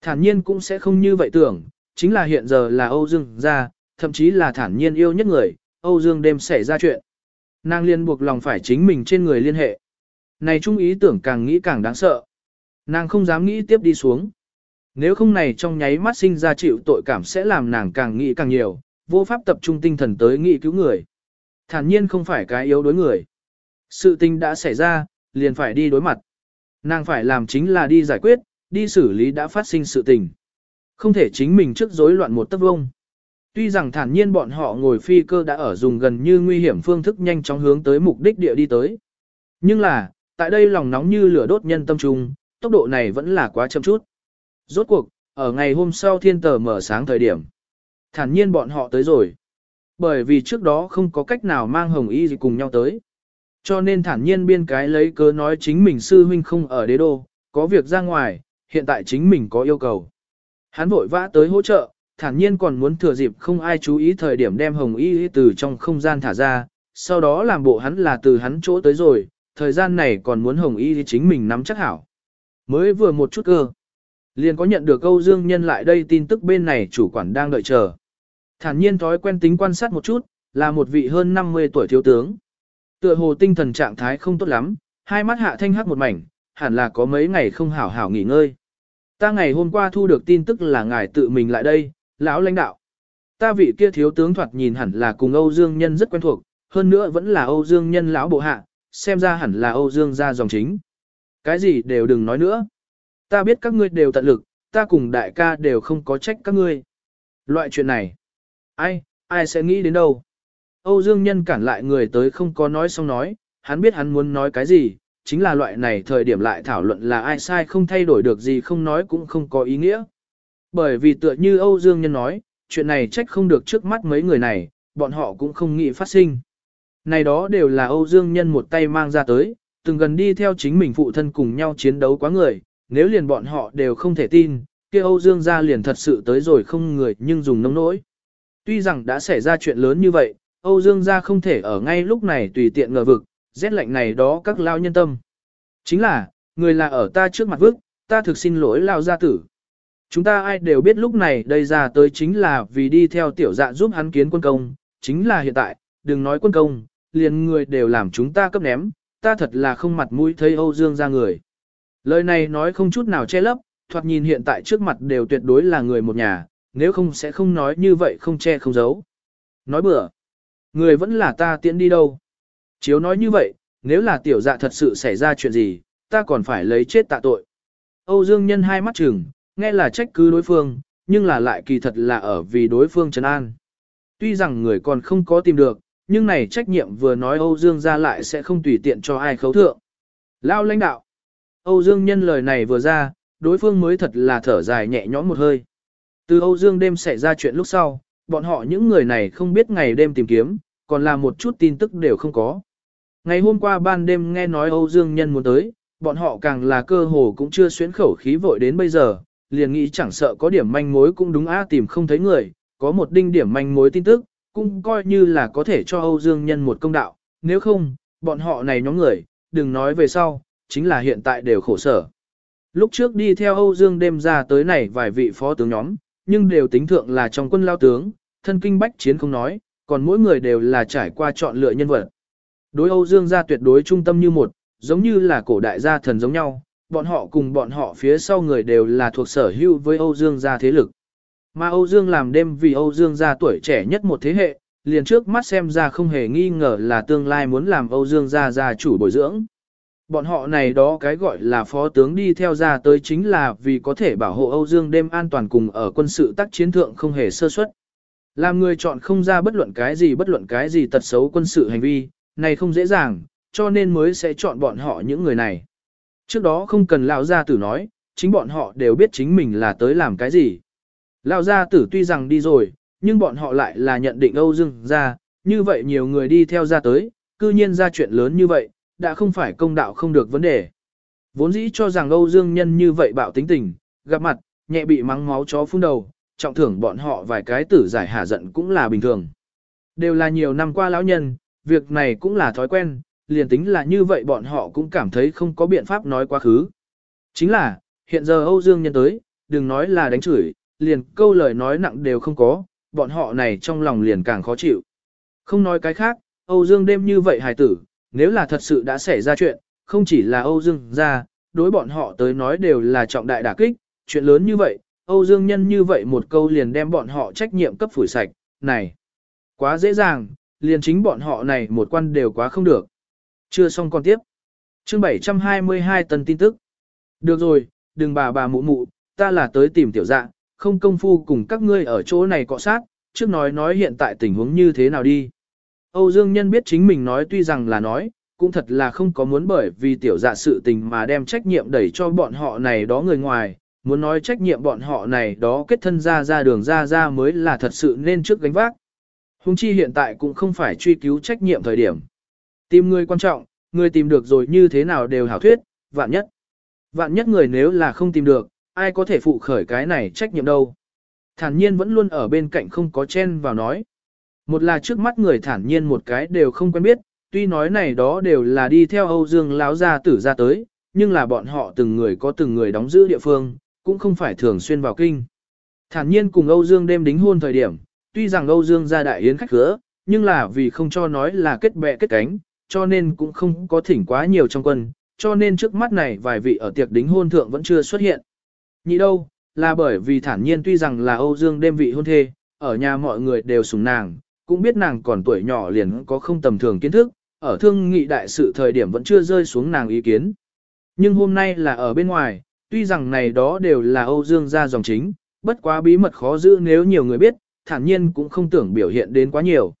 Thản nhiên cũng sẽ không như vậy tưởng, chính là hiện giờ là Âu Dương ra, thậm chí là thản nhiên yêu nhất người, Âu Dương đêm xảy ra chuyện. Nàng liên buộc lòng phải chính mình trên người liên hệ. Này trung ý tưởng càng nghĩ càng đáng sợ. Nàng không dám nghĩ tiếp đi xuống. Nếu không này trong nháy mắt sinh ra chịu tội cảm sẽ làm nàng càng nghĩ càng nhiều, vô pháp tập trung tinh thần tới nghĩ cứu người. Thản nhiên không phải cái yếu đối người. Sự tình đã xảy ra, liền phải đi đối mặt. Nàng phải làm chính là đi giải quyết, đi xử lý đã phát sinh sự tình. Không thể chính mình trước rối loạn một tấc vông. Tuy rằng thản nhiên bọn họ ngồi phi cơ đã ở dùng gần như nguy hiểm phương thức nhanh chóng hướng tới mục đích địa đi tới. Nhưng là, tại đây lòng nóng như lửa đốt nhân tâm trung, tốc độ này vẫn là quá chậm chút. Rốt cuộc, ở ngày hôm sau thiên tờ mở sáng thời điểm. Thản nhiên bọn họ tới rồi. Bởi vì trước đó không có cách nào mang hồng y gì cùng nhau tới. Cho nên thản nhiên biên cái lấy cớ nói chính mình sư huynh không ở đế đô, có việc ra ngoài, hiện tại chính mình có yêu cầu. Hắn vội vã tới hỗ trợ, thản nhiên còn muốn thừa dịp không ai chú ý thời điểm đem hồng y từ trong không gian thả ra, sau đó làm bộ hắn là từ hắn chỗ tới rồi, thời gian này còn muốn hồng y chính mình nắm chắc hảo. Mới vừa một chút cơ. Liền có nhận được câu Dương Nhân lại đây tin tức bên này chủ quản đang đợi chờ. Thản nhiên thói quen tính quan sát một chút, là một vị hơn 50 tuổi thiếu tướng. Tựa hồ tinh thần trạng thái không tốt lắm, hai mắt hạ thanh hắc một mảnh, hẳn là có mấy ngày không hảo hảo nghỉ ngơi. Ta ngày hôm qua thu được tin tức là ngài tự mình lại đây, lão lãnh đạo. Ta vị kia thiếu tướng thoạt nhìn hẳn là cùng Âu Dương Nhân rất quen thuộc, hơn nữa vẫn là Âu Dương Nhân lão bộ hạ, xem ra hẳn là Âu Dương gia dòng chính. Cái gì đều đừng nói nữa. Ta biết các ngươi đều tận lực, ta cùng đại ca đều không có trách các ngươi. Loại chuyện này, ai, ai sẽ nghĩ đến đâu. Âu Dương Nhân cản lại người tới không có nói xong nói, hắn biết hắn muốn nói cái gì, chính là loại này thời điểm lại thảo luận là ai sai không thay đổi được gì không nói cũng không có ý nghĩa. Bởi vì tựa như Âu Dương Nhân nói, chuyện này trách không được trước mắt mấy người này, bọn họ cũng không nghĩ phát sinh. Này đó đều là Âu Dương Nhân một tay mang ra tới, từng gần đi theo chính mình phụ thân cùng nhau chiến đấu quá người, nếu liền bọn họ đều không thể tin, kia Âu Dương gia liền thật sự tới rồi không người nhưng dùng nông nỗi. Tuy rằng đã xảy ra chuyện lớn như vậy, Âu Dương gia không thể ở ngay lúc này tùy tiện ngờ vực, rét lạnh này đó các lao nhân tâm. Chính là, người là ở ta trước mặt vức, ta thực xin lỗi lao gia tử. Chúng ta ai đều biết lúc này đây ra tới chính là vì đi theo tiểu dạ giúp hắn kiến quân công, chính là hiện tại, đừng nói quân công, liền người đều làm chúng ta cấp ném, ta thật là không mặt mũi thấy Âu Dương ra người. Lời này nói không chút nào che lấp, thoạt nhìn hiện tại trước mặt đều tuyệt đối là người một nhà, nếu không sẽ không nói như vậy không che không giấu. Nói bừa, người vẫn là ta tiễn đi đâu. Chiếu nói như vậy, nếu là tiểu dạ thật sự xảy ra chuyện gì, ta còn phải lấy chết tạ tội. Âu Dương nhân hai mắt chừng, nghe là trách cứ đối phương, nhưng là lại kỳ thật là ở vì đối phương trấn an. Tuy rằng người còn không có tìm được, nhưng này trách nhiệm vừa nói Âu Dương ra lại sẽ không tùy tiện cho ai khấu thượng. Lao lãnh đạo. Âu Dương nhân lời này vừa ra, đối phương mới thật là thở dài nhẹ nhõm một hơi. Từ Âu Dương đêm xảy ra chuyện lúc sau, bọn họ những người này không biết ngày đêm tìm kiếm, còn là một chút tin tức đều không có. Ngày hôm qua ban đêm nghe nói Âu Dương nhân muốn tới, bọn họ càng là cơ hồ cũng chưa xuyến khẩu khí vội đến bây giờ, liền nghĩ chẳng sợ có điểm manh mối cũng đúng á tìm không thấy người, có một đinh điểm manh mối tin tức, cũng coi như là có thể cho Âu Dương nhân một công đạo, nếu không, bọn họ này nhóm người, đừng nói về sau, chính là hiện tại đều khổ sở. Lúc trước đi theo Âu Dương đêm ra tới này vài vị phó tướng nhóm, nhưng đều tính thượng là trong quân lao tướng, thân kinh bách chiến không nói, còn mỗi người đều là trải qua chọn lựa nhân vật. Đối Âu Dương gia tuyệt đối trung tâm như một, giống như là cổ đại gia thần giống nhau, bọn họ cùng bọn họ phía sau người đều là thuộc sở hữu với Âu Dương gia thế lực. Mà Âu Dương làm đêm vì Âu Dương gia tuổi trẻ nhất một thế hệ, liền trước mắt xem ra không hề nghi ngờ là tương lai muốn làm Âu Dương gia gia chủ bồi dưỡng. Bọn họ này đó cái gọi là phó tướng đi theo ra tới chính là vì có thể bảo hộ Âu Dương đêm an toàn cùng ở quân sự tác chiến thượng không hề sơ suất. Làm người chọn không ra bất luận cái gì bất luận cái gì tật xấu quân sự hành vi, này không dễ dàng, cho nên mới sẽ chọn bọn họ những người này. Trước đó không cần lão gia tử nói, chính bọn họ đều biết chính mình là tới làm cái gì. Lão gia tử tuy rằng đi rồi, nhưng bọn họ lại là nhận định Âu Dương gia, như vậy nhiều người đi theo ra tới, cư nhiên ra chuyện lớn như vậy, đã không phải công đạo không được vấn đề. Vốn dĩ cho rằng Âu Dương nhân như vậy bạo tính tình, gặp mặt, nhẹ bị mắng máu chó phun đầu, trọng thưởng bọn họ vài cái tử giải hạ giận cũng là bình thường. Đều là nhiều năm qua lão nhân, việc này cũng là thói quen, liền tính là như vậy bọn họ cũng cảm thấy không có biện pháp nói quá khứ. Chính là, hiện giờ Âu Dương nhân tới, đừng nói là đánh chửi, liền câu lời nói nặng đều không có, bọn họ này trong lòng liền càng khó chịu. Không nói cái khác, Âu Dương đêm như vậy hài tử, nếu là thật sự đã xảy ra chuyện, không chỉ là Âu Dương ra, đối bọn họ tới nói đều là trọng đại đả kích, chuyện lớn như vậy, Âu Dương nhân như vậy một câu liền đem bọn họ trách nhiệm cấp phủi sạch, này, quá dễ dàng, liền chính bọn họ này một quan đều quá không được. Chưa xong còn tiếp. Chương 722 tần tin tức. Được rồi, đừng bà bà mụ mụ, ta là tới tìm tiểu dạ, không công phu cùng các ngươi ở chỗ này cọ sát, trước nói nói hiện tại tình huống như thế nào đi. Âu Dương Nhân biết chính mình nói tuy rằng là nói, cũng thật là không có muốn bởi vì tiểu dạ sự tình mà đem trách nhiệm đẩy cho bọn họ này đó người ngoài, muốn nói trách nhiệm bọn họ này đó kết thân ra ra đường ra ra mới là thật sự nên trước gánh vác. Hùng chi hiện tại cũng không phải truy cứu trách nhiệm thời điểm. Tìm người quan trọng, người tìm được rồi như thế nào đều hảo thuyết, vạn nhất. Vạn nhất người nếu là không tìm được, ai có thể phụ khởi cái này trách nhiệm đâu. Thản nhiên vẫn luôn ở bên cạnh không có chen vào nói. Một là trước mắt người thản nhiên một cái đều không quen biết, tuy nói này đó đều là đi theo Âu Dương láo gia tử ra tới, nhưng là bọn họ từng người có từng người đóng giữ địa phương, cũng không phải thường xuyên vào kinh. Thản nhiên cùng Âu Dương đêm đính hôn thời điểm, tuy rằng Âu Dương gia đại yến khách khứa, nhưng là vì không cho nói là kết bè kết cánh, cho nên cũng không có thỉnh quá nhiều trong quân, cho nên trước mắt này vài vị ở tiệc đính hôn thượng vẫn chưa xuất hiện. Nhị đâu, là bởi vì thản nhiên tuy rằng là Âu Dương đêm vị hôn thê, ở nhà mọi người đều sủng nàng, cũng biết nàng còn tuổi nhỏ liền có không tầm thường kiến thức, ở thương nghị đại sự thời điểm vẫn chưa rơi xuống nàng ý kiến. Nhưng hôm nay là ở bên ngoài, tuy rằng này đó đều là Âu Dương gia dòng chính, bất quá bí mật khó giữ nếu nhiều người biết, thản nhiên cũng không tưởng biểu hiện đến quá nhiều.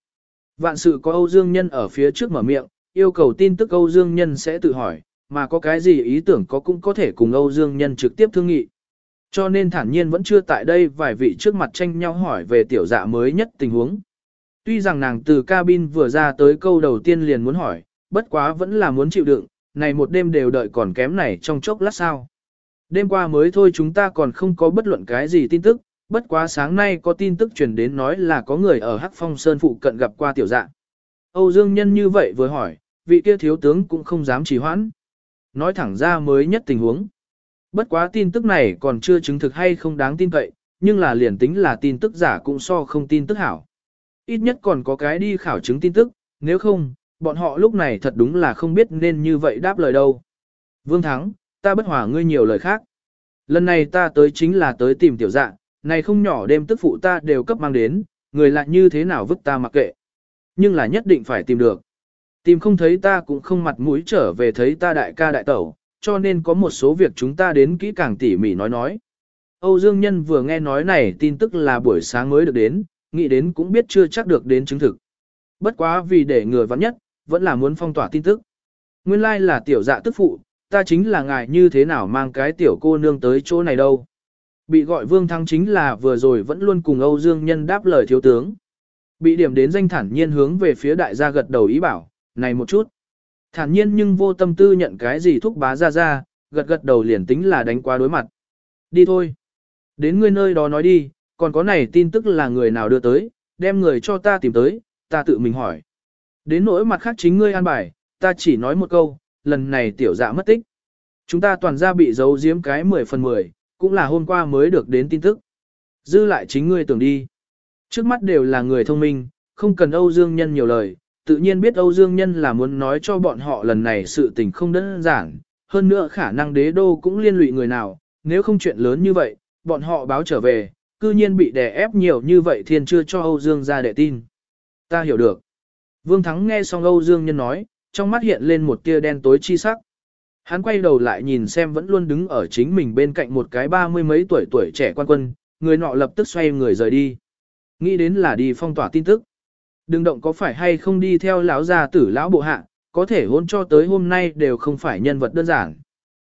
Vạn sự có Âu Dương nhân ở phía trước mở miệng, yêu cầu tin tức Âu Dương nhân sẽ tự hỏi, mà có cái gì ý tưởng có cũng có thể cùng Âu Dương nhân trực tiếp thương nghị. Cho nên thản nhiên vẫn chưa tại đây vài vị trước mặt tranh nhau hỏi về tiểu dạ mới nhất tình huống. Tuy rằng nàng từ cabin vừa ra tới câu đầu tiên liền muốn hỏi, bất quá vẫn là muốn chịu đựng, này một đêm đều đợi còn kém này trong chốc lát sao. Đêm qua mới thôi chúng ta còn không có bất luận cái gì tin tức, bất quá sáng nay có tin tức truyền đến nói là có người ở Hắc Phong Sơn phụ cận gặp qua tiểu dạ. Âu Dương Nhân như vậy vừa hỏi, vị kia thiếu tướng cũng không dám trì hoãn. Nói thẳng ra mới nhất tình huống. Bất quá tin tức này còn chưa chứng thực hay không đáng tin cậy, nhưng là liền tính là tin tức giả cũng so không tin tức hảo. Ít nhất còn có cái đi khảo chứng tin tức, nếu không, bọn họ lúc này thật đúng là không biết nên như vậy đáp lời đâu. Vương Thắng, ta bất hòa ngươi nhiều lời khác. Lần này ta tới chính là tới tìm tiểu dạ, này không nhỏ đêm tức phụ ta đều cấp mang đến, người lại như thế nào vứt ta mặc kệ. Nhưng là nhất định phải tìm được. Tìm không thấy ta cũng không mặt mũi trở về thấy ta đại ca đại tẩu, cho nên có một số việc chúng ta đến kỹ càng tỉ mỉ nói nói. Âu Dương Nhân vừa nghe nói này tin tức là buổi sáng mới được đến, nghĩ đến cũng biết chưa chắc được đến chứng thực. Bất quá vì để người vắng nhất, vẫn là muốn phong tỏa tin tức. Nguyên lai like là tiểu dạ tức phụ, ta chính là ngài như thế nào mang cái tiểu cô nương tới chỗ này đâu. Bị gọi Vương thắng chính là vừa rồi vẫn luôn cùng Âu Dương Nhân đáp lời thiếu tướng. Bị điểm đến danh thản nhiên hướng về phía đại gia gật đầu ý bảo, này một chút. Thản nhiên nhưng vô tâm tư nhận cái gì thúc bá ra ra, gật gật đầu liền tính là đánh qua đối mặt. Đi thôi. Đến ngươi nơi đó nói đi, còn có này tin tức là người nào đưa tới, đem người cho ta tìm tới, ta tự mình hỏi. Đến nỗi mặt khác chính ngươi an bài, ta chỉ nói một câu, lần này tiểu dạ mất tích. Chúng ta toàn ra bị giấu giếm cái 10 phần 10, cũng là hôm qua mới được đến tin tức. Dư lại chính ngươi tưởng đi. Trước mắt đều là người thông minh, không cần Âu Dương Nhân nhiều lời, tự nhiên biết Âu Dương Nhân là muốn nói cho bọn họ lần này sự tình không đơn giản, hơn nữa khả năng đế đô cũng liên lụy người nào, nếu không chuyện lớn như vậy, bọn họ báo trở về, cư nhiên bị đè ép nhiều như vậy thiên chưa cho Âu Dương ra để tin. Ta hiểu được. Vương Thắng nghe xong Âu Dương Nhân nói, trong mắt hiện lên một tia đen tối chi sắc. Hắn quay đầu lại nhìn xem vẫn luôn đứng ở chính mình bên cạnh một cái ba mươi mấy tuổi tuổi trẻ quan quân, người nọ lập tức xoay người rời đi. Nghĩ đến là đi phong tỏa tin tức. Đừng động có phải hay không đi theo lão gia tử lão bộ hạ, có thể hôn cho tới hôm nay đều không phải nhân vật đơn giản.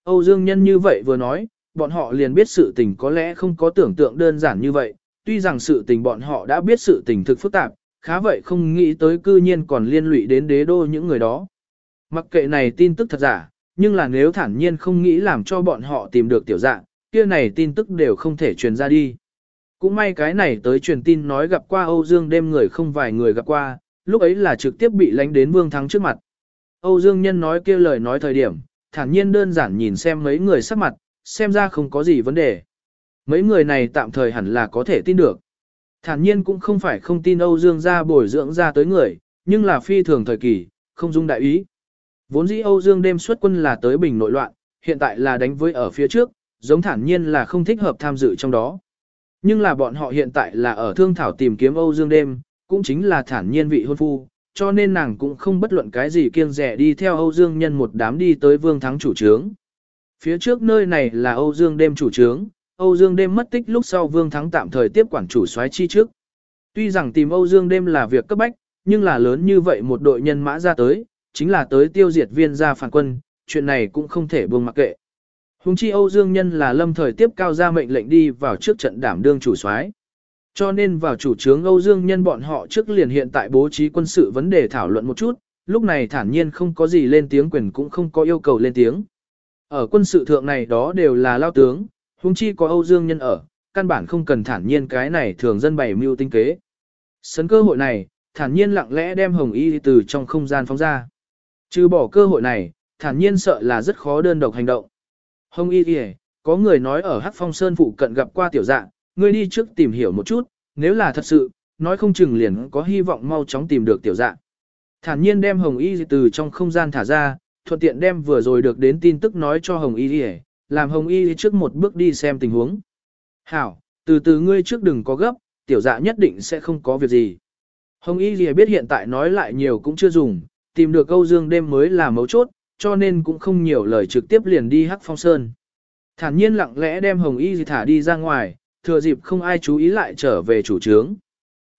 Âu Dương Nhân như vậy vừa nói, bọn họ liền biết sự tình có lẽ không có tưởng tượng đơn giản như vậy, tuy rằng sự tình bọn họ đã biết sự tình thực phức tạp, khá vậy không nghĩ tới cư nhiên còn liên lụy đến đế đô những người đó. Mặc kệ này tin tức thật giả, nhưng là nếu thản nhiên không nghĩ làm cho bọn họ tìm được tiểu dạng, kia này tin tức đều không thể truyền ra đi. Cũng may cái này tới truyền tin nói gặp qua Âu Dương đêm người không vài người gặp qua, lúc ấy là trực tiếp bị lánh đến Vương Thắng trước mặt. Âu Dương Nhân nói kia lời nói thời điểm, thản nhiên đơn giản nhìn xem mấy người sắc mặt, xem ra không có gì vấn đề. Mấy người này tạm thời hẳn là có thể tin được. Thản nhiên cũng không phải không tin Âu Dương gia bồi dưỡng ra tới người, nhưng là phi thường thời kỳ, không dung đại ý. Vốn dĩ Âu Dương đêm xuất quân là tới bình nội loạn, hiện tại là đánh với ở phía trước, giống thản nhiên là không thích hợp tham dự trong đó. Nhưng là bọn họ hiện tại là ở thương thảo tìm kiếm Âu Dương đêm, cũng chính là thản nhiên vị hôn phu, cho nên nàng cũng không bất luận cái gì kiêng rẻ đi theo Âu Dương nhân một đám đi tới vương thắng chủ trướng. Phía trước nơi này là Âu Dương đêm chủ trướng, Âu Dương đêm mất tích lúc sau vương thắng tạm thời tiếp quản chủ soái chi trước. Tuy rằng tìm Âu Dương đêm là việc cấp bách, nhưng là lớn như vậy một đội nhân mã ra tới, chính là tới tiêu diệt viên gia phản quân, chuyện này cũng không thể buông mặc kệ. Hùng chi Âu Dương Nhân là lâm thời tiếp cao ra mệnh lệnh đi vào trước trận đảm đương chủ soái. Cho nên vào chủ trướng Âu Dương Nhân bọn họ trước liền hiện tại bố trí quân sự vấn đề thảo luận một chút, lúc này thản nhiên không có gì lên tiếng quyền cũng không có yêu cầu lên tiếng. Ở quân sự thượng này đó đều là lao tướng, hùng chi có Âu Dương Nhân ở, căn bản không cần thản nhiên cái này thường dân bày mưu tinh kế. Sấn cơ hội này, thản nhiên lặng lẽ đem Hồng Y từ trong không gian phóng ra. Trừ bỏ cơ hội này, thản nhiên sợ là rất khó đơn độc hành động. Hồng y kìa, có người nói ở Hắc Phong Sơn phụ cận gặp qua tiểu dạng, ngươi đi trước tìm hiểu một chút, nếu là thật sự, nói không chừng liền có hy vọng mau chóng tìm được tiểu dạng. Thản nhiên đem Hồng y từ trong không gian thả ra, thuận tiện đem vừa rồi được đến tin tức nói cho Hồng y kìa, làm Hồng y trước một bước đi xem tình huống. Hảo, từ từ ngươi trước đừng có gấp, tiểu dạ nhất định sẽ không có việc gì. Hồng y kìa biết hiện tại nói lại nhiều cũng chưa dùng, tìm được câu dương đêm mới là mấu chốt, cho nên cũng không nhiều lời trực tiếp liền đi hắc phong sơn. Thản nhiên lặng lẽ đem hồng y thả đi ra ngoài, thừa dịp không ai chú ý lại trở về chủ trướng.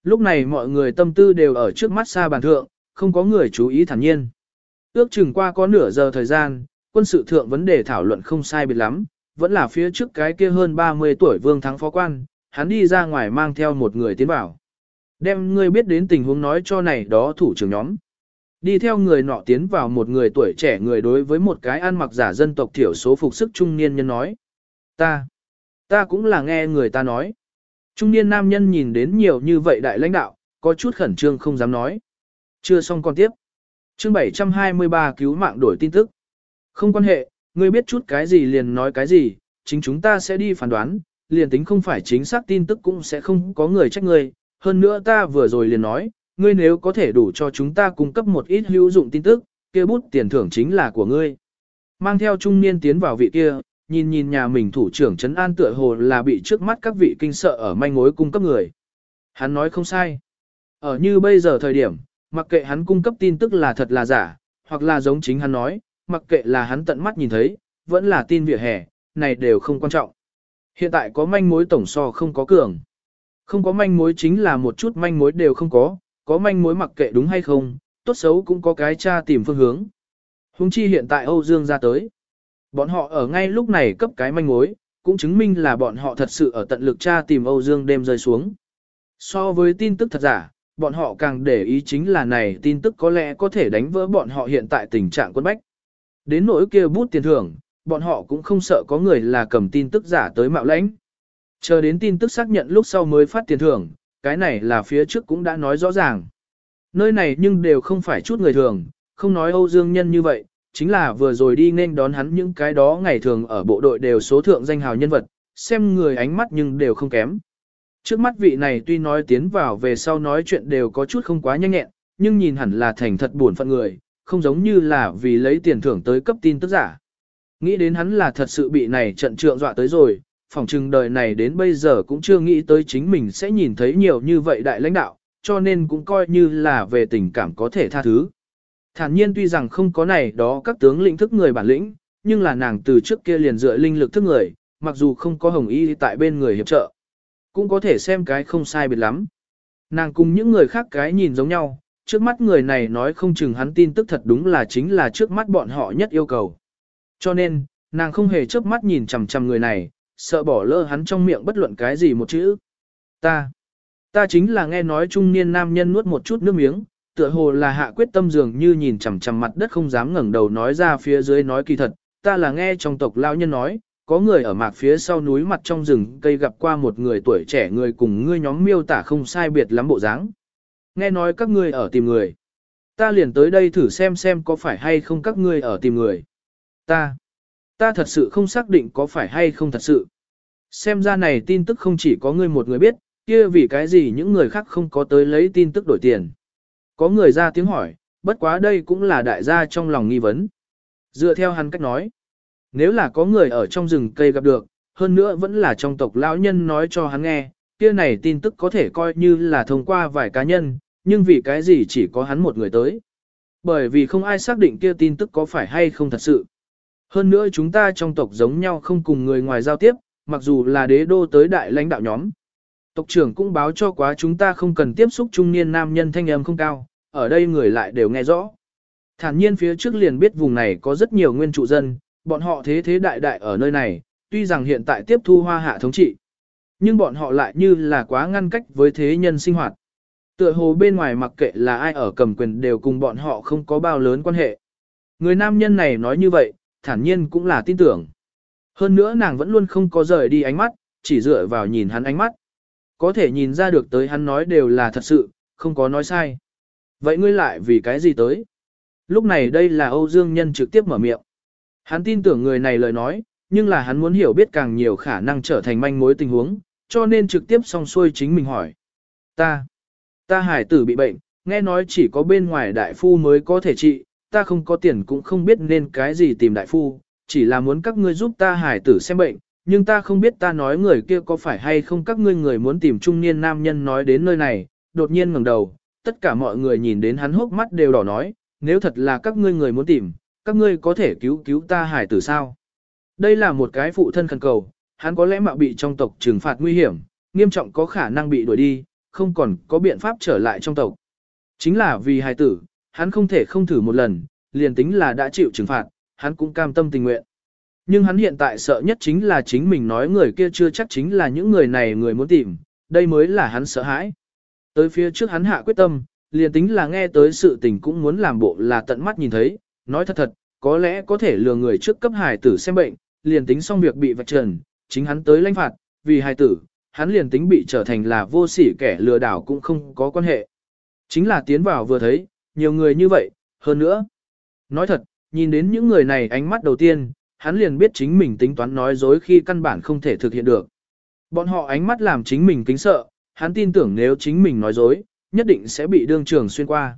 Lúc này mọi người tâm tư đều ở trước mắt xa bàn thượng, không có người chú ý thản nhiên. Ước chừng qua có nửa giờ thời gian, quân sự thượng vấn đề thảo luận không sai biệt lắm, vẫn là phía trước cái kia hơn 30 tuổi vương thắng phó quan, hắn đi ra ngoài mang theo một người tiến vào. Đem ngươi biết đến tình huống nói cho này đó thủ trưởng nhóm. Đi theo người nọ tiến vào một người tuổi trẻ người đối với một cái ăn mặc giả dân tộc thiểu số phục sức trung niên nhân nói. Ta, ta cũng là nghe người ta nói. Trung niên nam nhân nhìn đến nhiều như vậy đại lãnh đạo, có chút khẩn trương không dám nói. Chưa xong còn tiếp. Chương 723 cứu mạng đổi tin tức. Không quan hệ, ngươi biết chút cái gì liền nói cái gì, chính chúng ta sẽ đi phán đoán, liền tính không phải chính xác tin tức cũng sẽ không có người trách ngươi. Hơn nữa ta vừa rồi liền nói, ngươi nếu có thể đủ cho chúng ta cung cấp một ít hữu dụng tin tức, kia bút tiền thưởng chính là của ngươi. Mang theo trung niên tiến vào vị kia, nhìn nhìn nhà mình thủ trưởng trấn an tựa hồ là bị trước mắt các vị kinh sợ ở manh mối cung cấp người. Hắn nói không sai. Ở như bây giờ thời điểm, mặc kệ hắn cung cấp tin tức là thật là giả, hoặc là giống chính hắn nói, mặc kệ là hắn tận mắt nhìn thấy, vẫn là tin vỉa hè, này đều không quan trọng. Hiện tại có manh mối tổng so không có cường. Không có manh mối chính là một chút manh mối đều không có, có manh mối mặc kệ đúng hay không, tốt xấu cũng có cái tra tìm phương hướng. Hùng chi hiện tại Âu Dương ra tới. Bọn họ ở ngay lúc này cấp cái manh mối, cũng chứng minh là bọn họ thật sự ở tận lực tra tìm Âu Dương đêm rơi xuống. So với tin tức thật giả, bọn họ càng để ý chính là này tin tức có lẽ có thể đánh vỡ bọn họ hiện tại tình trạng quân bách. Đến nỗi kia bút tiền thưởng, bọn họ cũng không sợ có người là cầm tin tức giả tới mạo lãnh. Chờ đến tin tức xác nhận lúc sau mới phát tiền thưởng, cái này là phía trước cũng đã nói rõ ràng. Nơi này nhưng đều không phải chút người thường, không nói Âu Dương Nhân như vậy, chính là vừa rồi đi nên đón hắn những cái đó ngày thường ở bộ đội đều số thượng danh hào nhân vật, xem người ánh mắt nhưng đều không kém. Trước mắt vị này tuy nói tiến vào về sau nói chuyện đều có chút không quá nhanh nhẹn, nhưng nhìn hẳn là thành thật buồn phận người, không giống như là vì lấy tiền thưởng tới cấp tin tức giả. Nghĩ đến hắn là thật sự bị này trận trượng dọa tới rồi, phỏng chừng đời này đến bây giờ cũng chưa nghĩ tới chính mình sẽ nhìn thấy nhiều như vậy đại lãnh đạo, cho nên cũng coi như là về tình cảm có thể tha thứ. Thản nhiên tuy rằng không có này đó các tướng lĩnh thức người bản lĩnh, nhưng là nàng từ trước kia liền dựa linh lực thức người, mặc dù không có hồng y tại bên người hiệp trợ. Cũng có thể xem cái không sai biệt lắm. Nàng cùng những người khác cái nhìn giống nhau, trước mắt người này nói không chừng hắn tin tức thật đúng là chính là trước mắt bọn họ nhất yêu cầu. Cho nên, nàng không hề chớp mắt nhìn chằm chằm người này, sợ bỏ lỡ hắn trong miệng bất luận cái gì một chữ. Ta, ta chính là nghe nói trung niên nam nhân nuốt một chút nước miếng, tựa hồ là hạ quyết tâm dường như nhìn chằm chằm mặt đất không dám ngẩng đầu nói ra phía dưới nói kỳ thật, ta là nghe trong tộc lão nhân nói, có người ở mạc phía sau núi mặt trong rừng cây gặp qua một người tuổi trẻ người cùng ngươi nhóm miêu tả không sai biệt lắm bộ dáng. Nghe nói các ngươi ở tìm người. Ta liền tới đây thử xem xem có phải hay không các ngươi ở tìm người. Ta, ta thật sự không xác định có phải hay không thật sự. Xem ra này tin tức không chỉ có ngươi một người biết, kia vì cái gì những người khác không có tới lấy tin tức đổi tiền. Có người ra tiếng hỏi, bất quá đây cũng là đại gia trong lòng nghi vấn. Dựa theo hắn cách nói, nếu là có người ở trong rừng cây gặp được, hơn nữa vẫn là trong tộc lão nhân nói cho hắn nghe, kia này tin tức có thể coi như là thông qua vài cá nhân, nhưng vì cái gì chỉ có hắn một người tới. Bởi vì không ai xác định kia tin tức có phải hay không thật sự. Hơn nữa chúng ta trong tộc giống nhau không cùng người ngoài giao tiếp, mặc dù là đế đô tới đại lãnh đạo nhóm. Tộc trưởng cũng báo cho quá chúng ta không cần tiếp xúc trung niên nam nhân thanh âm không cao, ở đây người lại đều nghe rõ. Thản nhiên phía trước liền biết vùng này có rất nhiều nguyên trụ dân, bọn họ thế thế đại đại ở nơi này, tuy rằng hiện tại tiếp thu hoa hạ thống trị. Nhưng bọn họ lại như là quá ngăn cách với thế nhân sinh hoạt. Tựa hồ bên ngoài mặc kệ là ai ở cầm quyền đều cùng bọn họ không có bao lớn quan hệ. Người nam nhân này nói như vậy, thản nhiên cũng là tin tưởng. Hơn nữa nàng vẫn luôn không có rời đi ánh mắt, chỉ dựa vào nhìn hắn ánh mắt. Có thể nhìn ra được tới hắn nói đều là thật sự, không có nói sai. Vậy ngươi lại vì cái gì tới? Lúc này đây là Âu Dương Nhân trực tiếp mở miệng. Hắn tin tưởng người này lời nói, nhưng là hắn muốn hiểu biết càng nhiều khả năng trở thành manh mối tình huống, cho nên trực tiếp song xuôi chính mình hỏi. Ta, ta hải tử bị bệnh, nghe nói chỉ có bên ngoài đại phu mới có thể trị, ta không có tiền cũng không biết nên cái gì tìm đại phu, chỉ là muốn các ngươi giúp ta hải tử xem bệnh, nhưng ta không biết ta nói người kia có phải hay không các ngươi người muốn tìm trung niên nam nhân nói đến nơi này, đột nhiên ngẩng đầu, tất cả mọi người nhìn đến hắn hốc mắt đều đỏ nói, nếu thật là các ngươi người muốn tìm, các ngươi có thể cứu cứu ta hải tử sao? Đây là một cái phụ thân khẩn cầu, hắn có lẽ mạo bị trong tộc trừng phạt nguy hiểm, nghiêm trọng có khả năng bị đuổi đi, không còn có biện pháp trở lại trong tộc. Chính là vì hải tử, hắn không thể không thử một lần, liền tính là đã chịu trừng phạt, hắn cũng cam tâm tình nguyện. Nhưng hắn hiện tại sợ nhất chính là chính mình nói người kia chưa chắc chính là những người này người muốn tìm, đây mới là hắn sợ hãi. Tới phía trước hắn hạ quyết tâm, liền tính là nghe tới sự tình cũng muốn làm bộ là tận mắt nhìn thấy, nói thật thật, có lẽ có thể lừa người trước cấp hài tử xem bệnh, liền tính xong việc bị vạch trần, chính hắn tới lãnh phạt, vì hài tử, hắn liền tính bị trở thành là vô sỉ kẻ lừa đảo cũng không có quan hệ. Chính là tiến vào vừa thấy, nhiều người như vậy, hơn nữa. Nói thật, nhìn đến những người này ánh mắt đầu tiên, hắn liền biết chính mình tính toán nói dối khi căn bản không thể thực hiện được. Bọn họ ánh mắt làm chính mình kính sợ, hắn tin tưởng nếu chính mình nói dối, nhất định sẽ bị đương trường xuyên qua.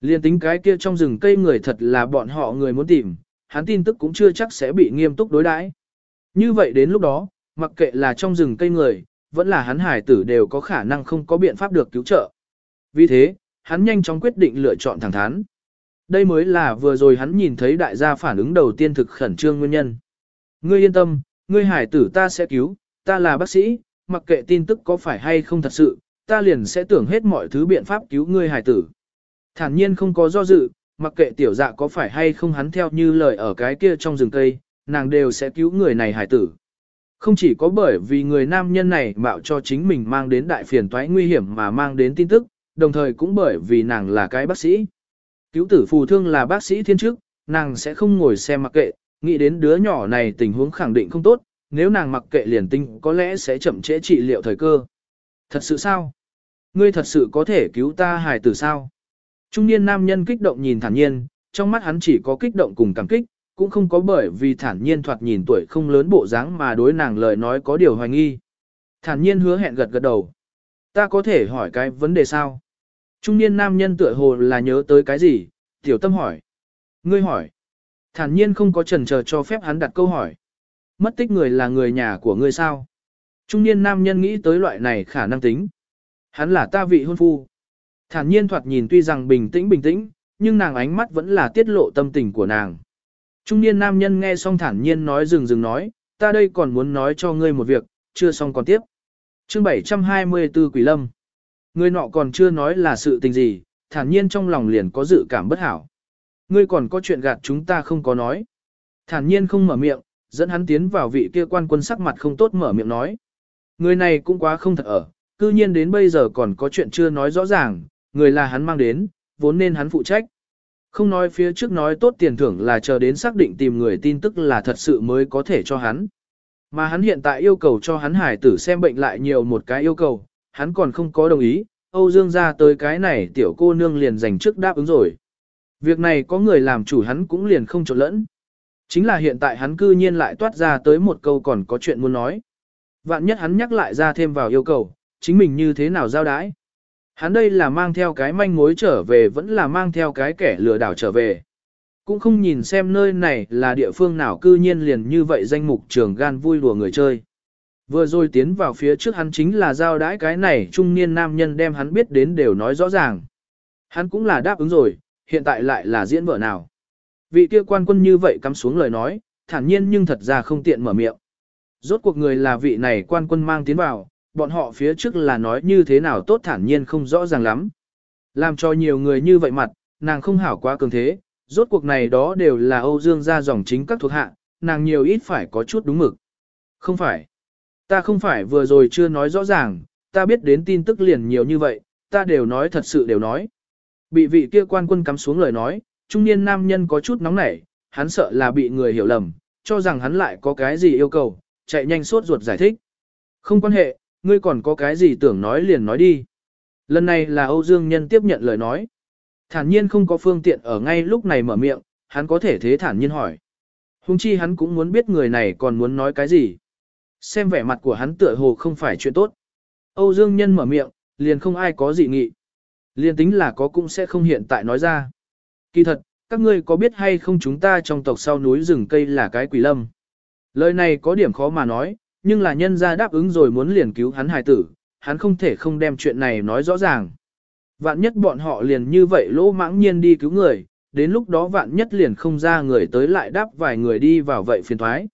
Liên tính cái kia trong rừng cây người thật là bọn họ người muốn tìm, hắn tin tức cũng chưa chắc sẽ bị nghiêm túc đối đãi. Như vậy đến lúc đó, mặc kệ là trong rừng cây người, vẫn là hắn hải tử đều có khả năng không có biện pháp được cứu trợ. Vì thế, hắn nhanh chóng quyết định lựa chọn thẳng thắn. Đây mới là vừa rồi hắn nhìn thấy đại gia phản ứng đầu tiên thực khẩn trương nguyên nhân. Ngươi yên tâm, ngươi hải tử ta sẽ cứu, ta là bác sĩ, mặc kệ tin tức có phải hay không thật sự, ta liền sẽ tưởng hết mọi thứ biện pháp cứu ngươi Hải tử. Thản nhiên không có do dự, mặc kệ tiểu dạ có phải hay không hắn theo như lời ở cái kia trong rừng cây, nàng đều sẽ cứu người này Hải tử. Không chỉ có bởi vì người nam nhân này mạo cho chính mình mang đến đại phiền toái nguy hiểm mà mang đến tin tức, đồng thời cũng bởi vì nàng là cái bác sĩ. Cứu tử phù thương là bác sĩ thiên chức, nàng sẽ không ngồi xem mặc kệ, nghĩ đến đứa nhỏ này tình huống khẳng định không tốt, nếu nàng mặc kệ liền tinh có lẽ sẽ chậm trễ trị liệu thời cơ. Thật sự sao? Ngươi thật sự có thể cứu ta hài tử sao? Trung niên nam nhân kích động nhìn thản nhiên, trong mắt hắn chỉ có kích động cùng cảm kích, cũng không có bởi vì thản nhiên thoạt nhìn tuổi không lớn bộ dáng mà đối nàng lời nói có điều hoài nghi. Thản nhiên hứa hẹn gật gật đầu. Ta có thể hỏi cái vấn đề sao? Trung niên nam nhân tựa hồ là nhớ tới cái gì? Tiểu tâm hỏi. Ngươi hỏi. Thản nhiên không có chần chờ cho phép hắn đặt câu hỏi. Mất tích người là người nhà của ngươi sao? Trung niên nam nhân nghĩ tới loại này khả năng tính. Hắn là ta vị hôn phu. Thản nhiên thoạt nhìn tuy rằng bình tĩnh bình tĩnh, nhưng nàng ánh mắt vẫn là tiết lộ tâm tình của nàng. Trung niên nam nhân nghe xong thản nhiên nói dừng dừng nói, ta đây còn muốn nói cho ngươi một việc, chưa xong còn tiếp. Chương 724 Quỷ Lâm Người nọ còn chưa nói là sự tình gì, thản nhiên trong lòng liền có dự cảm bất hảo. Ngươi còn có chuyện gạt chúng ta không có nói. Thản nhiên không mở miệng, dẫn hắn tiến vào vị kia quan quân sắc mặt không tốt mở miệng nói. Người này cũng quá không thật ở, cư nhiên đến bây giờ còn có chuyện chưa nói rõ ràng, người là hắn mang đến, vốn nên hắn phụ trách. Không nói phía trước nói tốt tiền thưởng là chờ đến xác định tìm người tin tức là thật sự mới có thể cho hắn. Mà hắn hiện tại yêu cầu cho hắn hải tử xem bệnh lại nhiều một cái yêu cầu, hắn còn không có đồng ý, Âu Dương ra tới cái này tiểu cô nương liền dành trước đáp ứng rồi. Việc này có người làm chủ hắn cũng liền không trộn lẫn. Chính là hiện tại hắn cư nhiên lại toát ra tới một câu còn có chuyện muốn nói. Vạn nhất hắn nhắc lại ra thêm vào yêu cầu, chính mình như thế nào giao đái. Hắn đây là mang theo cái manh mối trở về vẫn là mang theo cái kẻ lừa đảo trở về. Cũng không nhìn xem nơi này là địa phương nào cư nhiên liền như vậy danh mục trường gan vui đùa người chơi. Vừa rồi tiến vào phía trước hắn chính là giao đãi cái này trung niên nam nhân đem hắn biết đến đều nói rõ ràng. Hắn cũng là đáp ứng rồi, hiện tại lại là diễn vợ nào. Vị kia quan quân như vậy cắm xuống lời nói, thản nhiên nhưng thật ra không tiện mở miệng. Rốt cuộc người là vị này quan quân mang tiến vào, bọn họ phía trước là nói như thế nào tốt thản nhiên không rõ ràng lắm. Làm cho nhiều người như vậy mặt, nàng không hảo quá cường thế, rốt cuộc này đó đều là Âu Dương gia dòng chính các thuộc hạ, nàng nhiều ít phải có chút đúng mực. Không phải. Ta không phải vừa rồi chưa nói rõ ràng, ta biết đến tin tức liền nhiều như vậy, ta đều nói thật sự đều nói. Bị vị kia quan quân cắm xuống lời nói, trung niên nam nhân có chút nóng nảy, hắn sợ là bị người hiểu lầm, cho rằng hắn lại có cái gì yêu cầu, chạy nhanh suốt ruột giải thích. Không quan hệ, ngươi còn có cái gì tưởng nói liền nói đi. Lần này là Âu Dương Nhân tiếp nhận lời nói. Thản nhiên không có phương tiện ở ngay lúc này mở miệng, hắn có thể thế thản nhiên hỏi. Hùng chi hắn cũng muốn biết người này còn muốn nói cái gì. Xem vẻ mặt của hắn tựa hồ không phải chuyện tốt. Âu Dương Nhân mở miệng, liền không ai có gì nghị. Liền tính là có cũng sẽ không hiện tại nói ra. Kỳ thật, các ngươi có biết hay không chúng ta trong tộc sau núi rừng cây là cái quỷ lâm. Lời này có điểm khó mà nói, nhưng là nhân gia đáp ứng rồi muốn liền cứu hắn hài tử, hắn không thể không đem chuyện này nói rõ ràng. Vạn nhất bọn họ liền như vậy lỗ mãng nhiên đi cứu người, đến lúc đó vạn nhất liền không ra người tới lại đáp vài người đi vào vậy phiền thoái.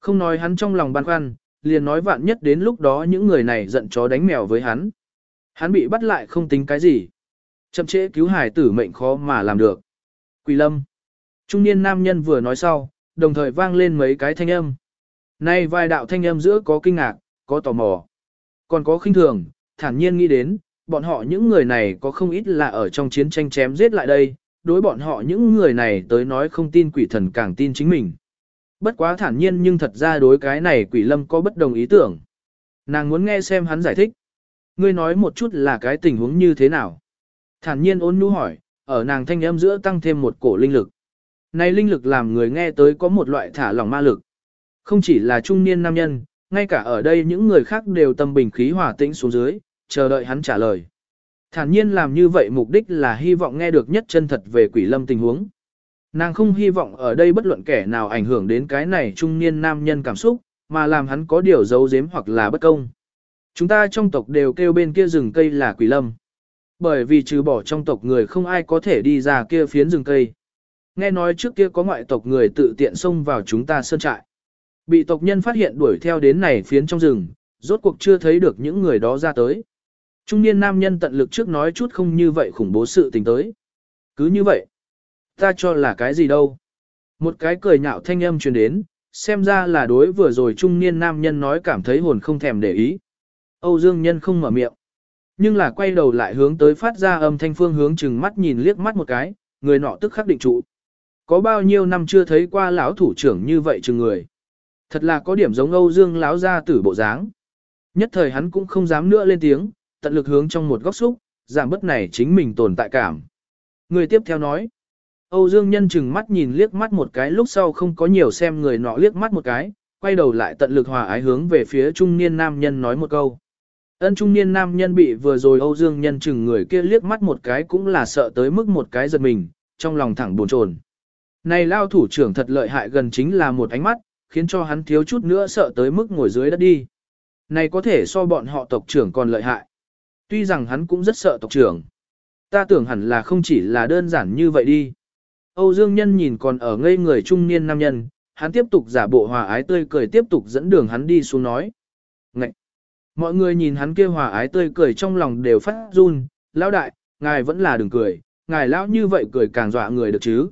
Không nói hắn trong lòng băn khoăn, liền nói vạn nhất đến lúc đó những người này giận chó đánh mèo với hắn. Hắn bị bắt lại không tính cái gì. Chậm trễ cứu hải tử mệnh khó mà làm được. Quỳ lâm. Trung niên nam nhân vừa nói sau, đồng thời vang lên mấy cái thanh âm. Nay vài đạo thanh âm giữa có kinh ngạc, có tò mò, còn có khinh thường, thản nhiên nghĩ đến, bọn họ những người này có không ít là ở trong chiến tranh chém giết lại đây, đối bọn họ những người này tới nói không tin quỷ thần càng tin chính mình. Bất quá thản nhiên nhưng thật ra đối cái này quỷ lâm có bất đồng ý tưởng. Nàng muốn nghe xem hắn giải thích. Ngươi nói một chút là cái tình huống như thế nào. Thản nhiên ôn nhu hỏi, ở nàng thanh âm giữa tăng thêm một cổ linh lực. Này linh lực làm người nghe tới có một loại thả lỏng ma lực. Không chỉ là trung niên nam nhân, ngay cả ở đây những người khác đều tâm bình khí hòa tĩnh xuống dưới, chờ đợi hắn trả lời. Thản nhiên làm như vậy mục đích là hy vọng nghe được nhất chân thật về quỷ lâm tình huống. Nàng không hy vọng ở đây bất luận kẻ nào ảnh hưởng đến cái này trung niên nam nhân cảm xúc, mà làm hắn có điều giấu giếm hoặc là bất công. Chúng ta trong tộc đều kêu bên kia rừng cây là quỷ lâm. Bởi vì trừ bỏ trong tộc người không ai có thể đi ra kia phiến rừng cây. Nghe nói trước kia có ngoại tộc người tự tiện xông vào chúng ta sơn trại. Bị tộc nhân phát hiện đuổi theo đến này phiến trong rừng, rốt cuộc chưa thấy được những người đó ra tới. Trung niên nam nhân tận lực trước nói chút không như vậy khủng bố sự tình tới. Cứ như vậy, ta cho là cái gì đâu. Một cái cười nhạo thanh âm truyền đến, xem ra là đối vừa rồi trung niên nam nhân nói cảm thấy hồn không thèm để ý. Âu Dương Nhân không mở miệng, nhưng là quay đầu lại hướng tới phát ra âm thanh phương hướng chừng mắt nhìn liếc mắt một cái, người nọ tức khắc định trụ. Có bao nhiêu năm chưa thấy qua lão thủ trưởng như vậy chừng người. Thật là có điểm giống Âu Dương lão gia tử bộ dáng. Nhất thời hắn cũng không dám nữa lên tiếng, tận lực hướng trong một góc xúc, giảm bớt này chính mình tồn tại cảm. Người tiếp theo nói. Âu Dương nhân chừng mắt nhìn liếc mắt một cái lúc sau không có nhiều xem người nọ liếc mắt một cái, quay đầu lại tận lực hòa ái hướng về phía trung niên nam nhân nói một câu. Ân trung niên nam nhân bị vừa rồi Âu Dương nhân chừng người kia liếc mắt một cái cũng là sợ tới mức một cái giật mình, trong lòng thẳng buồn chồn. Này lao thủ trưởng thật lợi hại gần chính là một ánh mắt, khiến cho hắn thiếu chút nữa sợ tới mức ngồi dưới đất đi. Này có thể so bọn họ tộc trưởng còn lợi hại. Tuy rằng hắn cũng rất sợ tộc trưởng. Ta tưởng hẳn là không chỉ là đơn giản như vậy đi. Âu Dương Nhân nhìn còn ở ngây người trung niên nam nhân, hắn tiếp tục giả bộ hòa ái tươi cười tiếp tục dẫn đường hắn đi xuống nói. Ngậy! Mọi người nhìn hắn kia hòa ái tươi cười trong lòng đều phát run, lão đại, ngài vẫn là đừng cười, ngài lão như vậy cười càng dọa người được chứ.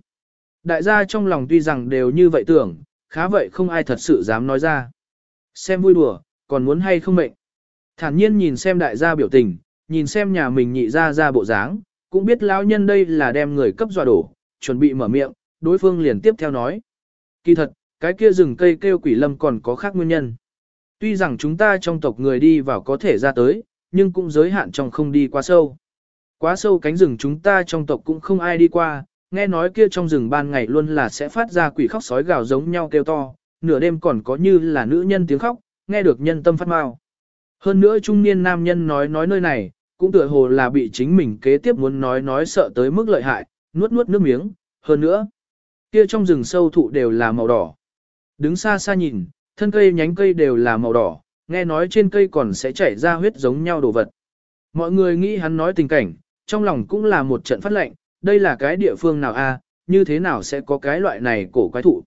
Đại gia trong lòng tuy rằng đều như vậy tưởng, khá vậy không ai thật sự dám nói ra. Xem vui đùa, còn muốn hay không mệnh. Thản nhiên nhìn xem đại gia biểu tình, nhìn xem nhà mình nhị ra ra bộ dáng, cũng biết lão nhân đây là đem người cấp dọa đổ, chuẩn bị mở miệng, đối phương liền tiếp theo nói. Kỳ thật, cái kia rừng cây kêu quỷ lâm còn có khác nguyên nhân. Tuy rằng chúng ta trong tộc người đi vào có thể ra tới, nhưng cũng giới hạn trong không đi quá sâu. Quá sâu cánh rừng chúng ta trong tộc cũng không ai đi qua, nghe nói kia trong rừng ban ngày luôn là sẽ phát ra quỷ khóc sói gào giống nhau kêu to, nửa đêm còn có như là nữ nhân tiếng khóc, nghe được nhân tâm phát mau. Hơn nữa trung niên nam nhân nói nói nơi này, cũng tựa hồ là bị chính mình kế tiếp muốn nói nói sợ tới mức lợi hại, nuốt nuốt nước miếng, hơn nữa. Kia trong rừng sâu thụ đều là màu đỏ. Đứng xa xa nhìn, thân cây nhánh cây đều là màu đỏ, nghe nói trên cây còn sẽ chảy ra huyết giống nhau đồ vật. Mọi người nghĩ hắn nói tình cảnh, trong lòng cũng là một trận phát lệnh, đây là cái địa phương nào a, à, như thế nào sẽ có cái loại này cổ quái thụ.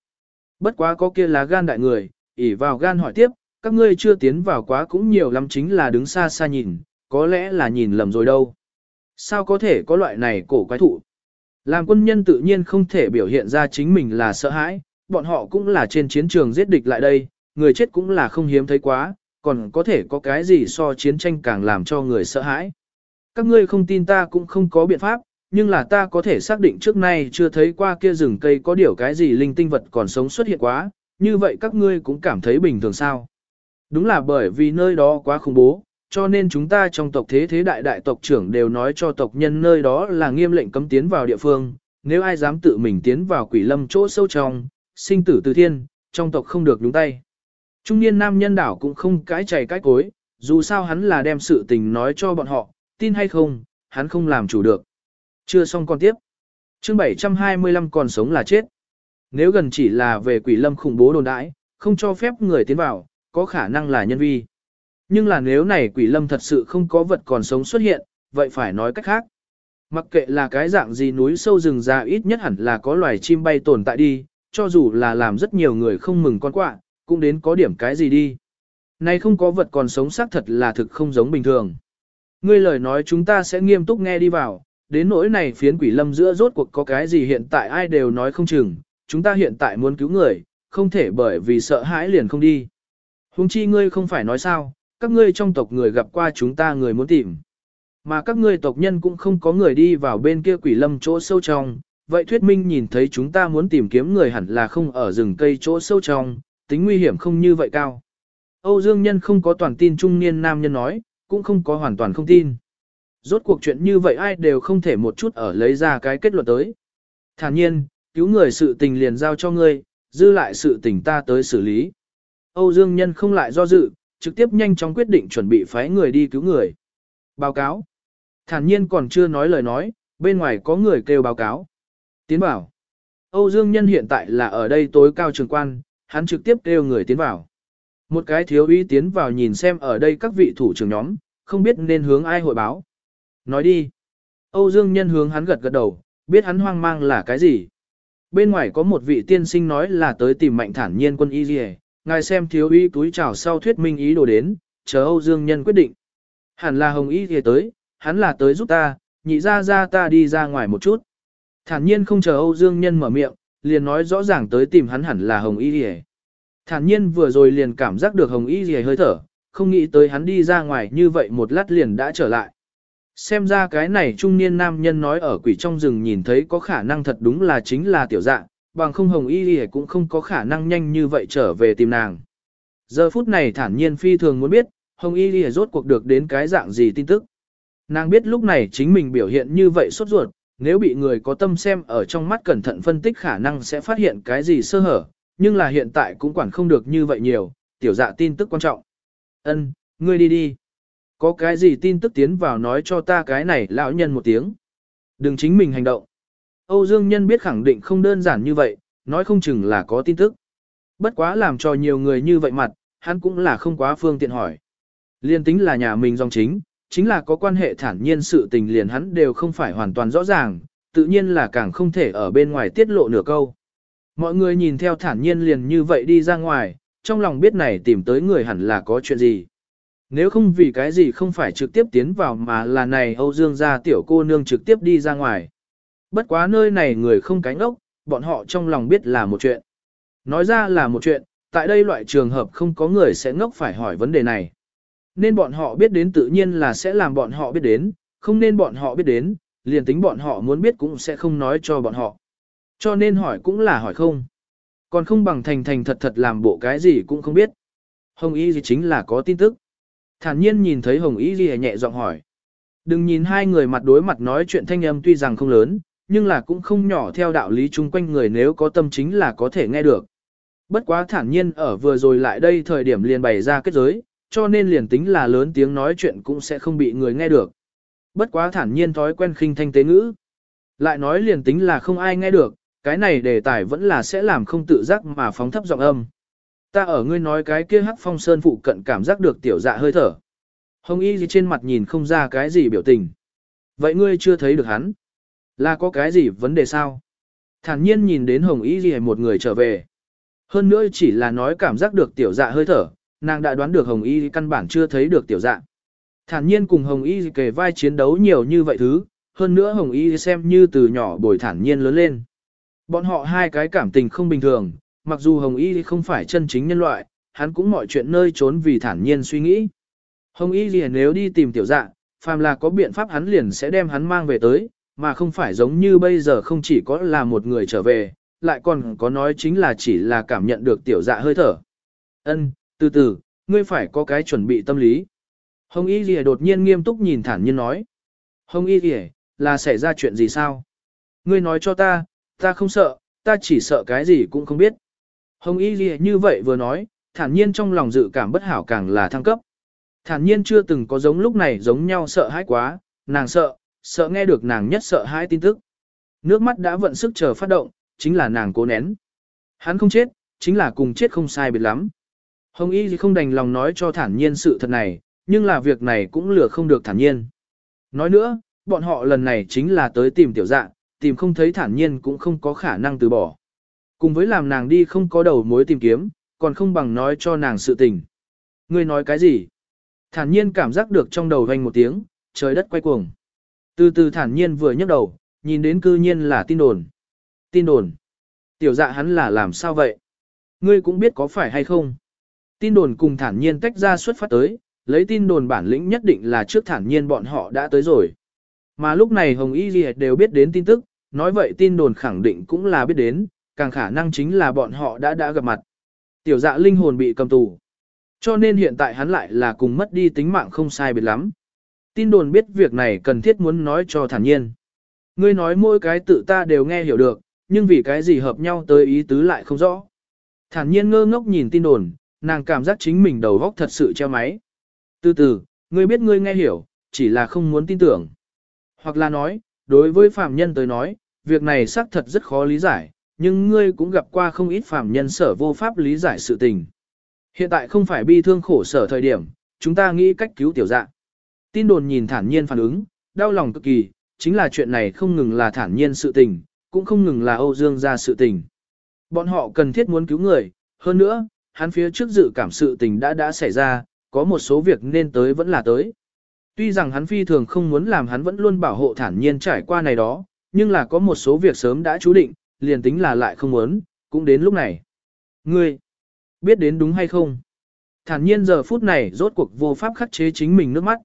Bất quá có kia là gan đại người, ỉ vào gan hỏi tiếp, các ngươi chưa tiến vào quá cũng nhiều lắm chính là đứng xa xa nhìn, có lẽ là nhìn lầm rồi đâu. Sao có thể có loại này cổ quái thụ? Làm quân nhân tự nhiên không thể biểu hiện ra chính mình là sợ hãi, bọn họ cũng là trên chiến trường giết địch lại đây, người chết cũng là không hiếm thấy quá, còn có thể có cái gì so chiến tranh càng làm cho người sợ hãi. Các ngươi không tin ta cũng không có biện pháp, nhưng là ta có thể xác định trước nay chưa thấy qua kia rừng cây có điều cái gì linh tinh vật còn sống xuất hiện quá, như vậy các ngươi cũng cảm thấy bình thường sao. Đúng là bởi vì nơi đó quá khủng bố, cho nên chúng ta trong tộc thế thế đại đại tộc trưởng đều nói cho tộc nhân nơi đó là nghiêm lệnh cấm tiến vào địa phương, nếu ai dám tự mình tiến vào quỷ lâm chỗ sâu trong, sinh tử từ thiên, trong tộc không được nhúng tay. Trung niên nam nhân đảo cũng không cái chảy cái cối, dù sao hắn là đem sự tình nói cho bọn họ, tin hay không, hắn không làm chủ được. Chưa xong con tiếp. chương 725 còn sống là chết. Nếu gần chỉ là về quỷ lâm khủng bố đồn đãi, không cho phép người tiến vào, có khả năng là nhân vi. Nhưng là nếu này quỷ lâm thật sự không có vật còn sống xuất hiện, vậy phải nói cách khác. Mặc kệ là cái dạng gì núi sâu rừng già ít nhất hẳn là có loài chim bay tồn tại đi, cho dù là làm rất nhiều người không mừng con quạ, cũng đến có điểm cái gì đi. Này không có vật còn sống xác thật là thực không giống bình thường. Ngươi lời nói chúng ta sẽ nghiêm túc nghe đi vào, đến nỗi này phiến quỷ lâm giữa rốt cuộc có cái gì hiện tại ai đều nói không chừng, chúng ta hiện tại muốn cứu người, không thể bởi vì sợ hãi liền không đi. Hùng chi ngươi không phải nói sao, các ngươi trong tộc người gặp qua chúng ta người muốn tìm. Mà các ngươi tộc nhân cũng không có người đi vào bên kia quỷ lâm chỗ sâu trong, vậy thuyết minh nhìn thấy chúng ta muốn tìm kiếm người hẳn là không ở rừng cây chỗ sâu trong, tính nguy hiểm không như vậy cao. Âu Dương Nhân không có toàn tin trung niên nam nhân nói, cũng không có hoàn toàn không tin. Rốt cuộc chuyện như vậy ai đều không thể một chút ở lấy ra cái kết luận tới. Thản nhiên, cứu người sự tình liền giao cho ngươi, dư lại sự tình ta tới xử lý. Âu Dương Nhân không lại do dự, trực tiếp nhanh chóng quyết định chuẩn bị phái người đi cứu người. Báo cáo. Thản nhiên còn chưa nói lời nói, bên ngoài có người kêu báo cáo. Tiến vào Âu Dương Nhân hiện tại là ở đây tối cao trường quan, hắn trực tiếp kêu người tiến vào. Một cái thiếu uy tiến vào nhìn xem ở đây các vị thủ trưởng nhóm, không biết nên hướng ai hội báo. Nói đi. Âu Dương Nhân hướng hắn gật gật đầu, biết hắn hoang mang là cái gì. Bên ngoài có một vị tiên sinh nói là tới tìm mạnh thản nhiên quân y gì ngài xem thiếu y túi chảo sau thuyết minh ý đồ đến, chờ Âu Dương Nhân quyết định. Hẳn là Hồng Y thì tới, hắn là tới giúp ta, nhị ra ra ta đi ra ngoài một chút. Thản nhiên không chờ Âu Dương Nhân mở miệng, liền nói rõ ràng tới tìm hắn hẳn là Hồng Y thì Thản nhiên vừa rồi liền cảm giác được Hồng Y thì hơi thở, không nghĩ tới hắn đi ra ngoài như vậy một lát liền đã trở lại. Xem ra cái này trung niên nam nhân nói ở quỷ trong rừng nhìn thấy có khả năng thật đúng là chính là tiểu dạng, bằng không hồng y y cũng không có khả năng nhanh như vậy trở về tìm nàng. Giờ phút này thản nhiên phi thường muốn biết, hồng y y rốt cuộc được đến cái dạng gì tin tức. Nàng biết lúc này chính mình biểu hiện như vậy sốt ruột, nếu bị người có tâm xem ở trong mắt cẩn thận phân tích khả năng sẽ phát hiện cái gì sơ hở, nhưng là hiện tại cũng quản không được như vậy nhiều, tiểu dạ tin tức quan trọng. Ân, ngươi đi đi. Có cái gì tin tức tiến vào nói cho ta cái này lão nhân một tiếng. Đừng chính mình hành động. Âu Dương Nhân biết khẳng định không đơn giản như vậy, nói không chừng là có tin tức. Bất quá làm cho nhiều người như vậy mặt, hắn cũng là không quá phương tiện hỏi. Liên tính là nhà mình dòng chính, chính là có quan hệ thản nhiên sự tình liền hắn đều không phải hoàn toàn rõ ràng, tự nhiên là càng không thể ở bên ngoài tiết lộ nửa câu. Mọi người nhìn theo thản nhiên liền như vậy đi ra ngoài, trong lòng biết này tìm tới người hẳn là có chuyện gì. Nếu không vì cái gì không phải trực tiếp tiến vào mà là này Âu Dương gia tiểu cô nương trực tiếp đi ra ngoài. Bất quá nơi này người không cánh ốc, bọn họ trong lòng biết là một chuyện. Nói ra là một chuyện, tại đây loại trường hợp không có người sẽ ngốc phải hỏi vấn đề này. Nên bọn họ biết đến tự nhiên là sẽ làm bọn họ biết đến, không nên bọn họ biết đến, liền tính bọn họ muốn biết cũng sẽ không nói cho bọn họ. Cho nên hỏi cũng là hỏi không. Còn không bằng thành thành thật thật làm bộ cái gì cũng không biết. Hồng Y gì chính là có tin tức. Thản nhiên nhìn thấy Hồng Y gì nhẹ giọng hỏi. Đừng nhìn hai người mặt đối mặt nói chuyện thanh âm tuy rằng không lớn, nhưng là cũng không nhỏ theo đạo lý chung quanh người nếu có tâm chính là có thể nghe được. Bất quá thản nhiên ở vừa rồi lại đây thời điểm liền bày ra kết giới, cho nên liền tính là lớn tiếng nói chuyện cũng sẽ không bị người nghe được. Bất quá thản nhiên thói quen khinh thanh tế ngữ. Lại nói liền tính là không ai nghe được, cái này đề tài vẫn là sẽ làm không tự giác mà phóng thấp giọng âm. Ta ở ngươi nói cái kia hắc phong sơn phụ cận cảm giác được tiểu dạ hơi thở. Hồng y gì trên mặt nhìn không ra cái gì biểu tình. Vậy ngươi chưa thấy được hắn. Là có cái gì vấn đề sao? Thản nhiên nhìn đến hồng y Ghi một người trở về. Hơn nữa chỉ là nói cảm giác được tiểu dạ hơi thở, nàng đã đoán được hồng y căn bản chưa thấy được tiểu dạ. Thản nhiên cùng hồng y kề vai chiến đấu nhiều như vậy thứ, hơn nữa hồng y xem như từ nhỏ bồi thản nhiên lớn lên. Bọn họ hai cái cảm tình không bình thường, mặc dù hồng y không phải chân chính nhân loại, hắn cũng mọi chuyện nơi trốn vì thản nhiên suy nghĩ. Hồng y liền nếu đi tìm tiểu dạ, phàm là có biện pháp hắn liền sẽ đem hắn mang về tới, mà không phải giống như bây giờ không chỉ có là một người trở về, lại còn có nói chính là chỉ là cảm nhận được tiểu dạ hơi thở. Ân, từ từ, ngươi phải có cái chuẩn bị tâm lý. Hồng Y Lìa đột nhiên nghiêm túc nhìn thản nhiên nói. Hồng Y Lìa, là xảy ra chuyện gì sao? Ngươi nói cho ta, ta không sợ, ta chỉ sợ cái gì cũng không biết. Hồng Y Lìa như vậy vừa nói, thản nhiên trong lòng dự cảm bất hảo càng là thăng cấp. Thản nhiên chưa từng có giống lúc này giống nhau sợ hãi quá, nàng sợ, sợ nghe được nàng nhất sợ hãi tin tức. Nước mắt đã vận sức chờ phát động, chính là nàng cố nén. Hắn không chết, chính là cùng chết không sai biệt lắm. Hồng Y không đành lòng nói cho thản nhiên sự thật này, nhưng là việc này cũng lừa không được thản nhiên. Nói nữa, bọn họ lần này chính là tới tìm tiểu dạ, tìm không thấy thản nhiên cũng không có khả năng từ bỏ. Cùng với làm nàng đi không có đầu mối tìm kiếm, còn không bằng nói cho nàng sự tình. Ngươi nói cái gì? Thản nhiên cảm giác được trong đầu vang một tiếng, trời đất quay cuồng. Từ từ thản nhiên vừa nhấc đầu, nhìn đến cư nhiên là tin đồn. Tin đồn. Tiểu dạ hắn là làm sao vậy? Ngươi cũng biết có phải hay không? Tin đồn cùng thản nhiên tách ra xuất phát tới, lấy tin đồn bản lĩnh nhất định là trước thản nhiên bọn họ đã tới rồi. Mà lúc này Hồng Y Liệt đều biết đến tin tức, nói vậy tin đồn khẳng định cũng là biết đến, càng khả năng chính là bọn họ đã đã gặp mặt. Tiểu dạ linh hồn bị cầm tù. Cho nên hiện tại hắn lại là cùng mất đi tính mạng không sai biệt lắm. Tin đồn biết việc này cần thiết muốn nói cho thản nhiên. Ngươi nói mỗi cái tự ta đều nghe hiểu được, nhưng vì cái gì hợp nhau tới ý tứ lại không rõ. Thản nhiên ngơ ngốc nhìn tin đồn, nàng cảm giác chính mình đầu góc thật sự treo máy. Từ từ, ngươi biết ngươi nghe hiểu, chỉ là không muốn tin tưởng. Hoặc là nói, đối với phạm nhân tới nói, việc này xác thật rất khó lý giải, nhưng ngươi cũng gặp qua không ít phạm nhân sở vô pháp lý giải sự tình. Hiện tại không phải bi thương khổ sở thời điểm, chúng ta nghĩ cách cứu tiểu dạng. Tin đồn nhìn thản nhiên phản ứng, đau lòng cực kỳ, chính là chuyện này không ngừng là thản nhiên sự tình, cũng không ngừng là Âu Dương gia sự tình. Bọn họ cần thiết muốn cứu người, hơn nữa, hắn phía trước dự cảm sự tình đã đã xảy ra, có một số việc nên tới vẫn là tới. Tuy rằng hắn phi thường không muốn làm hắn vẫn luôn bảo hộ thản nhiên trải qua này đó, nhưng là có một số việc sớm đã chú định, liền tính là lại không muốn, cũng đến lúc này. Ngươi, biết đến đúng hay không? Thản nhiên giờ phút này rốt cuộc vô pháp khắc chế chính mình nước mắt.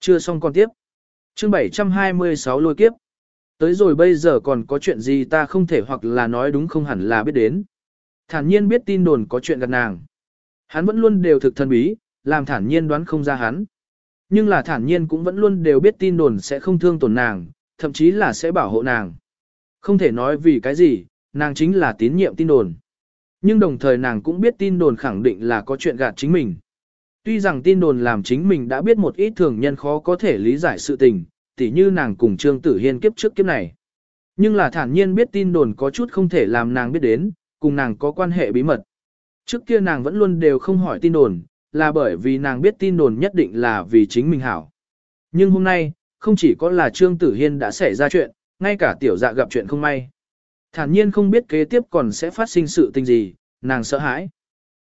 Chưa xong còn tiếp. Chương 726 lôi kiếp. Tới rồi bây giờ còn có chuyện gì ta không thể hoặc là nói đúng không hẳn là biết đến. Thản nhiên biết tin đồn có chuyện gần nàng. Hắn vẫn luôn đều thực thần bí, làm thản nhiên đoán không ra hắn. Nhưng là thản nhiên cũng vẫn luôn đều biết tin đồn sẽ không thương tổn nàng, thậm chí là sẽ bảo hộ nàng. Không thể nói vì cái gì, nàng chính là tín nhiệm tin đồn. Nhưng đồng thời nàng cũng biết tin đồn khẳng định là có chuyện gạt chính mình. Tuy rằng tin đồn làm chính mình đã biết một ít thường nhân khó có thể lý giải sự tình, tỉ như nàng cùng Trương Tử Hiên kiếp trước kiếp này. Nhưng là thản nhiên biết tin đồn có chút không thể làm nàng biết đến, cùng nàng có quan hệ bí mật. Trước kia nàng vẫn luôn đều không hỏi tin đồn, là bởi vì nàng biết tin đồn nhất định là vì chính mình hảo. Nhưng hôm nay, không chỉ có là Trương Tử Hiên đã xảy ra chuyện, ngay cả tiểu dạ gặp chuyện không may. Thản nhiên không biết kế tiếp còn sẽ phát sinh sự tình gì, nàng sợ hãi.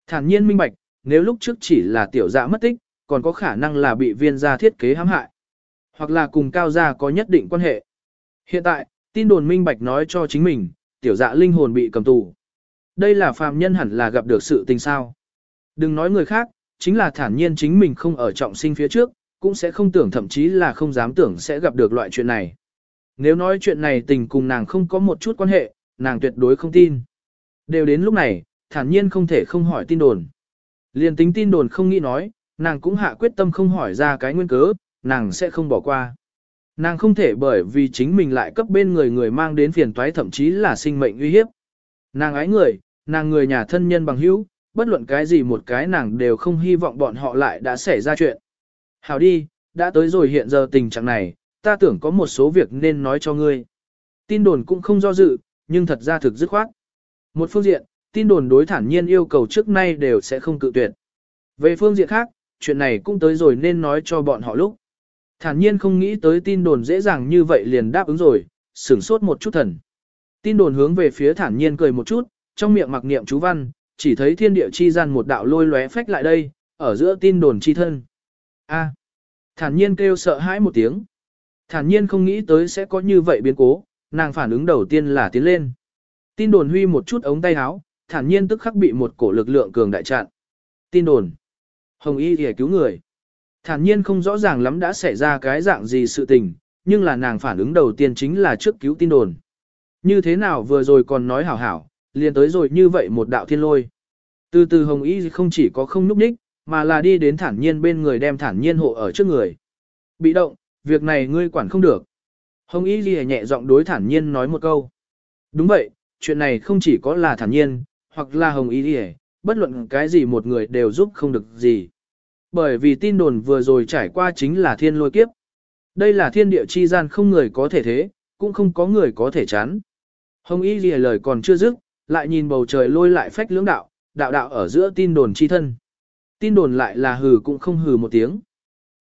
Thản nhiên minh bạch, nếu lúc trước chỉ là tiểu dạ mất tích, còn có khả năng là bị viên gia thiết kế hãm hại. Hoặc là cùng cao gia có nhất định quan hệ. Hiện tại, tin đồn minh bạch nói cho chính mình, tiểu dạ linh hồn bị cầm tù. Đây là phàm nhân hẳn là gặp được sự tình sao. Đừng nói người khác, chính là thản nhiên chính mình không ở trọng sinh phía trước, cũng sẽ không tưởng thậm chí là không dám tưởng sẽ gặp được loại chuyện này. Nếu nói chuyện này tình cùng nàng không có một chút quan hệ, nàng tuyệt đối không tin. Đều đến lúc này, thản nhiên không thể không hỏi tin đồn liền tính tin đồn không nghĩ nói, nàng cũng hạ quyết tâm không hỏi ra cái nguyên cớ, nàng sẽ không bỏ qua. Nàng không thể bởi vì chính mình lại cấp bên người người mang đến phiền toái thậm chí là sinh mệnh uy hiếp. Nàng ái người, nàng người nhà thân nhân bằng hữu, bất luận cái gì một cái nàng đều không hy vọng bọn họ lại đã xảy ra chuyện. Hảo đi, đã tới rồi hiện giờ tình trạng này, ta tưởng có một số việc nên nói cho ngươi. Tin đồn cũng không do dự, nhưng thật ra thực dứt khoát. Một phương diện, tin đồn đối thản nhiên yêu cầu trước nay đều sẽ không cự tuyệt. Về phương diện khác, chuyện này cũng tới rồi nên nói cho bọn họ lúc. Thản nhiên không nghĩ tới tin đồn dễ dàng như vậy liền đáp ứng rồi, sửng sốt một chút thần. Tin đồn hướng về phía thản nhiên cười một chút, trong miệng mặc niệm chú văn, chỉ thấy thiên địa chi gian một đạo lôi lóe phách lại đây, ở giữa tin đồn chi thân. A. Thản nhiên kêu sợ hãi một tiếng. Thản nhiên không nghĩ tới sẽ có như vậy biến cố, nàng phản ứng đầu tiên là tiến lên. Tin đồn huy một chút ống tay áo, thản nhiên tức khắc bị một cổ lực lượng cường đại chặn. Tin đồn. Hồng Y thì cứu người. Thản nhiên không rõ ràng lắm đã xảy ra cái dạng gì sự tình, nhưng là nàng phản ứng đầu tiên chính là trước cứu tin đồn. Như thế nào vừa rồi còn nói hảo hảo, liền tới rồi như vậy một đạo thiên lôi. Từ từ Hồng Y không chỉ có không núp đích, mà là đi đến thản nhiên bên người đem thản nhiên hộ ở trước người. Bị động, việc này ngươi quản không được. Hồng Y Ghi nhẹ giọng đối thản nhiên nói một câu. Đúng vậy, chuyện này không chỉ có là thản nhiên, hoặc là Hồng Y đi bất luận cái gì một người đều giúp không được gì. Bởi vì tin đồn vừa rồi trải qua chính là thiên lôi kiếp. Đây là thiên địa chi gian không người có thể thế, cũng không có người có thể chán. Hồng Y Ghi lời còn chưa dứt, lại nhìn bầu trời lôi lại phách lưỡng đạo, đạo đạo ở giữa tin đồn chi thân. Tin đồn lại là hừ cũng không hừ một tiếng.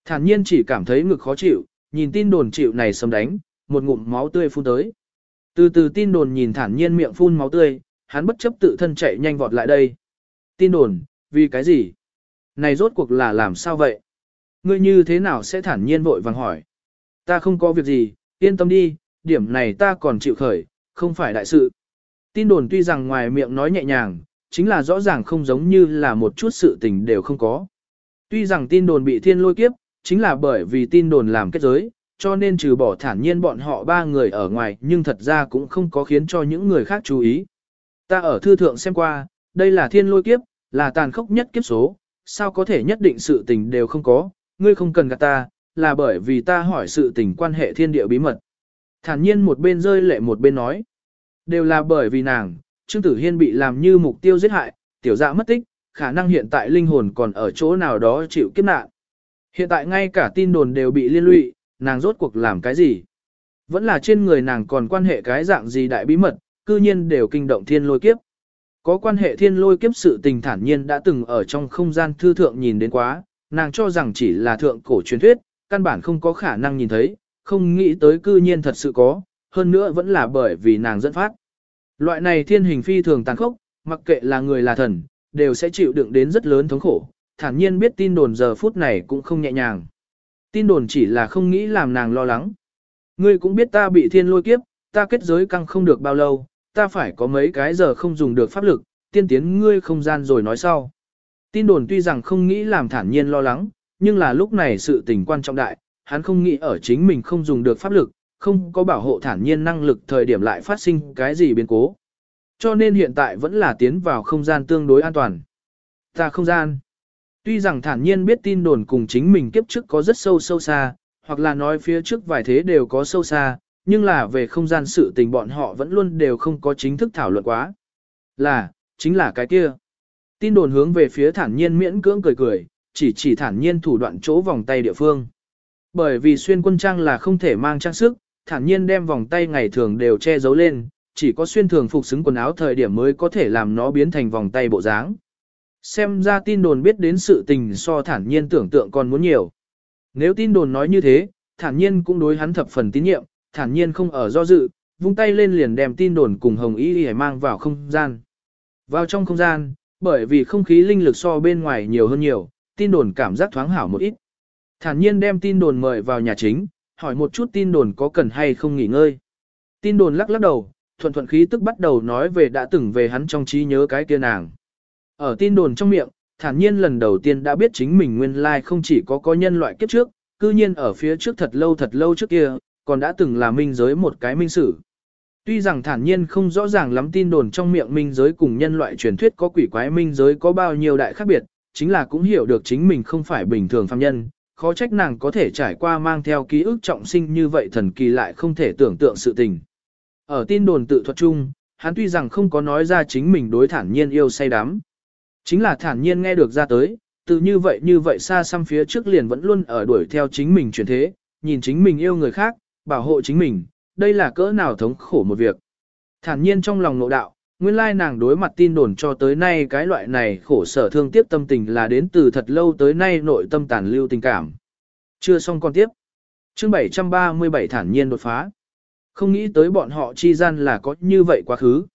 Thản nhiên chỉ cảm thấy ngực khó chịu, nhìn tin đồn chịu này sầm đánh, một ngụm máu tươi phun tới. Từ từ tin đồn nhìn thản nhiên miệng phun máu tươi, hắn bất chấp tự thân chạy nhanh vọt lại đây. Tin đồn, vì cái gì? Này rốt cuộc là làm sao vậy? Ngươi như thế nào sẽ thản nhiên vội vàng hỏi? Ta không có việc gì, yên tâm đi, điểm này ta còn chịu khởi, không phải đại sự. Tin đồn tuy rằng ngoài miệng nói nhẹ nhàng, chính là rõ ràng không giống như là một chút sự tình đều không có. Tuy rằng tin đồn bị thiên lôi kiếp, chính là bởi vì tin đồn làm kết giới, cho nên trừ bỏ thản nhiên bọn họ ba người ở ngoài nhưng thật ra cũng không có khiến cho những người khác chú ý. Ta ở thư thượng xem qua, đây là thiên lôi kiếp, là tàn khốc nhất kiếp số, sao có thể nhất định sự tình đều không có, ngươi không cần gạt ta, là bởi vì ta hỏi sự tình quan hệ thiên địa bí mật. Thản nhiên một bên rơi lệ một bên nói, đều là bởi vì nàng, Trương Tử Hiên bị làm như mục tiêu giết hại, tiểu dạ mất tích, khả năng hiện tại linh hồn còn ở chỗ nào đó chịu kiếp nạn. Hiện tại ngay cả tin đồn đều bị liên lụy, nàng rốt cuộc làm cái gì? Vẫn là trên người nàng còn quan hệ cái dạng gì đại bí mật, cư nhiên đều kinh động thiên lôi kiếp. Có quan hệ thiên lôi kiếp sự tình thản nhiên đã từng ở trong không gian thư thượng nhìn đến quá, nàng cho rằng chỉ là thượng cổ truyền thuyết, căn bản không có khả năng nhìn thấy, không nghĩ tới cư nhiên thật sự có, hơn nữa vẫn là bởi vì nàng dẫn phát. Loại này thiên hình phi thường tàn khốc, mặc kệ là người là thần, đều sẽ chịu đựng đến rất lớn thống khổ, thản nhiên biết tin đồn giờ phút này cũng không nhẹ nhàng. Tin đồn chỉ là không nghĩ làm nàng lo lắng. Ngươi cũng biết ta bị thiên lôi kiếp, ta kết giới căng không được bao lâu, ta phải có mấy cái giờ không dùng được pháp lực, tiên tiến ngươi không gian rồi nói sau. Tin đồn tuy rằng không nghĩ làm thản nhiên lo lắng, nhưng là lúc này sự tình quan trọng đại, hắn không nghĩ ở chính mình không dùng được pháp lực, không có bảo hộ thản nhiên năng lực thời điểm lại phát sinh cái gì biến cố. Cho nên hiện tại vẫn là tiến vào không gian tương đối an toàn. Ta không gian. Tuy rằng thản nhiên biết tin đồn cùng chính mình kiếp trước có rất sâu sâu xa, hoặc là nói phía trước vài thế đều có sâu xa, nhưng là về không gian sự tình bọn họ vẫn luôn đều không có chính thức thảo luận quá. Là, chính là cái kia. Tin đồn hướng về phía thản nhiên miễn cưỡng cười cười, chỉ chỉ thản nhiên thủ đoạn chỗ vòng tay địa phương. Bởi vì xuyên quân trang là không thể mang trang sức, thản nhiên đem vòng tay ngày thường đều che giấu lên, chỉ có xuyên thường phục xứng quần áo thời điểm mới có thể làm nó biến thành vòng tay bộ dáng. Xem ra tin đồn biết đến sự tình so thản nhiên tưởng tượng còn muốn nhiều. Nếu tin đồn nói như thế, thản nhiên cũng đối hắn thập phần tín nhiệm, thản nhiên không ở do dự, vung tay lên liền đem tin đồn cùng Hồng Y Y mang vào không gian. Vào trong không gian, bởi vì không khí linh lực so bên ngoài nhiều hơn nhiều, tin đồn cảm giác thoáng hảo một ít. Thản nhiên đem tin đồn mời vào nhà chính, hỏi một chút tin đồn có cần hay không nghỉ ngơi. Tin đồn lắc lắc đầu, thuận thuận khí tức bắt đầu nói về đã từng về hắn trong trí nhớ cái kia nàng. Ở tin đồn trong miệng, thản nhiên lần đầu tiên đã biết chính mình nguyên lai không chỉ có có nhân loại kiếp trước, cư nhiên ở phía trước thật lâu thật lâu trước kia, còn đã từng là minh giới một cái minh sử. Tuy rằng thản nhiên không rõ ràng lắm tin đồn trong miệng minh giới cùng nhân loại truyền thuyết có quỷ quái minh giới có bao nhiêu đại khác biệt, chính là cũng hiểu được chính mình không phải bình thường phàm nhân, khó trách nàng có thể trải qua mang theo ký ức trọng sinh như vậy thần kỳ lại không thể tưởng tượng sự tình. Ở tin đồn tự thuật chung, hắn tuy rằng không có nói ra chính mình đối thản nhiên yêu say đắm. Chính là thản nhiên nghe được ra tới, từ như vậy như vậy xa xăm phía trước liền vẫn luôn ở đuổi theo chính mình chuyển thế, nhìn chính mình yêu người khác, bảo hộ chính mình, đây là cỡ nào thống khổ một việc. Thản nhiên trong lòng nội đạo, nguyên lai nàng đối mặt tin đồn cho tới nay cái loại này khổ sở thương tiếc tâm tình là đến từ thật lâu tới nay nội tâm tàn lưu tình cảm. Chưa xong con tiếp. Chương 737 thản nhiên đột phá. Không nghĩ tới bọn họ chi gian là có như vậy quá khứ.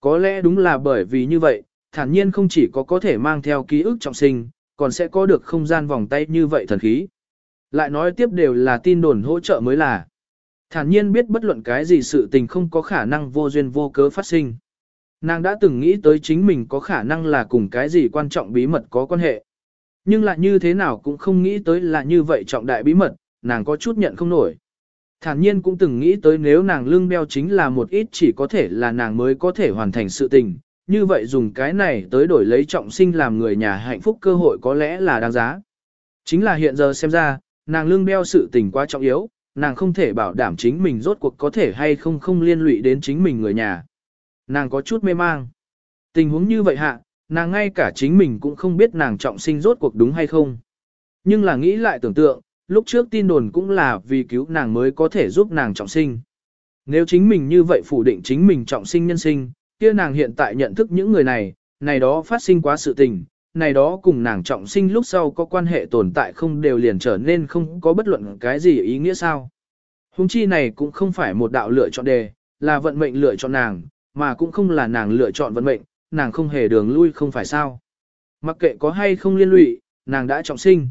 Có lẽ đúng là bởi vì như vậy, thản nhiên không chỉ có có thể mang theo ký ức trọng sinh, còn sẽ có được không gian vòng tay như vậy thần khí. Lại nói tiếp đều là tin đồn hỗ trợ mới là. Thản nhiên biết bất luận cái gì sự tình không có khả năng vô duyên vô cớ phát sinh. Nàng đã từng nghĩ tới chính mình có khả năng là cùng cái gì quan trọng bí mật có quan hệ. Nhưng lại như thế nào cũng không nghĩ tới là như vậy trọng đại bí mật, nàng có chút nhận không nổi. Thản nhiên cũng từng nghĩ tới nếu nàng lương đeo chính là một ít chỉ có thể là nàng mới có thể hoàn thành sự tình, như vậy dùng cái này tới đổi lấy trọng sinh làm người nhà hạnh phúc cơ hội có lẽ là đáng giá. Chính là hiện giờ xem ra, nàng lương đeo sự tình quá trọng yếu, nàng không thể bảo đảm chính mình rốt cuộc có thể hay không không liên lụy đến chính mình người nhà. Nàng có chút mê mang. Tình huống như vậy hạ, nàng ngay cả chính mình cũng không biết nàng trọng sinh rốt cuộc đúng hay không. Nhưng là nghĩ lại tưởng tượng, lúc trước tin đồn cũng là vì cứu nàng mới có thể giúp nàng trọng sinh. Nếu chính mình như vậy phủ định chính mình trọng sinh nhân sinh, kia nàng hiện tại nhận thức những người này, này đó phát sinh quá sự tình, này đó cùng nàng trọng sinh lúc sau có quan hệ tồn tại không đều liền trở nên không có bất luận cái gì ý nghĩa sao. Hùng chi này cũng không phải một đạo lựa chọn đề, là vận mệnh lựa chọn nàng, mà cũng không là nàng lựa chọn vận mệnh, nàng không hề đường lui không phải sao. Mặc kệ có hay không liên lụy, nàng đã trọng sinh.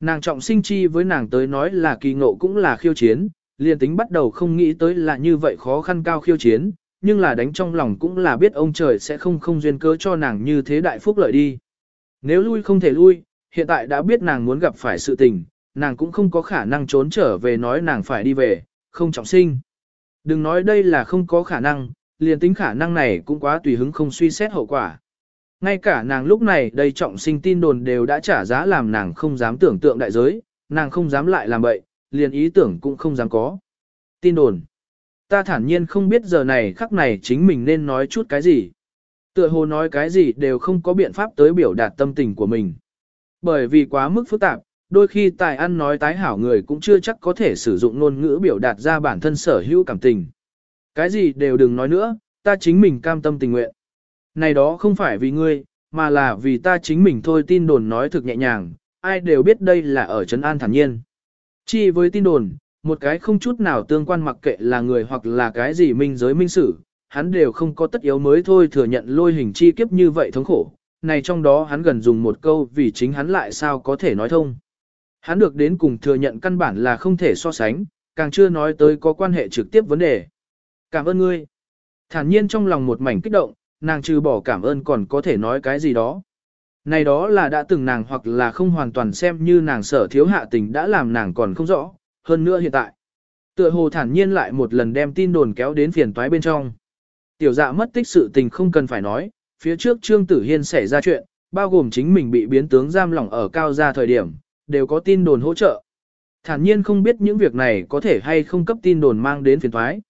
Nàng trọng sinh chi với nàng tới nói là kỳ ngộ cũng là khiêu chiến, liền tính bắt đầu không nghĩ tới là như vậy khó khăn cao khiêu chiến, nhưng là đánh trong lòng cũng là biết ông trời sẽ không không duyên cớ cho nàng như thế đại phúc lợi đi. Nếu lui không thể lui, hiện tại đã biết nàng muốn gặp phải sự tình, nàng cũng không có khả năng trốn trở về nói nàng phải đi về, không trọng sinh. Đừng nói đây là không có khả năng, liền tính khả năng này cũng quá tùy hứng không suy xét hậu quả. Ngay cả nàng lúc này đây trọng sinh tin đồn đều đã trả giá làm nàng không dám tưởng tượng đại giới, nàng không dám lại làm bậy, liền ý tưởng cũng không dám có. Tin đồn. Ta thản nhiên không biết giờ này khắc này chính mình nên nói chút cái gì. Tựa hồ nói cái gì đều không có biện pháp tới biểu đạt tâm tình của mình. Bởi vì quá mức phức tạp, đôi khi tài ăn nói tái hảo người cũng chưa chắc có thể sử dụng ngôn ngữ biểu đạt ra bản thân sở hữu cảm tình. Cái gì đều đừng nói nữa, ta chính mình cam tâm tình nguyện. Này đó không phải vì ngươi, mà là vì ta chính mình thôi tin đồn nói thực nhẹ nhàng, ai đều biết đây là ở Trấn An thản nhiên. Chỉ với tin đồn, một cái không chút nào tương quan mặc kệ là người hoặc là cái gì minh giới minh sử, hắn đều không có tất yếu mới thôi thừa nhận lôi hình chi kiếp như vậy thống khổ, này trong đó hắn gần dùng một câu vì chính hắn lại sao có thể nói thông. Hắn được đến cùng thừa nhận căn bản là không thể so sánh, càng chưa nói tới có quan hệ trực tiếp vấn đề. Cảm ơn ngươi. Thản nhiên trong lòng một mảnh kích động, nàng trừ bỏ cảm ơn còn có thể nói cái gì đó. Này đó là đã từng nàng hoặc là không hoàn toàn xem như nàng sở thiếu hạ tình đã làm nàng còn không rõ, hơn nữa hiện tại. Tựa hồ thản nhiên lại một lần đem tin đồn kéo đến phiền toái bên trong. Tiểu dạ mất tích sự tình không cần phải nói, phía trước Trương Tử Hiên xảy ra chuyện, bao gồm chính mình bị biến tướng giam lỏng ở cao gia thời điểm, đều có tin đồn hỗ trợ. Thản nhiên không biết những việc này có thể hay không cấp tin đồn mang đến phiền toái.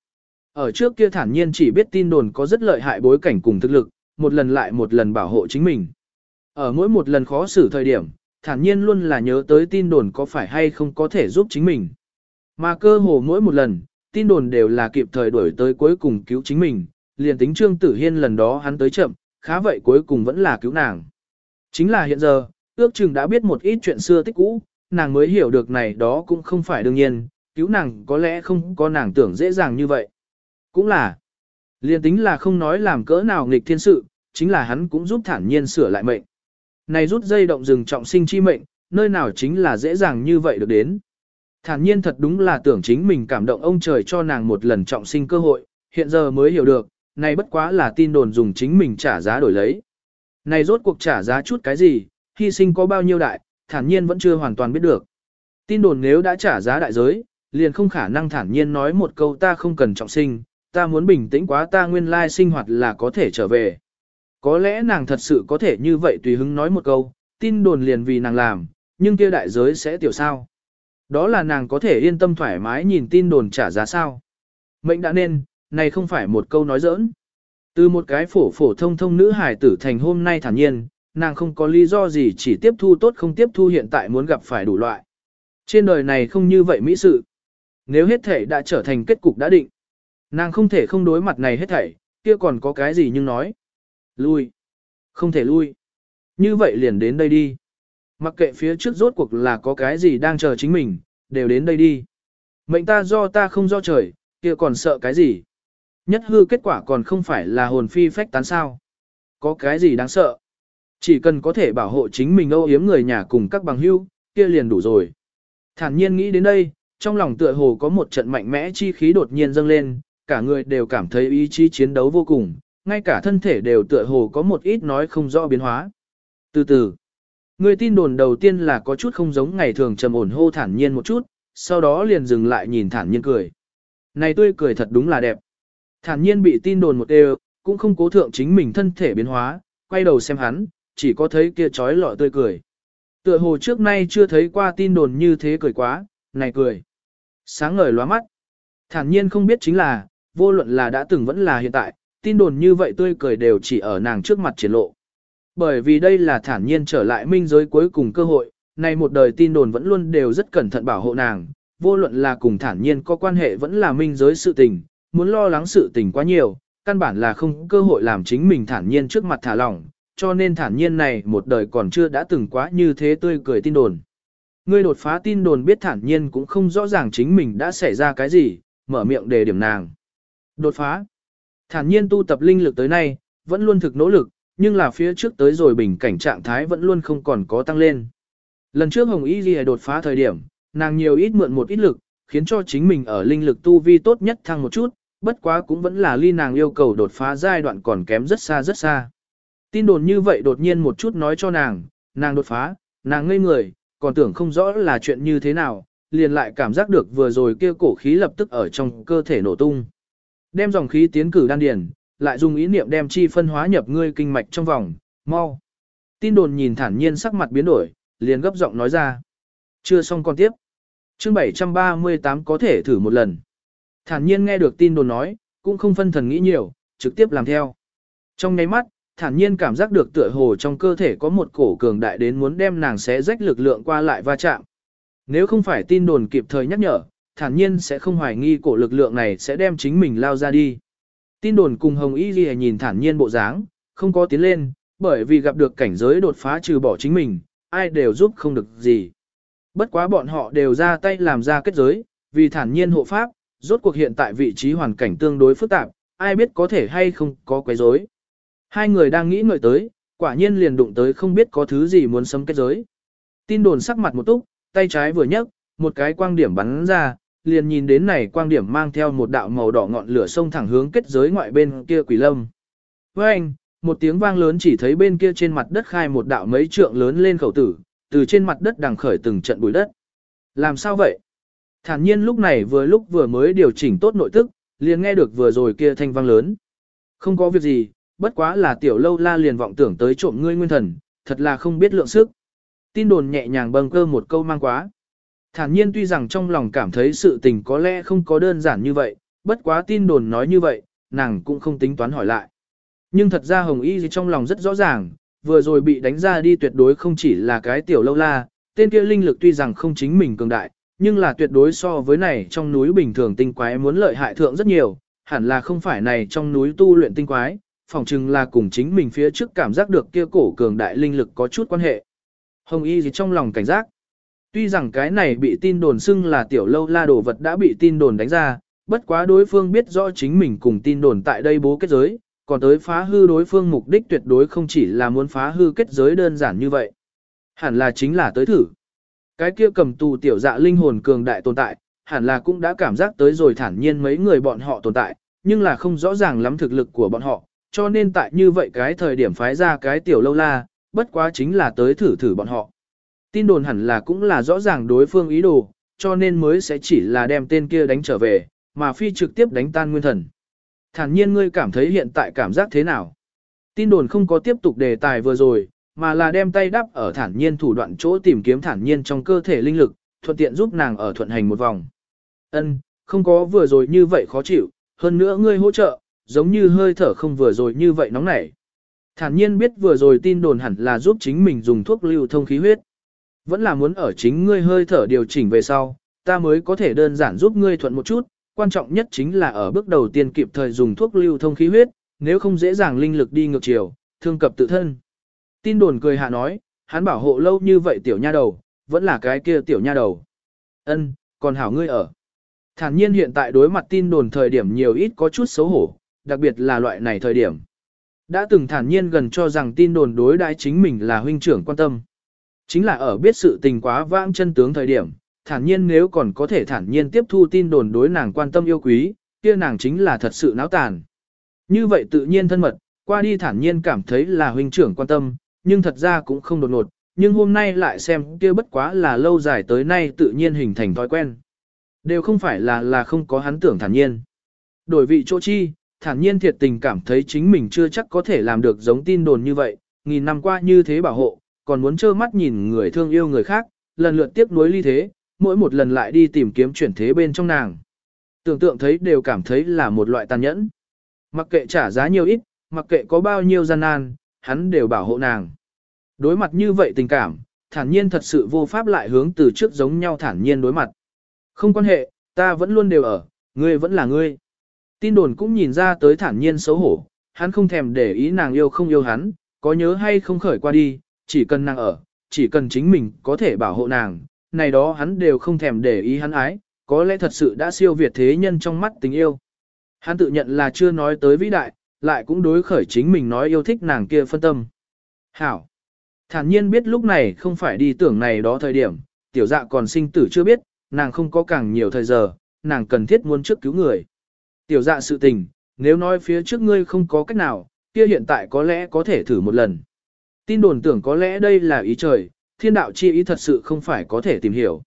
Ở trước kia thản nhiên chỉ biết tin đồn có rất lợi hại bối cảnh cùng thực lực, một lần lại một lần bảo hộ chính mình. Ở mỗi một lần khó xử thời điểm, thản nhiên luôn là nhớ tới tin đồn có phải hay không có thể giúp chính mình. Mà cơ hồ mỗi một lần, tin đồn đều là kịp thời đuổi tới cuối cùng cứu chính mình, liền tính Trương Tử Hiên lần đó hắn tới chậm, khá vậy cuối cùng vẫn là cứu nàng. Chính là hiện giờ, ước chừng đã biết một ít chuyện xưa tích cũ, nàng mới hiểu được này đó cũng không phải đương nhiên, cứu nàng có lẽ không có nàng tưởng dễ dàng như vậy. Cũng là, liền tính là không nói làm cỡ nào nghịch thiên sự, chính là hắn cũng giúp thản nhiên sửa lại mệnh. Này rút dây động rừng trọng sinh chi mệnh, nơi nào chính là dễ dàng như vậy được đến. Thản nhiên thật đúng là tưởng chính mình cảm động ông trời cho nàng một lần trọng sinh cơ hội, hiện giờ mới hiểu được, này bất quá là tin đồn dùng chính mình trả giá đổi lấy. Này rốt cuộc trả giá chút cái gì, hy sinh có bao nhiêu đại, thản nhiên vẫn chưa hoàn toàn biết được. Tin đồn nếu đã trả giá đại giới, liền không khả năng thản nhiên nói một câu ta không cần trọng sinh, ta muốn bình tĩnh quá ta nguyên lai sinh hoạt là có thể trở về. Có lẽ nàng thật sự có thể như vậy tùy hứng nói một câu, tin đồn liền vì nàng làm, nhưng kia đại giới sẽ tiểu sao. Đó là nàng có thể yên tâm thoải mái nhìn tin đồn trả giá sao. Mệnh đã nên, này không phải một câu nói giỡn. Từ một cái phổ phổ thông thông nữ hài tử thành hôm nay thản nhiên, nàng không có lý do gì chỉ tiếp thu tốt không tiếp thu hiện tại muốn gặp phải đủ loại. Trên đời này không như vậy mỹ sự. Nếu hết thể đã trở thành kết cục đã định, nàng không thể không đối mặt này hết thảy, kia còn có cái gì nhưng nói. Lui. Không thể lui. Như vậy liền đến đây đi. Mặc kệ phía trước rốt cuộc là có cái gì đang chờ chính mình, đều đến đây đi. Mệnh ta do ta không do trời, kia còn sợ cái gì. Nhất hư kết quả còn không phải là hồn phi phách tán sao. Có cái gì đáng sợ. Chỉ cần có thể bảo hộ chính mình âu yếm người nhà cùng các bằng hữu, kia liền đủ rồi. Thản nhiên nghĩ đến đây, trong lòng tựa hồ có một trận mạnh mẽ chi khí đột nhiên dâng lên, cả người đều cảm thấy ý chí chiến đấu vô cùng, ngay cả thân thể đều tựa hồ có một ít nói không rõ biến hóa. Từ từ, người tin đồn đầu tiên là có chút không giống ngày thường trầm ổn hô thản nhiên một chút, sau đó liền dừng lại nhìn thản nhiên cười. Này tươi cười thật đúng là đẹp. Thản nhiên bị tin đồn một đều, cũng không cố thượng chính mình thân thể biến hóa, quay đầu xem hắn, chỉ có thấy kia trói lọi tươi cười. Tựa hồ trước nay chưa thấy qua tin đồn như thế cười quá, này cười. Sáng ngời lóa mắt. Thản nhiên không biết chính là, vô luận là đã từng vẫn là hiện tại, tin đồn như vậy tươi cười đều chỉ ở nàng trước mặt triển lộ. Bởi vì đây là thản nhiên trở lại minh giới cuối cùng cơ hội, này một đời tin đồn vẫn luôn đều rất cẩn thận bảo hộ nàng, vô luận là cùng thản nhiên có quan hệ vẫn là minh giới sự tình, muốn lo lắng sự tình quá nhiều, căn bản là không cơ hội làm chính mình thản nhiên trước mặt thả lỏng, cho nên thản nhiên này một đời còn chưa đã từng quá như thế tươi cười tin đồn. Ngươi đột phá tin đồn biết thản nhiên cũng không rõ ràng chính mình đã xảy ra cái gì, mở miệng đề điểm nàng. Đột phá. Thản nhiên tu tập linh lực tới nay, vẫn luôn thực nỗ lực, nhưng là phía trước tới rồi bình cảnh trạng thái vẫn luôn không còn có tăng lên. Lần trước Hồng Y Ghi đột phá thời điểm, nàng nhiều ít mượn một ít lực, khiến cho chính mình ở linh lực tu vi tốt nhất thăng một chút, bất quá cũng vẫn là ly nàng yêu cầu đột phá giai đoạn còn kém rất xa rất xa. Tin đồn như vậy đột nhiên một chút nói cho nàng, nàng đột phá, nàng ngây người, còn tưởng không rõ là chuyện như thế nào, liền lại cảm giác được vừa rồi kia cổ khí lập tức ở trong cơ thể nổ tung. Đem dòng khí tiến cử đan điền, lại dùng ý niệm đem chi phân hóa nhập ngươi kinh mạch trong vòng, mau. Tin đồn nhìn thản nhiên sắc mặt biến đổi, liền gấp giọng nói ra. Chưa xong con tiếp. Chương 738 có thể thử một lần. Thản nhiên nghe được tin đồn nói, cũng không phân thần nghĩ nhiều, trực tiếp làm theo. Trong nháy mắt, thản nhiên cảm giác được tựa hồ trong cơ thể có một cổ cường đại đến muốn đem nàng xé rách lực lượng qua lại va chạm. Nếu không phải tin đồn kịp thời nhắc nhở, thản nhiên sẽ không hoài nghi cổ lực lượng này sẽ đem chính mình lao ra đi. Tin đồn cùng Hồng Y Ghi nhìn thản nhiên bộ dáng, không có tiến lên, bởi vì gặp được cảnh giới đột phá trừ bỏ chính mình, ai đều giúp không được gì. Bất quá bọn họ đều ra tay làm ra kết giới, vì thản nhiên hộ pháp, rốt cuộc hiện tại vị trí hoàn cảnh tương đối phức tạp, ai biết có thể hay không có quấy rối. Hai người đang nghĩ ngợi tới, Quả nhiên liền đụng tới không biết có thứ gì muốn xâm kết giới. Tin đồn sắc mặt một túc, tay trái vừa nhấc, một cái quang điểm bắn ra, liền nhìn đến này quang điểm mang theo một đạo màu đỏ ngọn lửa sông thẳng hướng kết giới ngoại bên kia quỷ lâm. Với anh, một tiếng vang lớn chỉ thấy bên kia trên mặt đất khai một đạo mấy trượng lớn lên khẩu tử, từ trên mặt đất đằng khởi từng trận bụi đất. Làm sao vậy? Thản nhiên lúc này vừa lúc vừa mới điều chỉnh tốt nội tức, liền nghe được vừa rồi kia thanh vang lớn. Không có việc gì, bất quá là tiểu lâu la liền vọng tưởng tới trộm ngươi nguyên thần, thật là không biết lượng sức. Tin đồn nhẹ nhàng bâng cơ một câu mang quá. Thản nhiên tuy rằng trong lòng cảm thấy sự tình có lẽ không có đơn giản như vậy, bất quá tin đồn nói như vậy, nàng cũng không tính toán hỏi lại. Nhưng thật ra Hồng Y gì trong lòng rất rõ ràng, vừa rồi bị đánh ra đi tuyệt đối không chỉ là cái tiểu lâu la, tên kia linh lực tuy rằng không chính mình cường đại, nhưng là tuyệt đối so với này trong núi bình thường tinh quái muốn lợi hại thượng rất nhiều, hẳn là không phải này trong núi tu luyện tinh quái, phòng chừng là cùng chính mình phía trước cảm giác được kia cổ cường đại linh lực có chút quan hệ. Hồng Y gì trong lòng cảnh giác. Tuy rằng cái này bị tin đồn xưng là tiểu lâu la đồ vật đã bị tin đồn đánh ra, bất quá đối phương biết rõ chính mình cùng tin đồn tại đây bố kết giới, còn tới phá hư đối phương mục đích tuyệt đối không chỉ là muốn phá hư kết giới đơn giản như vậy. Hẳn là chính là tới thử. Cái kia cầm tù tiểu dạ linh hồn cường đại tồn tại, hẳn là cũng đã cảm giác tới rồi thản nhiên mấy người bọn họ tồn tại, nhưng là không rõ ràng lắm thực lực của bọn họ, cho nên tại như vậy cái thời điểm phái ra cái tiểu lâu la, bất quá chính là tới thử thử bọn họ. Tin đồn hẳn là cũng là rõ ràng đối phương ý đồ, cho nên mới sẽ chỉ là đem tên kia đánh trở về, mà phi trực tiếp đánh tan nguyên thần. Thản nhiên ngươi cảm thấy hiện tại cảm giác thế nào? Tin đồn không có tiếp tục đề tài vừa rồi, mà là đem tay đắp ở thản nhiên thủ đoạn chỗ tìm kiếm thản nhiên trong cơ thể linh lực, thuận tiện giúp nàng ở thuận hành một vòng. Ân, không có vừa rồi như vậy khó chịu, hơn nữa ngươi hỗ trợ, giống như hơi thở không vừa rồi như vậy nóng nảy. Thản nhiên biết vừa rồi tin đồn hẳn là giúp chính mình dùng thuốc lưu thông khí huyết. Vẫn là muốn ở chính ngươi hơi thở điều chỉnh về sau, ta mới có thể đơn giản giúp ngươi thuận một chút, quan trọng nhất chính là ở bước đầu tiên kịp thời dùng thuốc lưu thông khí huyết, nếu không dễ dàng linh lực đi ngược chiều, thương cập tự thân. Tin đồn cười hạ nói, hắn bảo hộ lâu như vậy tiểu nha đầu, vẫn là cái kia tiểu nha đầu. Ân, còn hảo ngươi ở. Thản nhiên hiện tại đối mặt tin đồn thời điểm nhiều ít có chút xấu hổ, đặc biệt là loại này thời điểm. Đã từng thản nhiên gần cho rằng tin đồn đối đãi chính mình là huynh trưởng quan tâm. Chính là ở biết sự tình quá vãng chân tướng thời điểm, thản nhiên nếu còn có thể thản nhiên tiếp thu tin đồn đối nàng quan tâm yêu quý, kia nàng chính là thật sự náo tàn. Như vậy tự nhiên thân mật, qua đi thản nhiên cảm thấy là huynh trưởng quan tâm, nhưng thật ra cũng không đột ngột, nhưng hôm nay lại xem kia bất quá là lâu dài tới nay tự nhiên hình thành thói quen. Đều không phải là là không có hắn tưởng thản nhiên. Đổi vị chỗ chi, thản nhiên thiệt tình cảm thấy chính mình chưa chắc có thể làm được giống tin đồn như vậy, nghìn năm qua như thế bảo hộ, còn muốn trơ mắt nhìn người thương yêu người khác, lần lượt tiếp nối ly thế, mỗi một lần lại đi tìm kiếm chuyển thế bên trong nàng. Tưởng tượng thấy đều cảm thấy là một loại tàn nhẫn. Mặc kệ trả giá nhiều ít, mặc kệ có bao nhiêu gian nan, hắn đều bảo hộ nàng. Đối mặt như vậy tình cảm, thản nhiên thật sự vô pháp lại hướng từ trước giống nhau thản nhiên đối mặt. Không quan hệ, ta vẫn luôn đều ở, ngươi vẫn là ngươi. Tin đồn cũng nhìn ra tới thản nhiên xấu hổ, hắn không thèm để ý nàng yêu không yêu hắn, có nhớ hay không khởi qua đi, chỉ cần nàng ở, chỉ cần chính mình có thể bảo hộ nàng, này đó hắn đều không thèm để ý hắn ái, có lẽ thật sự đã siêu việt thế nhân trong mắt tình yêu. Hắn tự nhận là chưa nói tới vĩ đại, lại cũng đối khởi chính mình nói yêu thích nàng kia phân tâm. Hảo! Thản nhiên biết lúc này không phải đi tưởng này đó thời điểm, tiểu dạ còn sinh tử chưa biết, nàng không có càng nhiều thời giờ, nàng cần thiết muốn trước cứu người. Tiểu dạ sự tình, nếu nói phía trước ngươi không có cách nào, kia hiện tại có lẽ có thể thử một lần. Tin đồn tưởng có lẽ đây là ý trời, thiên đạo chi ý thật sự không phải có thể tìm hiểu.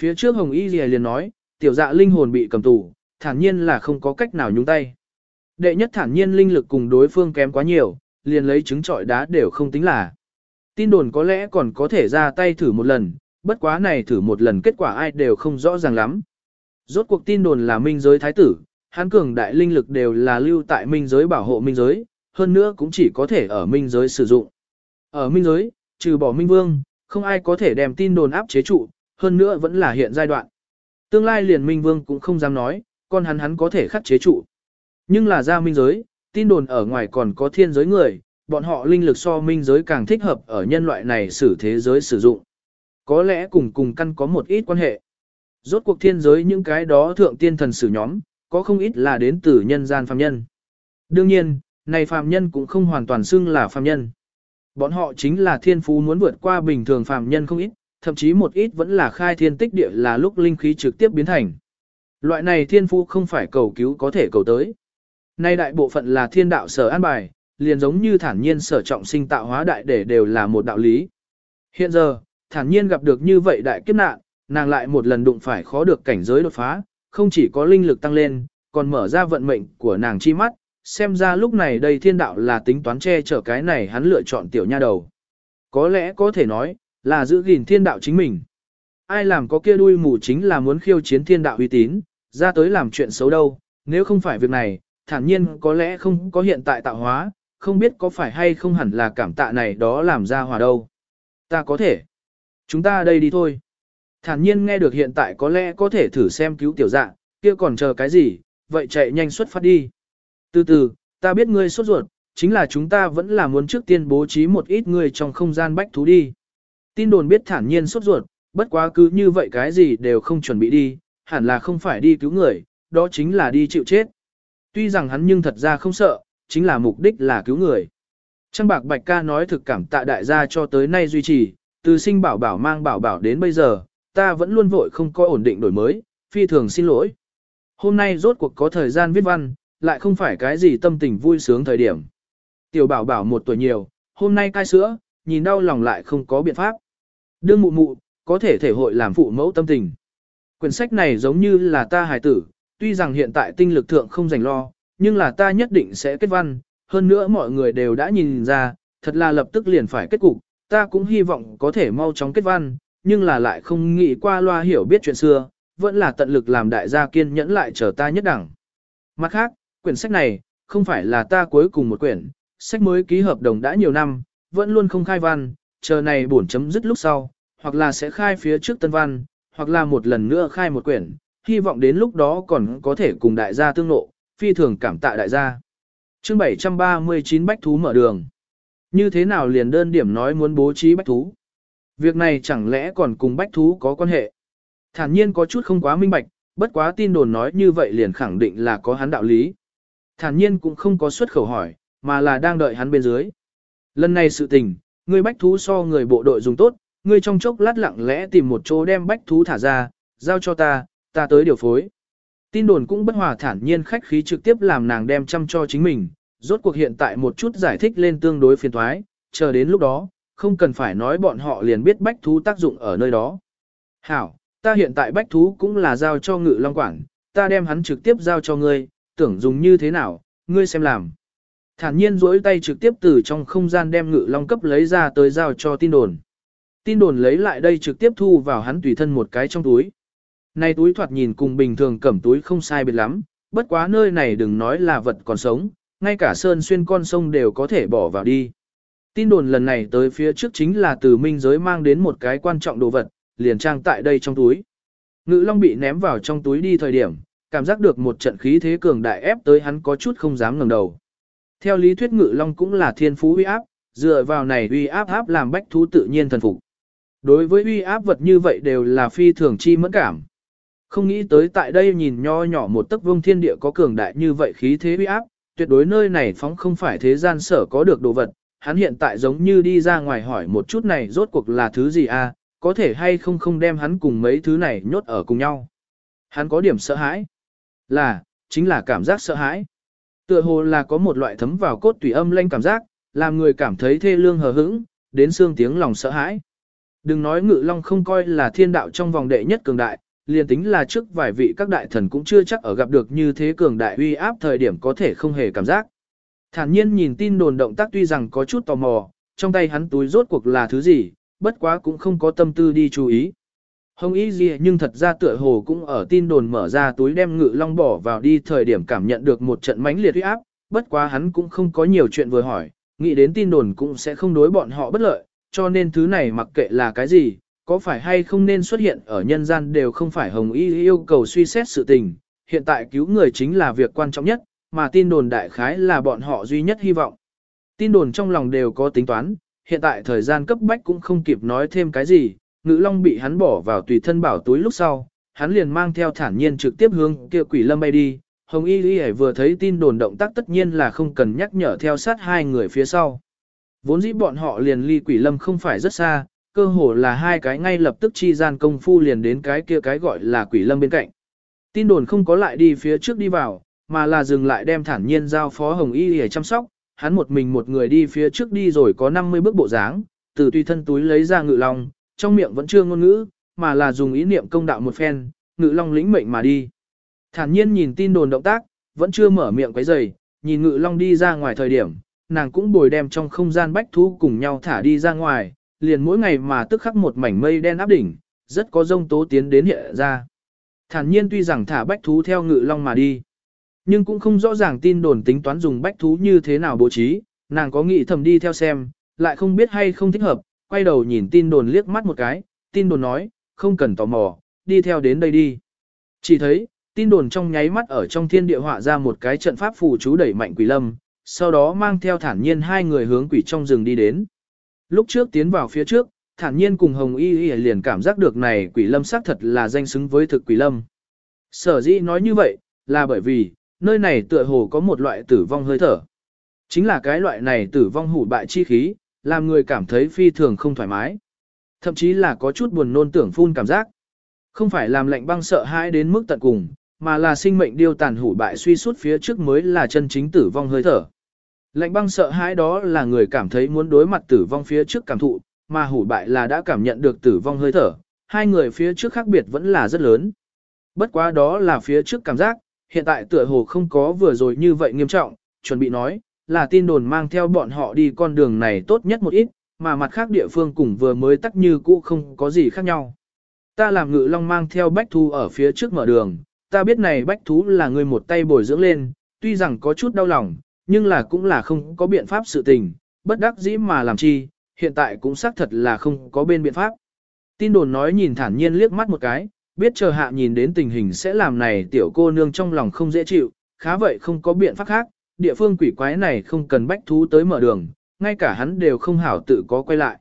Phía trước Hồng Y liền nói, tiểu dạ linh hồn bị cầm tù, thản nhiên là không có cách nào nhúng tay. Đệ nhất thản nhiên linh lực cùng đối phương kém quá nhiều, liền lấy trứng trọi đá đều không tính là. Tin đồn có lẽ còn có thể ra tay thử một lần, bất quá này thử một lần kết quả ai đều không rõ ràng lắm. Rốt cuộc tin đồn là minh giới thái tử, hắn cường đại linh lực đều là lưu tại minh giới bảo hộ minh giới, hơn nữa cũng chỉ có thể ở minh giới sử dụng. Ở minh giới, trừ bỏ minh vương, không ai có thể đem tin đồn áp chế trụ, hơn nữa vẫn là hiện giai đoạn. Tương lai liền minh vương cũng không dám nói, con hắn hắn có thể khắc chế trụ. Nhưng là ra minh giới, tin đồn ở ngoài còn có thiên giới người, bọn họ linh lực so minh giới càng thích hợp ở nhân loại này xử thế giới sử dụng. Có lẽ cùng cùng căn có một ít quan hệ. Rốt cuộc thiên giới những cái đó thượng tiên thần sử nhóm, có không ít là đến từ nhân gian phàm nhân. Đương nhiên, này phàm nhân cũng không hoàn toàn xưng là phàm nhân. Bọn họ chính là thiên phú muốn vượt qua bình thường phàm nhân không ít, thậm chí một ít vẫn là khai thiên tích địa là lúc linh khí trực tiếp biến thành. Loại này thiên phú không phải cầu cứu có thể cầu tới. Nay đại bộ phận là thiên đạo sở an bài, liền giống như thản nhiên sở trọng sinh tạo hóa đại để đều là một đạo lý. Hiện giờ, thản nhiên gặp được như vậy đại kiếp nạn, nàng lại một lần đụng phải khó được cảnh giới đột phá, không chỉ có linh lực tăng lên, còn mở ra vận mệnh của nàng chi mắt, xem ra lúc này đây thiên đạo là tính toán che chở cái này hắn lựa chọn tiểu nha đầu. Có lẽ có thể nói, là giữ gìn thiên đạo chính mình. Ai làm có kia đuôi mù chính là muốn khiêu chiến thiên đạo uy tín, ra tới làm chuyện xấu đâu, nếu không phải việc này, thản nhiên có lẽ không có hiện tại tạo hóa, không biết có phải hay không hẳn là cảm tạ này đó làm ra hòa đâu. Ta có thể. Chúng ta đây đi thôi. Thản nhiên nghe được hiện tại có lẽ có thể thử xem cứu tiểu dạ, kia còn chờ cái gì, vậy chạy nhanh xuất phát đi. Từ từ, ta biết ngươi sốt ruột, chính là chúng ta vẫn là muốn trước tiên bố trí một ít người trong không gian bách thú đi. Tin đồn biết thản nhiên sốt ruột, bất quá cứ như vậy cái gì đều không chuẩn bị đi, hẳn là không phải đi cứu người, đó chính là đi chịu chết. Tuy rằng hắn nhưng thật ra không sợ, chính là mục đích là cứu người. Trang bạc bạch ca nói thực cảm tạ đại gia cho tới nay duy trì, từ sinh bảo bảo mang bảo bảo đến bây giờ, ta vẫn luôn vội không có ổn định đổi mới, phi thường xin lỗi. Hôm nay rốt cuộc có thời gian viết văn, lại không phải cái gì tâm tình vui sướng thời điểm. Tiểu bảo bảo một tuổi nhiều, hôm nay cai sữa, nhìn đau lòng lại không có biện pháp. Đương mụ mụ, có thể thể hội làm phụ mẫu tâm tình. Quyển sách này giống như là ta hài tử, tuy rằng hiện tại tinh lực thượng không dành lo, nhưng là ta nhất định sẽ kết văn, hơn nữa mọi người đều đã nhìn ra, thật là lập tức liền phải kết cục, ta cũng hy vọng có thể mau chóng kết văn, nhưng là lại không nghĩ qua loa hiểu biết chuyện xưa, vẫn là tận lực làm đại gia kiên nhẫn lại chờ ta nhất đẳng. Mặt khác, quyển sách này, không phải là ta cuối cùng một quyển, sách mới ký hợp đồng đã nhiều năm, vẫn luôn không khai văn, chờ này bổn chấm dứt lúc sau, hoặc là sẽ khai phía trước tân văn, hoặc là một lần nữa khai một quyển, hy vọng đến lúc đó còn có thể cùng đại gia tương nộ, phi thường cảm tạ đại gia. Chương 739 Bách Thú mở đường. Như thế nào liền đơn điểm nói muốn bố trí Bách Thú? Việc này chẳng lẽ còn cùng Bách Thú có quan hệ? Thản nhiên có chút không quá minh bạch, bất quá tin đồn nói như vậy liền khẳng định là có hắn đạo lý. Thản nhiên cũng không có xuất khẩu hỏi, mà là đang đợi hắn bên dưới. Lần này sự tình, người Bách Thú so người bộ đội dùng tốt, ngươi trong chốc lát lặng lẽ tìm một chỗ đem Bách Thú thả ra, giao cho ta, ta tới điều phối. Tin đồn cũng bất hòa thản nhiên khách khí trực tiếp làm nàng đem chăm cho chính mình, rốt cuộc hiện tại một chút giải thích lên tương đối phiền toái, chờ đến lúc đó, không cần phải nói bọn họ liền biết bách thú tác dụng ở nơi đó. Hảo, ta hiện tại bách thú cũng là giao cho ngự long quảng, ta đem hắn trực tiếp giao cho ngươi, tưởng dùng như thế nào, ngươi xem làm. Thản nhiên duỗi tay trực tiếp từ trong không gian đem ngự long cấp lấy ra tới giao cho tin đồn. Tin đồn lấy lại đây trực tiếp thu vào hắn tùy thân một cái trong túi. Này túi thoạt nhìn cùng bình thường cẩm túi không sai biệt lắm, bất quá nơi này đừng nói là vật còn sống, ngay cả sơn xuyên con sông đều có thể bỏ vào đi. Tin đồn lần này tới phía trước chính là từ minh giới mang đến một cái quan trọng đồ vật, liền trang tại đây trong túi. Ngự long bị ném vào trong túi đi thời điểm, cảm giác được một trận khí thế cường đại ép tới hắn có chút không dám ngẩng đầu. Theo lý thuyết ngự long cũng là thiên phú uy áp, dựa vào này uy áp áp làm bách thú tự nhiên thần phục. Đối với uy áp vật như vậy đều là phi thường chi mẫn cảm. Không nghĩ tới tại đây nhìn nho nhỏ một tấc vương thiên địa có cường đại như vậy khí thế uy áp, tuyệt đối nơi này phóng không phải thế gian sở có được đồ vật, hắn hiện tại giống như đi ra ngoài hỏi một chút này rốt cuộc là thứ gì a, à, có thể hay không không đem hắn cùng mấy thứ này nhốt ở cùng nhau. Hắn có điểm sợ hãi, là, chính là cảm giác sợ hãi. Tựa hồ là có một loại thấm vào cốt tủy âm lanh cảm giác, làm người cảm thấy thê lương hờ hững, đến xương tiếng lòng sợ hãi. Đừng nói ngự long không coi là thiên đạo trong vòng đệ nhất cường đại, liền tính là trước vài vị các đại thần cũng chưa chắc ở gặp được như thế cường đại uy áp thời điểm có thể không hề cảm giác. Thản nhiên nhìn tin đồn động tác tuy rằng có chút tò mò, trong tay hắn túi rốt cuộc là thứ gì, bất quá cũng không có tâm tư đi chú ý. Hồng ý gì nhưng thật ra tựa hồ cũng ở tin đồn mở ra túi đem ngự long bỏ vào đi thời điểm cảm nhận được một trận mãnh liệt uy áp, bất quá hắn cũng không có nhiều chuyện vừa hỏi, nghĩ đến tin đồn cũng sẽ không đối bọn họ bất lợi, cho nên thứ này mặc kệ là cái gì, có phải hay không nên xuất hiện ở nhân gian đều không phải Hồng Y yêu cầu suy xét sự tình, hiện tại cứu người chính là việc quan trọng nhất, mà tin đồn đại khái là bọn họ duy nhất hy vọng. Tin đồn trong lòng đều có tính toán, hiện tại thời gian cấp bách cũng không kịp nói thêm cái gì, ngữ long bị hắn bỏ vào tùy thân bảo túi lúc sau, hắn liền mang theo thản nhiên trực tiếp hướng kia quỷ lâm bay đi. Hồng Y Y vừa thấy tin đồn động tác tất nhiên là không cần nhắc nhở theo sát hai người phía sau. Vốn dĩ bọn họ liền ly quỷ lâm không phải rất xa, cơ hồ là hai cái ngay lập tức chi gian công phu liền đến cái kia cái gọi là quỷ lâm bên cạnh. Tin đồn không có lại đi phía trước đi vào, mà là dừng lại đem thản nhiên giao phó hồng y để chăm sóc, hắn một mình một người đi phía trước đi rồi có 50 bước bộ dáng, từ tùy thân túi lấy ra ngự long, trong miệng vẫn chưa ngôn ngữ, mà là dùng ý niệm công đạo một phen, ngự long lĩnh mệnh mà đi. Thản nhiên nhìn tin đồn động tác, vẫn chưa mở miệng quấy rầy, nhìn ngự long đi ra ngoài thời điểm, nàng cũng bồi đem trong không gian bách thú cùng nhau thả đi ra ngoài, liền mỗi ngày mà tức khắc một mảnh mây đen áp đỉnh, rất có rông tố tiến đến hiện ra. Thản nhiên tuy rằng thả bách thú theo ngự long mà đi, nhưng cũng không rõ ràng tin đồn tính toán dùng bách thú như thế nào bố trí, nàng có nghĩ thầm đi theo xem, lại không biết hay không thích hợp, quay đầu nhìn tin đồn liếc mắt một cái, tin đồn nói, không cần tò mò, đi theo đến đây đi. Chỉ thấy, tin đồn trong nháy mắt ở trong thiên địa họa ra một cái trận pháp phù chú đẩy mạnh quỷ lâm, sau đó mang theo thản nhiên hai người hướng quỷ trong rừng đi đến. Lúc trước tiến vào phía trước, thản nhiên cùng Hồng Y Y liền cảm giác được này quỷ lâm xác thật là danh xứng với thực quỷ lâm. Sở dĩ nói như vậy, là bởi vì, nơi này tựa hồ có một loại tử vong hơi thở. Chính là cái loại này tử vong hủ bại chi khí, làm người cảm thấy phi thường không thoải mái. Thậm chí là có chút buồn nôn tưởng phun cảm giác. Không phải làm lạnh băng sợ hãi đến mức tận cùng, mà là sinh mệnh điêu tàn hủ bại suy suốt phía trước mới là chân chính tử vong hơi thở. Lạnh băng sợ hãi đó là người cảm thấy muốn đối mặt tử vong phía trước cảm thụ, mà hủ bại là đã cảm nhận được tử vong hơi thở, hai người phía trước khác biệt vẫn là rất lớn. Bất quá đó là phía trước cảm giác, hiện tại tựa hồ không có vừa rồi như vậy nghiêm trọng, chuẩn bị nói, là tin đồn mang theo bọn họ đi con đường này tốt nhất một ít, mà mặt khác địa phương cùng vừa mới tắc như cũ không có gì khác nhau. Ta làm ngự long mang theo bách thú ở phía trước mở đường, ta biết này bách thú là người một tay bồi dưỡng lên, tuy rằng có chút đau lòng, nhưng là cũng là không có biện pháp sự tình, bất đắc dĩ mà làm chi, hiện tại cũng xác thật là không có bên biện pháp. Tin đồn nói nhìn thản nhiên liếc mắt một cái, biết chờ hạ nhìn đến tình hình sẽ làm này tiểu cô nương trong lòng không dễ chịu, khá vậy không có biện pháp khác, địa phương quỷ quái này không cần bách thú tới mở đường, ngay cả hắn đều không hảo tự có quay lại.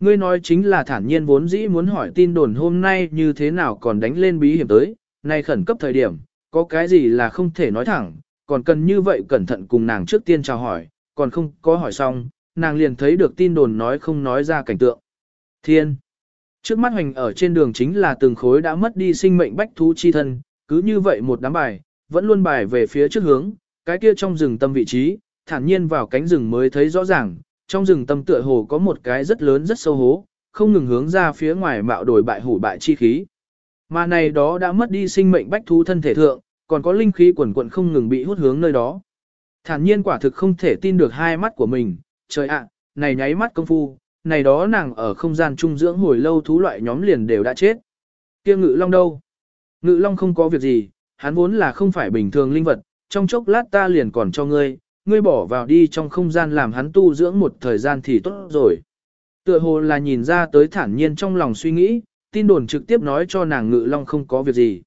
Ngươi nói chính là thản nhiên vốn dĩ muốn hỏi tin đồn hôm nay như thế nào còn đánh lên bí hiểm tới, nay khẩn cấp thời điểm, có cái gì là không thể nói thẳng, còn cần như vậy cẩn thận cùng nàng trước tiên chào hỏi, còn không có hỏi xong, nàng liền thấy được tin đồn nói không nói ra cảnh tượng. Thiên! Trước mắt hoành ở trên đường chính là từng khối đã mất đi sinh mệnh bách thú chi thân, cứ như vậy một đám bài, vẫn luôn bài về phía trước hướng, cái kia trong rừng tâm vị trí, thản nhiên vào cánh rừng mới thấy rõ ràng, trong rừng tâm tựa hồ có một cái rất lớn rất sâu hố, không ngừng hướng ra phía ngoài mạo đổi bại hủ bại chi khí. Mà này đó đã mất đi sinh mệnh bách thú thân thể thượng, còn có linh khí quần quận không ngừng bị hút hướng nơi đó. Thản nhiên quả thực không thể tin được hai mắt của mình, trời ạ, này nháy mắt công phu, này đó nàng ở không gian trung dưỡng hồi lâu thú loại nhóm liền đều đã chết. kia ngự long đâu? Ngự long không có việc gì, hắn vốn là không phải bình thường linh vật, trong chốc lát ta liền còn cho ngươi, ngươi bỏ vào đi trong không gian làm hắn tu dưỡng một thời gian thì tốt rồi. Tựa hồ là nhìn ra tới thản nhiên trong lòng suy nghĩ, tin đồn trực tiếp nói cho nàng ngự long không có việc gì.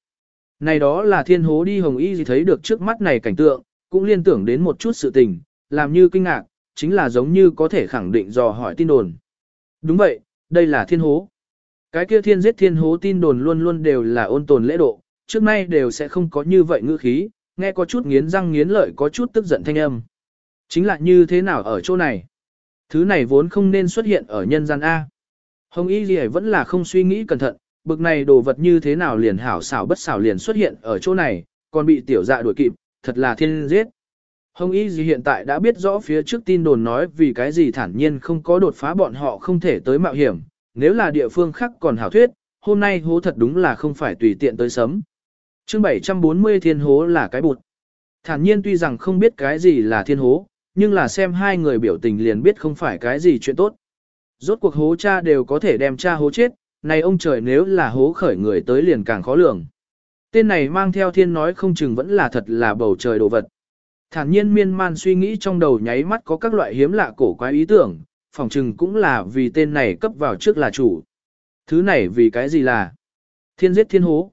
Này đó là thiên hố đi hồng y gì thấy được trước mắt này cảnh tượng, cũng liên tưởng đến một chút sự tình, làm như kinh ngạc, chính là giống như có thể khẳng định dò hỏi tin đồn. Đúng vậy, đây là thiên hố. Cái kia thiên giết thiên hố tin đồn luôn luôn đều là ôn tồn lễ độ, trước nay đều sẽ không có như vậy ngữ khí, nghe có chút nghiến răng nghiến lợi có chút tức giận thanh âm. Chính là như thế nào ở chỗ này? Thứ này vốn không nên xuất hiện ở nhân gian A. Hồng Y Ghi vẫn là không suy nghĩ cẩn thận, bực này đồ vật như thế nào liền hảo xảo bất xảo liền xuất hiện ở chỗ này, còn bị tiểu dạ đuổi kịp, thật là thiên giết. Hồng Y Ghi hiện tại đã biết rõ phía trước tin đồn nói vì cái gì thản nhiên không có đột phá bọn họ không thể tới mạo hiểm, nếu là địa phương khác còn hảo thuyết, hôm nay hố thật đúng là không phải tùy tiện tới sấm chương 740 thiên hố là cái bụt. Thản nhiên tuy rằng không biết cái gì là thiên hố, nhưng là xem hai người biểu tình liền biết không phải cái gì chuyện tốt. Rốt cuộc hố cha đều có thể đem cha hố chết, này ông trời nếu là hố khởi người tới liền càng khó lường. Tên này mang theo thiên nói không chừng vẫn là thật là bầu trời đồ vật. Thản nhiên miên man suy nghĩ trong đầu nháy mắt có các loại hiếm lạ cổ quái ý tưởng, phòng chừng cũng là vì tên này cấp vào trước là chủ. Thứ này vì cái gì là thiên giết thiên hố.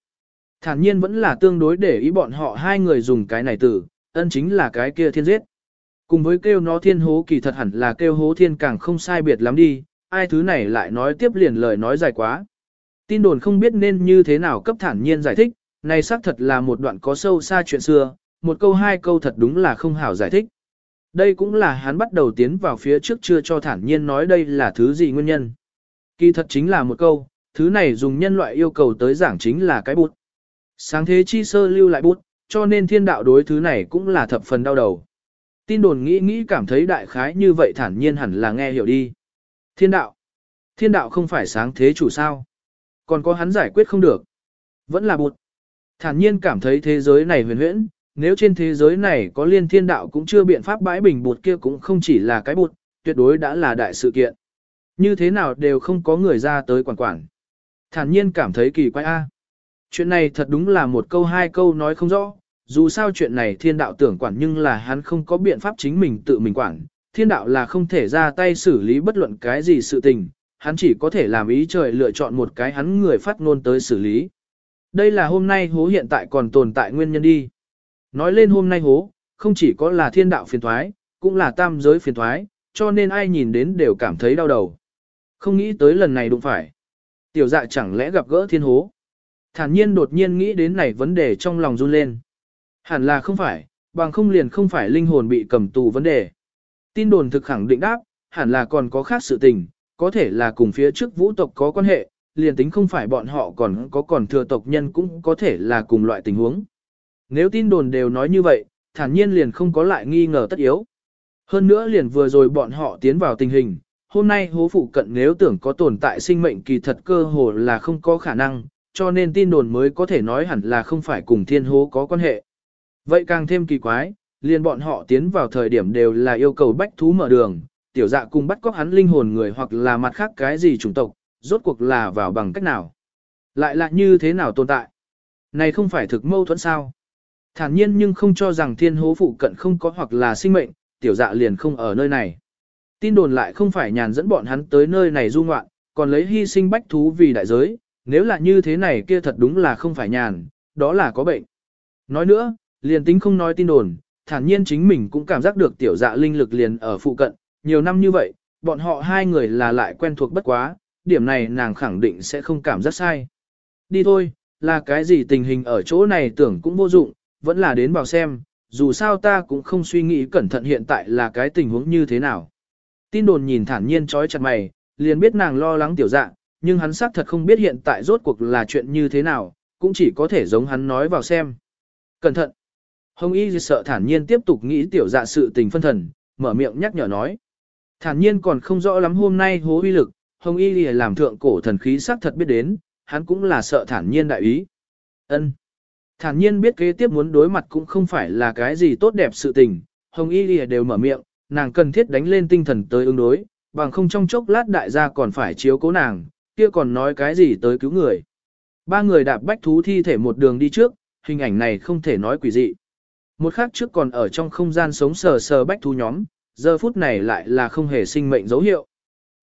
Thản nhiên vẫn là tương đối để ý bọn họ hai người dùng cái này từ, ân chính là cái kia thiên giết. Cùng với kêu nó thiên hố kỳ thật hẳn là kêu hố thiên càng không sai biệt lắm đi, ai thứ này lại nói tiếp liền lời nói dài quá. Tin đồn không biết nên như thế nào cấp thản nhiên giải thích, này xác thật là một đoạn có sâu xa chuyện xưa, một câu hai câu thật đúng là không hảo giải thích. Đây cũng là hắn bắt đầu tiến vào phía trước chưa cho thản nhiên nói đây là thứ gì nguyên nhân. Kỳ thật chính là một câu, thứ này dùng nhân loại yêu cầu tới giảng chính là cái bụt. Sáng thế chi sơ lưu lại bút, cho nên thiên đạo đối thứ này cũng là thập phần đau đầu. Tin đồn nghĩ nghĩ cảm thấy đại khái như vậy thản nhiên hẳn là nghe hiểu đi. Thiên đạo. Thiên đạo không phải sáng thế chủ sao. Còn có hắn giải quyết không được. Vẫn là bụt. Thản nhiên cảm thấy thế giới này huyền huyễn, nếu trên thế giới này có liên thiên đạo cũng chưa biện pháp bãi bình bụt kia cũng không chỉ là cái bụt, tuyệt đối đã là đại sự kiện. Như thế nào đều không có người ra tới quản quản. Thản nhiên cảm thấy kỳ quái a. Chuyện này thật đúng là một câu hai câu nói không rõ, dù sao chuyện này thiên đạo tưởng quản nhưng là hắn không có biện pháp chính mình tự mình quản, thiên đạo là không thể ra tay xử lý bất luận cái gì sự tình, hắn chỉ có thể làm ý trời lựa chọn một cái hắn người phát ngôn tới xử lý. Đây là hôm nay hố hiện tại còn tồn tại nguyên nhân đi. Nói lên hôm nay hố, không chỉ có là thiên đạo phiền thoái, cũng là tam giới phiền thoái, cho nên ai nhìn đến đều cảm thấy đau đầu. Không nghĩ tới lần này đụng phải. Tiểu dạ chẳng lẽ gặp gỡ thiên hố. Thản nhiên đột nhiên nghĩ đến này vấn đề trong lòng run lên. Hẳn là không phải, bằng không liền không phải linh hồn bị cầm tù vấn đề. Tin đồn thực khẳng định đáp, hẳn là còn có khác sự tình, có thể là cùng phía trước vũ tộc có quan hệ, liền tính không phải bọn họ còn có còn thừa tộc nhân cũng có thể là cùng loại tình huống. Nếu tin đồn đều nói như vậy, thản nhiên liền không có lại nghi ngờ tất yếu. Hơn nữa liền vừa rồi bọn họ tiến vào tình hình, hôm nay hố phụ cận nếu tưởng có tồn tại sinh mệnh kỳ thật cơ hồ là không có khả năng, cho nên tin đồn mới có thể nói hẳn là không phải cùng thiên hố có quan hệ. Vậy càng thêm kỳ quái, liền bọn họ tiến vào thời điểm đều là yêu cầu bách thú mở đường, tiểu dạ cùng bắt cóc hắn linh hồn người hoặc là mặt khác cái gì chủng tộc, rốt cuộc là vào bằng cách nào. Lại là như thế nào tồn tại. Này không phải thực mâu thuẫn sao. Thản nhiên nhưng không cho rằng thiên hố phụ cận không có hoặc là sinh mệnh, tiểu dạ liền không ở nơi này. Tin đồn lại không phải nhàn dẫn bọn hắn tới nơi này du ngoạn, còn lấy hy sinh bách thú vì đại giới, nếu là như thế này kia thật đúng là không phải nhàn, đó là có bệnh. Nói nữa, liền tính không nói tin đồn, thản nhiên chính mình cũng cảm giác được tiểu dạ linh lực liền ở phụ cận, nhiều năm như vậy, bọn họ hai người là lại quen thuộc bất quá, điểm này nàng khẳng định sẽ không cảm giác sai. Đi thôi, là cái gì tình hình ở chỗ này tưởng cũng vô dụng, vẫn là đến vào xem, dù sao ta cũng không suy nghĩ cẩn thận hiện tại là cái tình huống như thế nào. Tin đồn nhìn thản nhiên trói chặt mày, liền biết nàng lo lắng tiểu dạ, nhưng hắn xác thật không biết hiện tại rốt cuộc là chuyện như thế nào, cũng chỉ có thể giống hắn nói vào xem. Cẩn thận! Hồng Y sợ thản nhiên tiếp tục nghĩ tiểu dạ sự tình phân thần, mở miệng nhắc nhở nói. Thản nhiên còn không rõ lắm hôm nay hố uy lực, Hồng Y làm thượng cổ thần khí xác thật biết đến, hắn cũng là sợ thản nhiên đại ý. Ân. Thản nhiên biết kế tiếp muốn đối mặt cũng không phải là cái gì tốt đẹp sự tình, Hồng Y lìa đều mở miệng, nàng cần thiết đánh lên tinh thần tới ứng đối, bằng không trong chốc lát đại gia còn phải chiếu cố nàng, kia còn nói cái gì tới cứu người. Ba người đạp bách thú thi thể một đường đi trước, hình ảnh này không thể nói quỷ dị. Một khắc trước còn ở trong không gian sống sờ sờ bách thú nhóm, giờ phút này lại là không hề sinh mệnh dấu hiệu.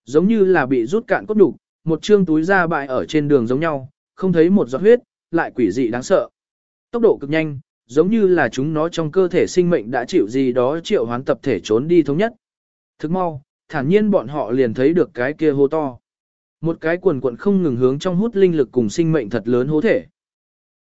Giống như là bị rút cạn cốt đục, một chương túi da bại ở trên đường giống nhau, không thấy một giọt huyết, lại quỷ dị đáng sợ. Tốc độ cực nhanh, giống như là chúng nó trong cơ thể sinh mệnh đã chịu gì đó triệu hoán tập thể trốn đi thống nhất. Thức mau, thản nhiên bọn họ liền thấy được cái kia hô to. Một cái quần quận không ngừng hướng trong hút linh lực cùng sinh mệnh thật lớn hố thể.